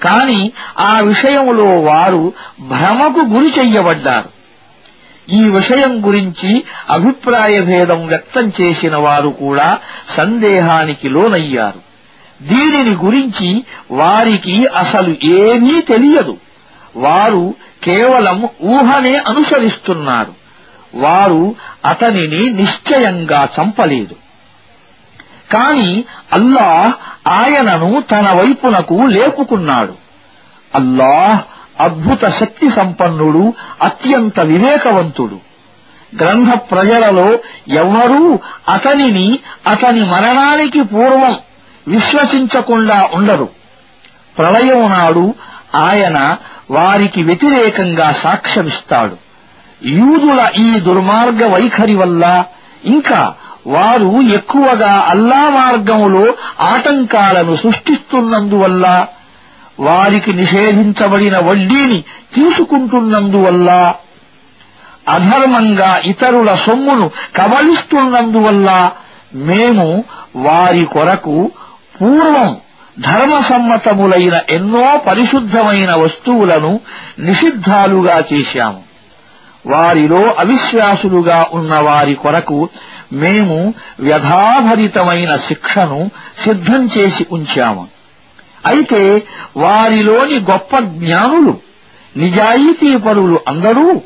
కాని ఆ విషయములో వారు భ్రమకు గురి చెయ్యబడ్డారు ఈ విషయం గురించి అభిప్రాయ భేదం వ్యక్తం చేసిన వారు కూడా సందేహానికి లోనయ్యారు. దీనిని గురించి వారికి అసలు ఏమీ తెలియదు. వారు కేవలం ఊహనే అనుసరిస్తున్నారు. వారు అతనిని నిశ్చయంగా చంపలేదు. కాని అల్లాహ్ ఆయనను తన వైపునకు లేపుకున్నాడు. అల్లాహ్ అద్భుత శక్తి సంపన్నుడు అత్యంత వివేకవంతుడు. గ్రంథ ప్రజలలో ఎవ్వరూ అతనిని అతని మరణానికి పూర్వం విశ్వసించకుండా ఉండరు. ప్రళయం నాడు ఆయన వారికి వ్యతిరేకంగా సాక్ష్యమిస్తాడు. యూదుల ఈ దుర్మార్గ వైఖరి వల్ల ఇంకా వారు ఎక్కువగా అల్లా మార్గములో ఆటంకాలను సృష్టిస్తున్నందువల్ల వారికి నిషేధించబడిన వడ్డీని తీసుకుంటున్నందువల్ల అధర్మంగా ఇతరుల సొమ్మును కబలిస్తున్నందువల్ల మేము వారి కొరకు పూర్వం ధర్మసమ్మతములైన ఎన్నో పరిశుద్ధమైన వస్తువులను నిషిద్ధాలుగా చేశాము. వారిలో అవిశ్వాసులుగా ఉన్న వారి కొరకు మేము వ్యధాభరితమైన శిక్షను సిద్ధం చేసి ఉంచాము. అయితే వారిలోని గొప్ప జ్ఞానులు నిజాయితీపరులు అందరూ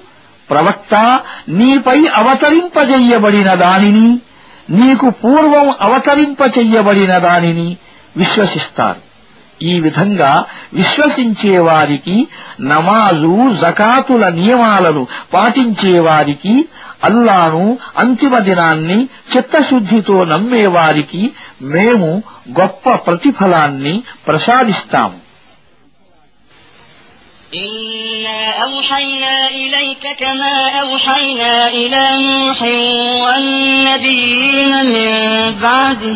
ప్రవక్త నీపై అవతరింపజెయ్యబడిన దానిని నీకు పూర్వం అవతరింపచెయ్యబడిన దానిని విశ్వసిస్తారు. ఈ విధంగా విశ్వసించే వారికి నమాజు జకాతుల నియమాలను పాటించే వారికి అల్లాను అంతిమ దినాన్ని చిత్తశుద్ధితో నమ్మేవారికి మేము గొప్ప ప్రతిఫలాన్ని ప్రసాదిస్తాము إنا أوحينا إليك كما أوحينا إلى نوح والنبيين من بعده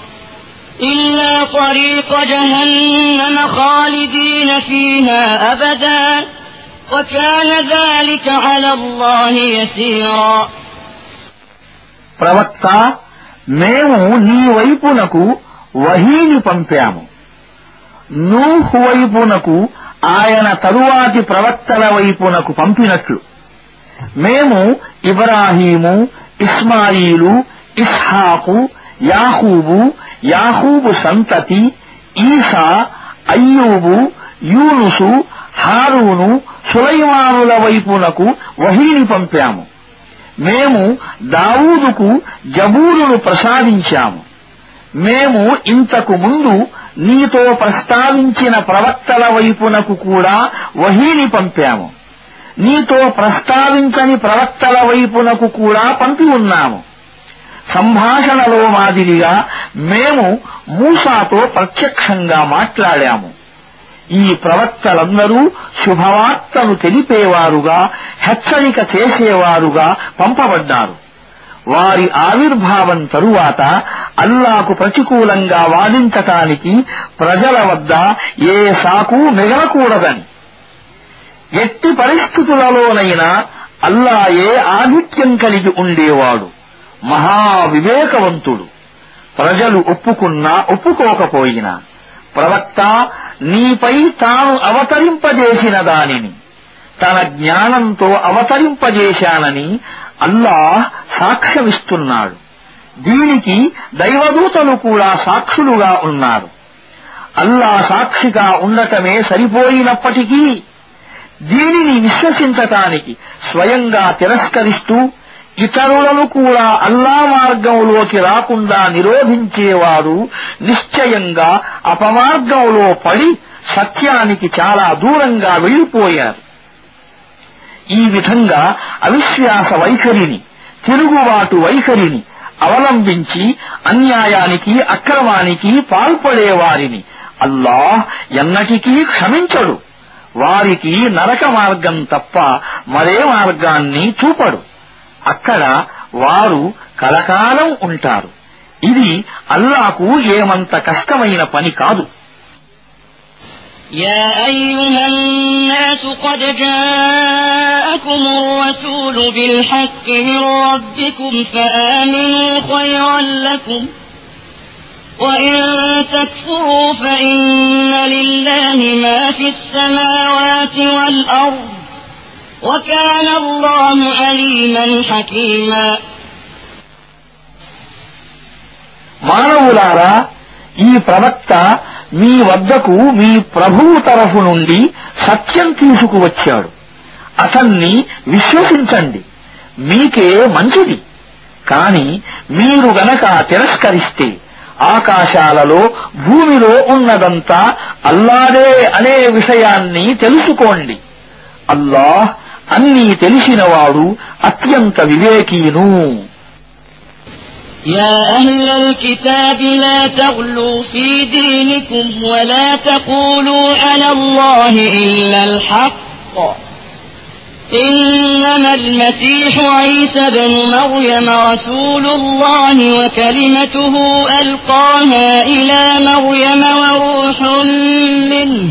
إلا طريق جهنم خالدين فيها أبدا وكان ذلك على الله يسيرا ప్రవక్త మేము నీ వైపునకు వహీని పంపాము నూహు వైపునకు ఆయన తరువాతి ప్రవక్తల వైపునకు పంపినట్లు మేము ఇబ్రాహీము ఇస్మాయిలు ఇస్హాకు యాహూబు యాహూబు సంతతి ఈసా అయ్యూబు యూనుసు హారూను సులైమానుల వైపునకు వహీని పంపాము. మేము దావూదుకు జబూరును ప్రసాదించాము. మేము ఇంతకు ముందు నీతో ప్రస్తావించిన ప్రవక్తల వైపునకు కూడా వహీని పంపాము. నీతో ప్రస్తావించని ప్రవక్తల వైపునకు కూడా పంపి ఉన్నాము. సంభాషణలో మాదిరిగా మేము మూసాతో ప్రత్యక్షంగా మాట్లాడాము. ఈ ప్రవక్తలందరూ శుభవార్తను తెలిపేవారుగా హెచ్చరిక చేసేవారుగా పంపబడ్డారు. వారి ఆవిర్భావం తరువాత అల్లాకు ప్రతికూలంగా వాదించటానికి ప్రజల వద్ద ఏ సాకు మిగలకూడదని. ఎట్టి పరిస్థితులలోనైనా అల్లాయే ఆధిక్యం కలిగి ఉండేవాడు. మహావివేకవంతుడు. ప్రజలు ఒప్పుకున్నా ఒప్పుకోకపోయినా ప్రవక్త నీపై తాను అవతరింపజేసిన దానిని తన జ్ఞానంతో అవతరింపజేశానని అల్లాహ్ సాక్ష్యమిస్తున్నాడు. దీనికి దైవదూతలు కూడా సాక్షులుగా ఉన్నారు. అల్లా సాక్షిగా ఉండటమే సరిపోయినప్పటికీ దీనిని విశ్వసించటానికి స్వయంగా తిరస్కరిస్తూ ఇతరులను కూడా అల్లా మార్గంలోకి రాకుండా నిరోధించేవారు నిశ్చయంగా అపమార్గంలో పడి సత్యానికి చాలా దూరంగా వెళ్ళిపోయారు ఈ విధంగా అవిశ్వాస వైఖరిని తిరుగుబాటు వైఖరిని అవలంబించి అన్యాయానికి అక్రమానికి పాల్పడేవారిని అల్లాహ్ ఎన్నటికీ క్షమించడు. వారికి నరక మార్గం తప్ప మరే మార్గాన్ని చూపడు. అక్కడ వారు కలకాలం ఉంటారు ఇది అల్లాకు ఏమంత కష్టమైన పని కాదు يا أيها الناس قد جاءكم الرسول بالحق من ربكم فآمنوا خيرا لكم وإن تكفروا فإن لله ما في السماوات والأرض وكان الله عليما حكيما మానవులారా ఈ ప్రవక్త మీ వద్దకు మీ ప్రభువు తరఫు నుండి సత్యం తీసుకువచ్చాడు అతన్ని విశ్వసించండి మీకే మంచిది కాని మీరు గనక తిరస్కరిస్తే ఆకాశాలలో భూమిలో ఉన్నదంతా అల్లాదే అనే విషయాన్ని తెలుసుకోండి అల్లాహ్ అన్నీ తెలిసినవాడు అత్యంత వివేకీను يا أهل الكتاب لا تغلوا في دينكم ولا تقولوا على الله إلا الحق إنما المسيح عيسى بن مريم رسول الله وكلمته ألقاها إلى مريم وروح منه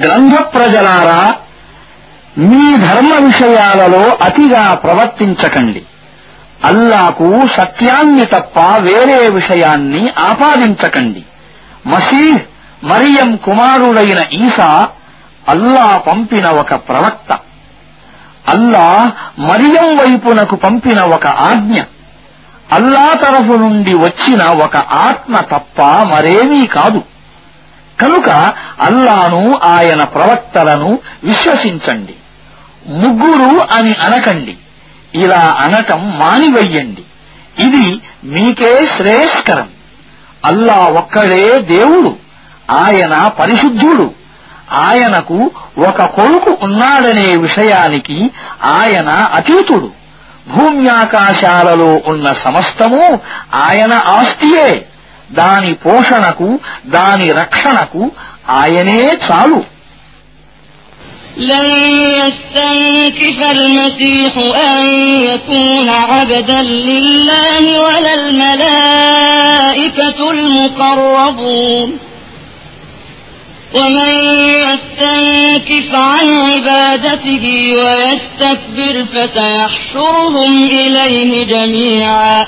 గ్రంథ ప్రజలారా మీ ధర్మ విషయాలలో అతిగా ప్రవర్తించకండి. అల్లాకు సత్యాన్ని తప్ప వేరే విషయాన్ని ఆపాదించకండి. మసీహ్ మరియం కుమారుడైన ఈసా అల్లా పంపిన ఒక ప్రవక్త. అల్లా మరియం వైపునకు పంపిన ఒక ఆజ్ఞ. అల్లా తరఫు నుండి వచ్చిన ఒక ఆత్మ తప్ప మరేమీ కాదు. కనుక అల్లాను ఆయన ప్రవక్తలను విశ్వసించండి. ముగ్గురు అని అనకండి. ఇలా అనటం మానివెయ్యండి. ఇది మీకే శ్రేయస్కరం. అల్లా ఒక్కడే దేవుడు. ఆయన పరిశుద్ధుడు. ఆయనకు ఒక కొడుకు ఉన్నాడనే విషయానికి ఆయన అతీతుడు. భూమ్యాకాశాలలో ఉన్న సమస్తము ఆయన ఆస్తియే. దాని పోషణకు దాని రక్షణకు ఆయనే చాలు لن يستنكف المسيح أن يكون عبدا لله ولا الملائكة المقربون ومن يستنكف عن عبادته ويستكبر فسيحشرهم إليه جميعا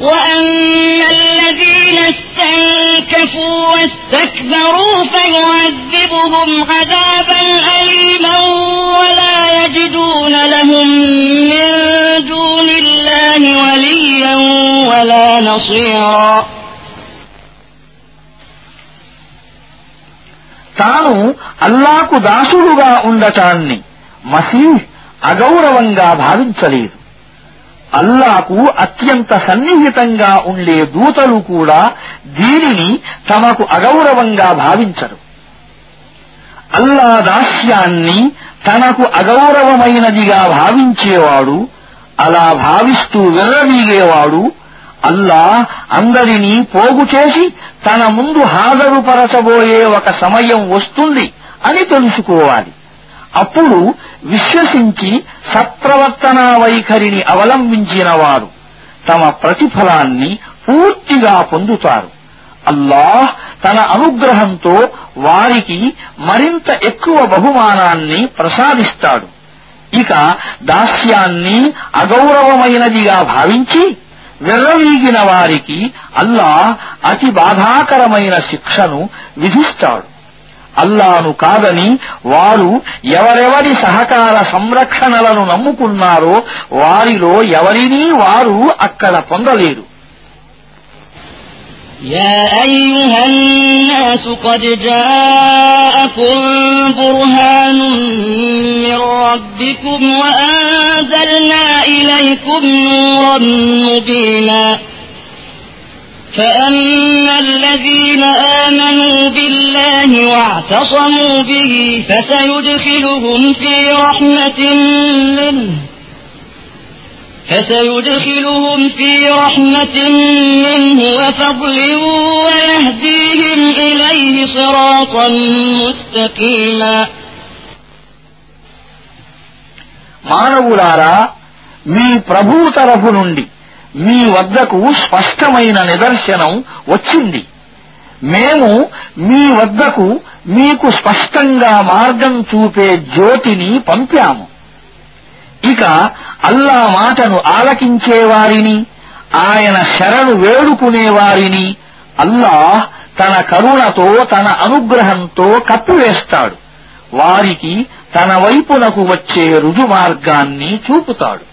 وأما الذين استنكفوا واستكبروا فيعذبهم عذابا أليما ولا يجدون لهم من دون الله وليا ولا نصيرا తాను అల్లాకు దాసుడుగా ఉండటాన్ని మసీహ్ అగౌరవంగా భావించలేదు అల్లాకు అత్యంత సన్నిహితంగా ఉండే దూతలు కూడా దీనిని తమకు అగౌరవంగా భావించరు. అల్లా దాస్యాన్ని తనకు అగౌరవమైనదిగా భావించేవాడు అలా భావిస్తూ విర్రవీగేవాడు అల్లా అందరినీ పోగు చేసి తన ముందు హాజరుపరచబోయే ఒక సమయం వస్తుంది అని తెలుసుకోవాలి. అప్పుడు విశ్వసించి సత్ప్రవర్తనా వైఖరిని అవలంబించిన వారు తమ ప్రతిఫలాన్ని పూర్తిగా పొందుతారు. అల్లాహ్ తన అనుగ్రహంతో వారికి మరింత ఎక్కువ బహుమానాన్ని ప్రసాదిస్తాడు. ఇక దాస్యాన్ని అగౌరవమైనదిగా భావించి వెర్రవీగిన వారికి అల్లాహ్ అతి బాధాకరమైన శిక్షను విధిస్తాడు. అల్లాను కాదని వారు ఎవరెవరి సహకార సంరక్షణలను నమ్ముకున్నారో వారిలో ఎవరినీ వారు అక్కడ పొందలేరు يا أيها الناس قد جاءكم برهان من ربكم وأنزلنا إليكم نورا مبينا فأما الذين آمنوا بالله واعتصموا به فسيدخلهم في رحمة منه فسيدخلهم في رحمة منه وفضل ويهديهم إليه صراطا مستقيما మానవులారా మీ ప్రభువు తరఫు నుండి మీ వద్దకు స్పష్టమైన నిదర్శనం వచ్చింది. మేము మీ వద్దకు మీకు స్పష్టంగా మార్గం చూపే జ్యోతిని పంపాము. ఇక అల్లా మాటను ఆలకించేవారిని ఆయన శరణు వేడుకునేవారిని అల్లాహ్ తన కరుణతో తన అనుగ్రహంతో కప్పివేస్తాడు. వారికి తన వైపునకు వచ్చే రుజుమార్గాన్ని చూపుతాడు.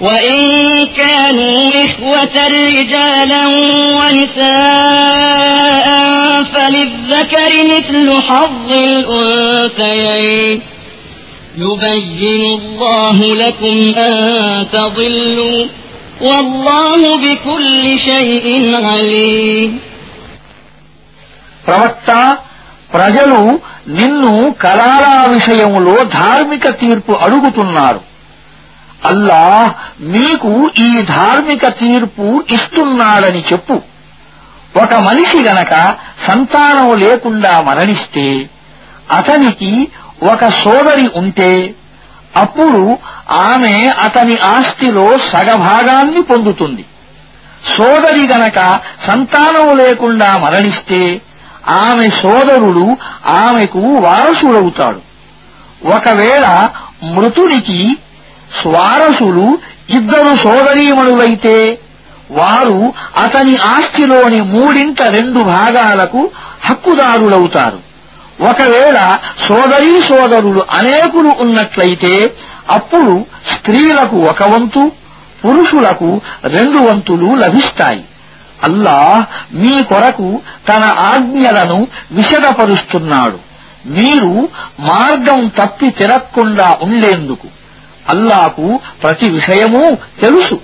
وإن كانوا إخوة رجالا ونساء فللذكر مثل حظ الأنثيين يبين الله لكم أن تضلوا والله بكل شيء عليم ప్రవక్త ప్రజలు నిన్ను కరాళా విషయములో ధార్మిక తీర్పు అడుగుతున్నారు అల్లా మీకు ఈ ధార్మిక తీర్పు ఇస్తున్నాడని చెప్పు. ఒక మనిషి గనక సంతానం లేకుండా మరణిస్తే అతనికి ఒక సోదరి ఉంటే అప్పుడు ఆమె అతని ఆస్తిలో సగభాగాన్ని పొందుతుంది. సోదరి గనక సంతానం లేకుండా మరణిస్తే ఆమె సోదరుడు ఆమెకు వారసుడవుతాడు. ఒకవేళ మృతునికి స్వారసులు ఇద్దరు సోదరీమణులైతే వారు అతని ఆస్తిలోని మూడింట రెండు భాగాలకు హక్కుదారులవుతారు. ఒకవేళ సోదరీ సోదరులు అనేకులు ఉన్నట్లయితే అప్పుడు స్త్రీలకు ఒక వంతు పురుషులకు రెండు వంతులు లభిస్తాయి. అల్లాహ్ మీ కొరకు తన ఆజ్ఞలను విశదపరుస్తున్నాడు మీరు మార్గం తప్పి తిరక్కుండా ఉండేందుకు. అల్లాకు ప్రతి విషయమూ తెలుసు.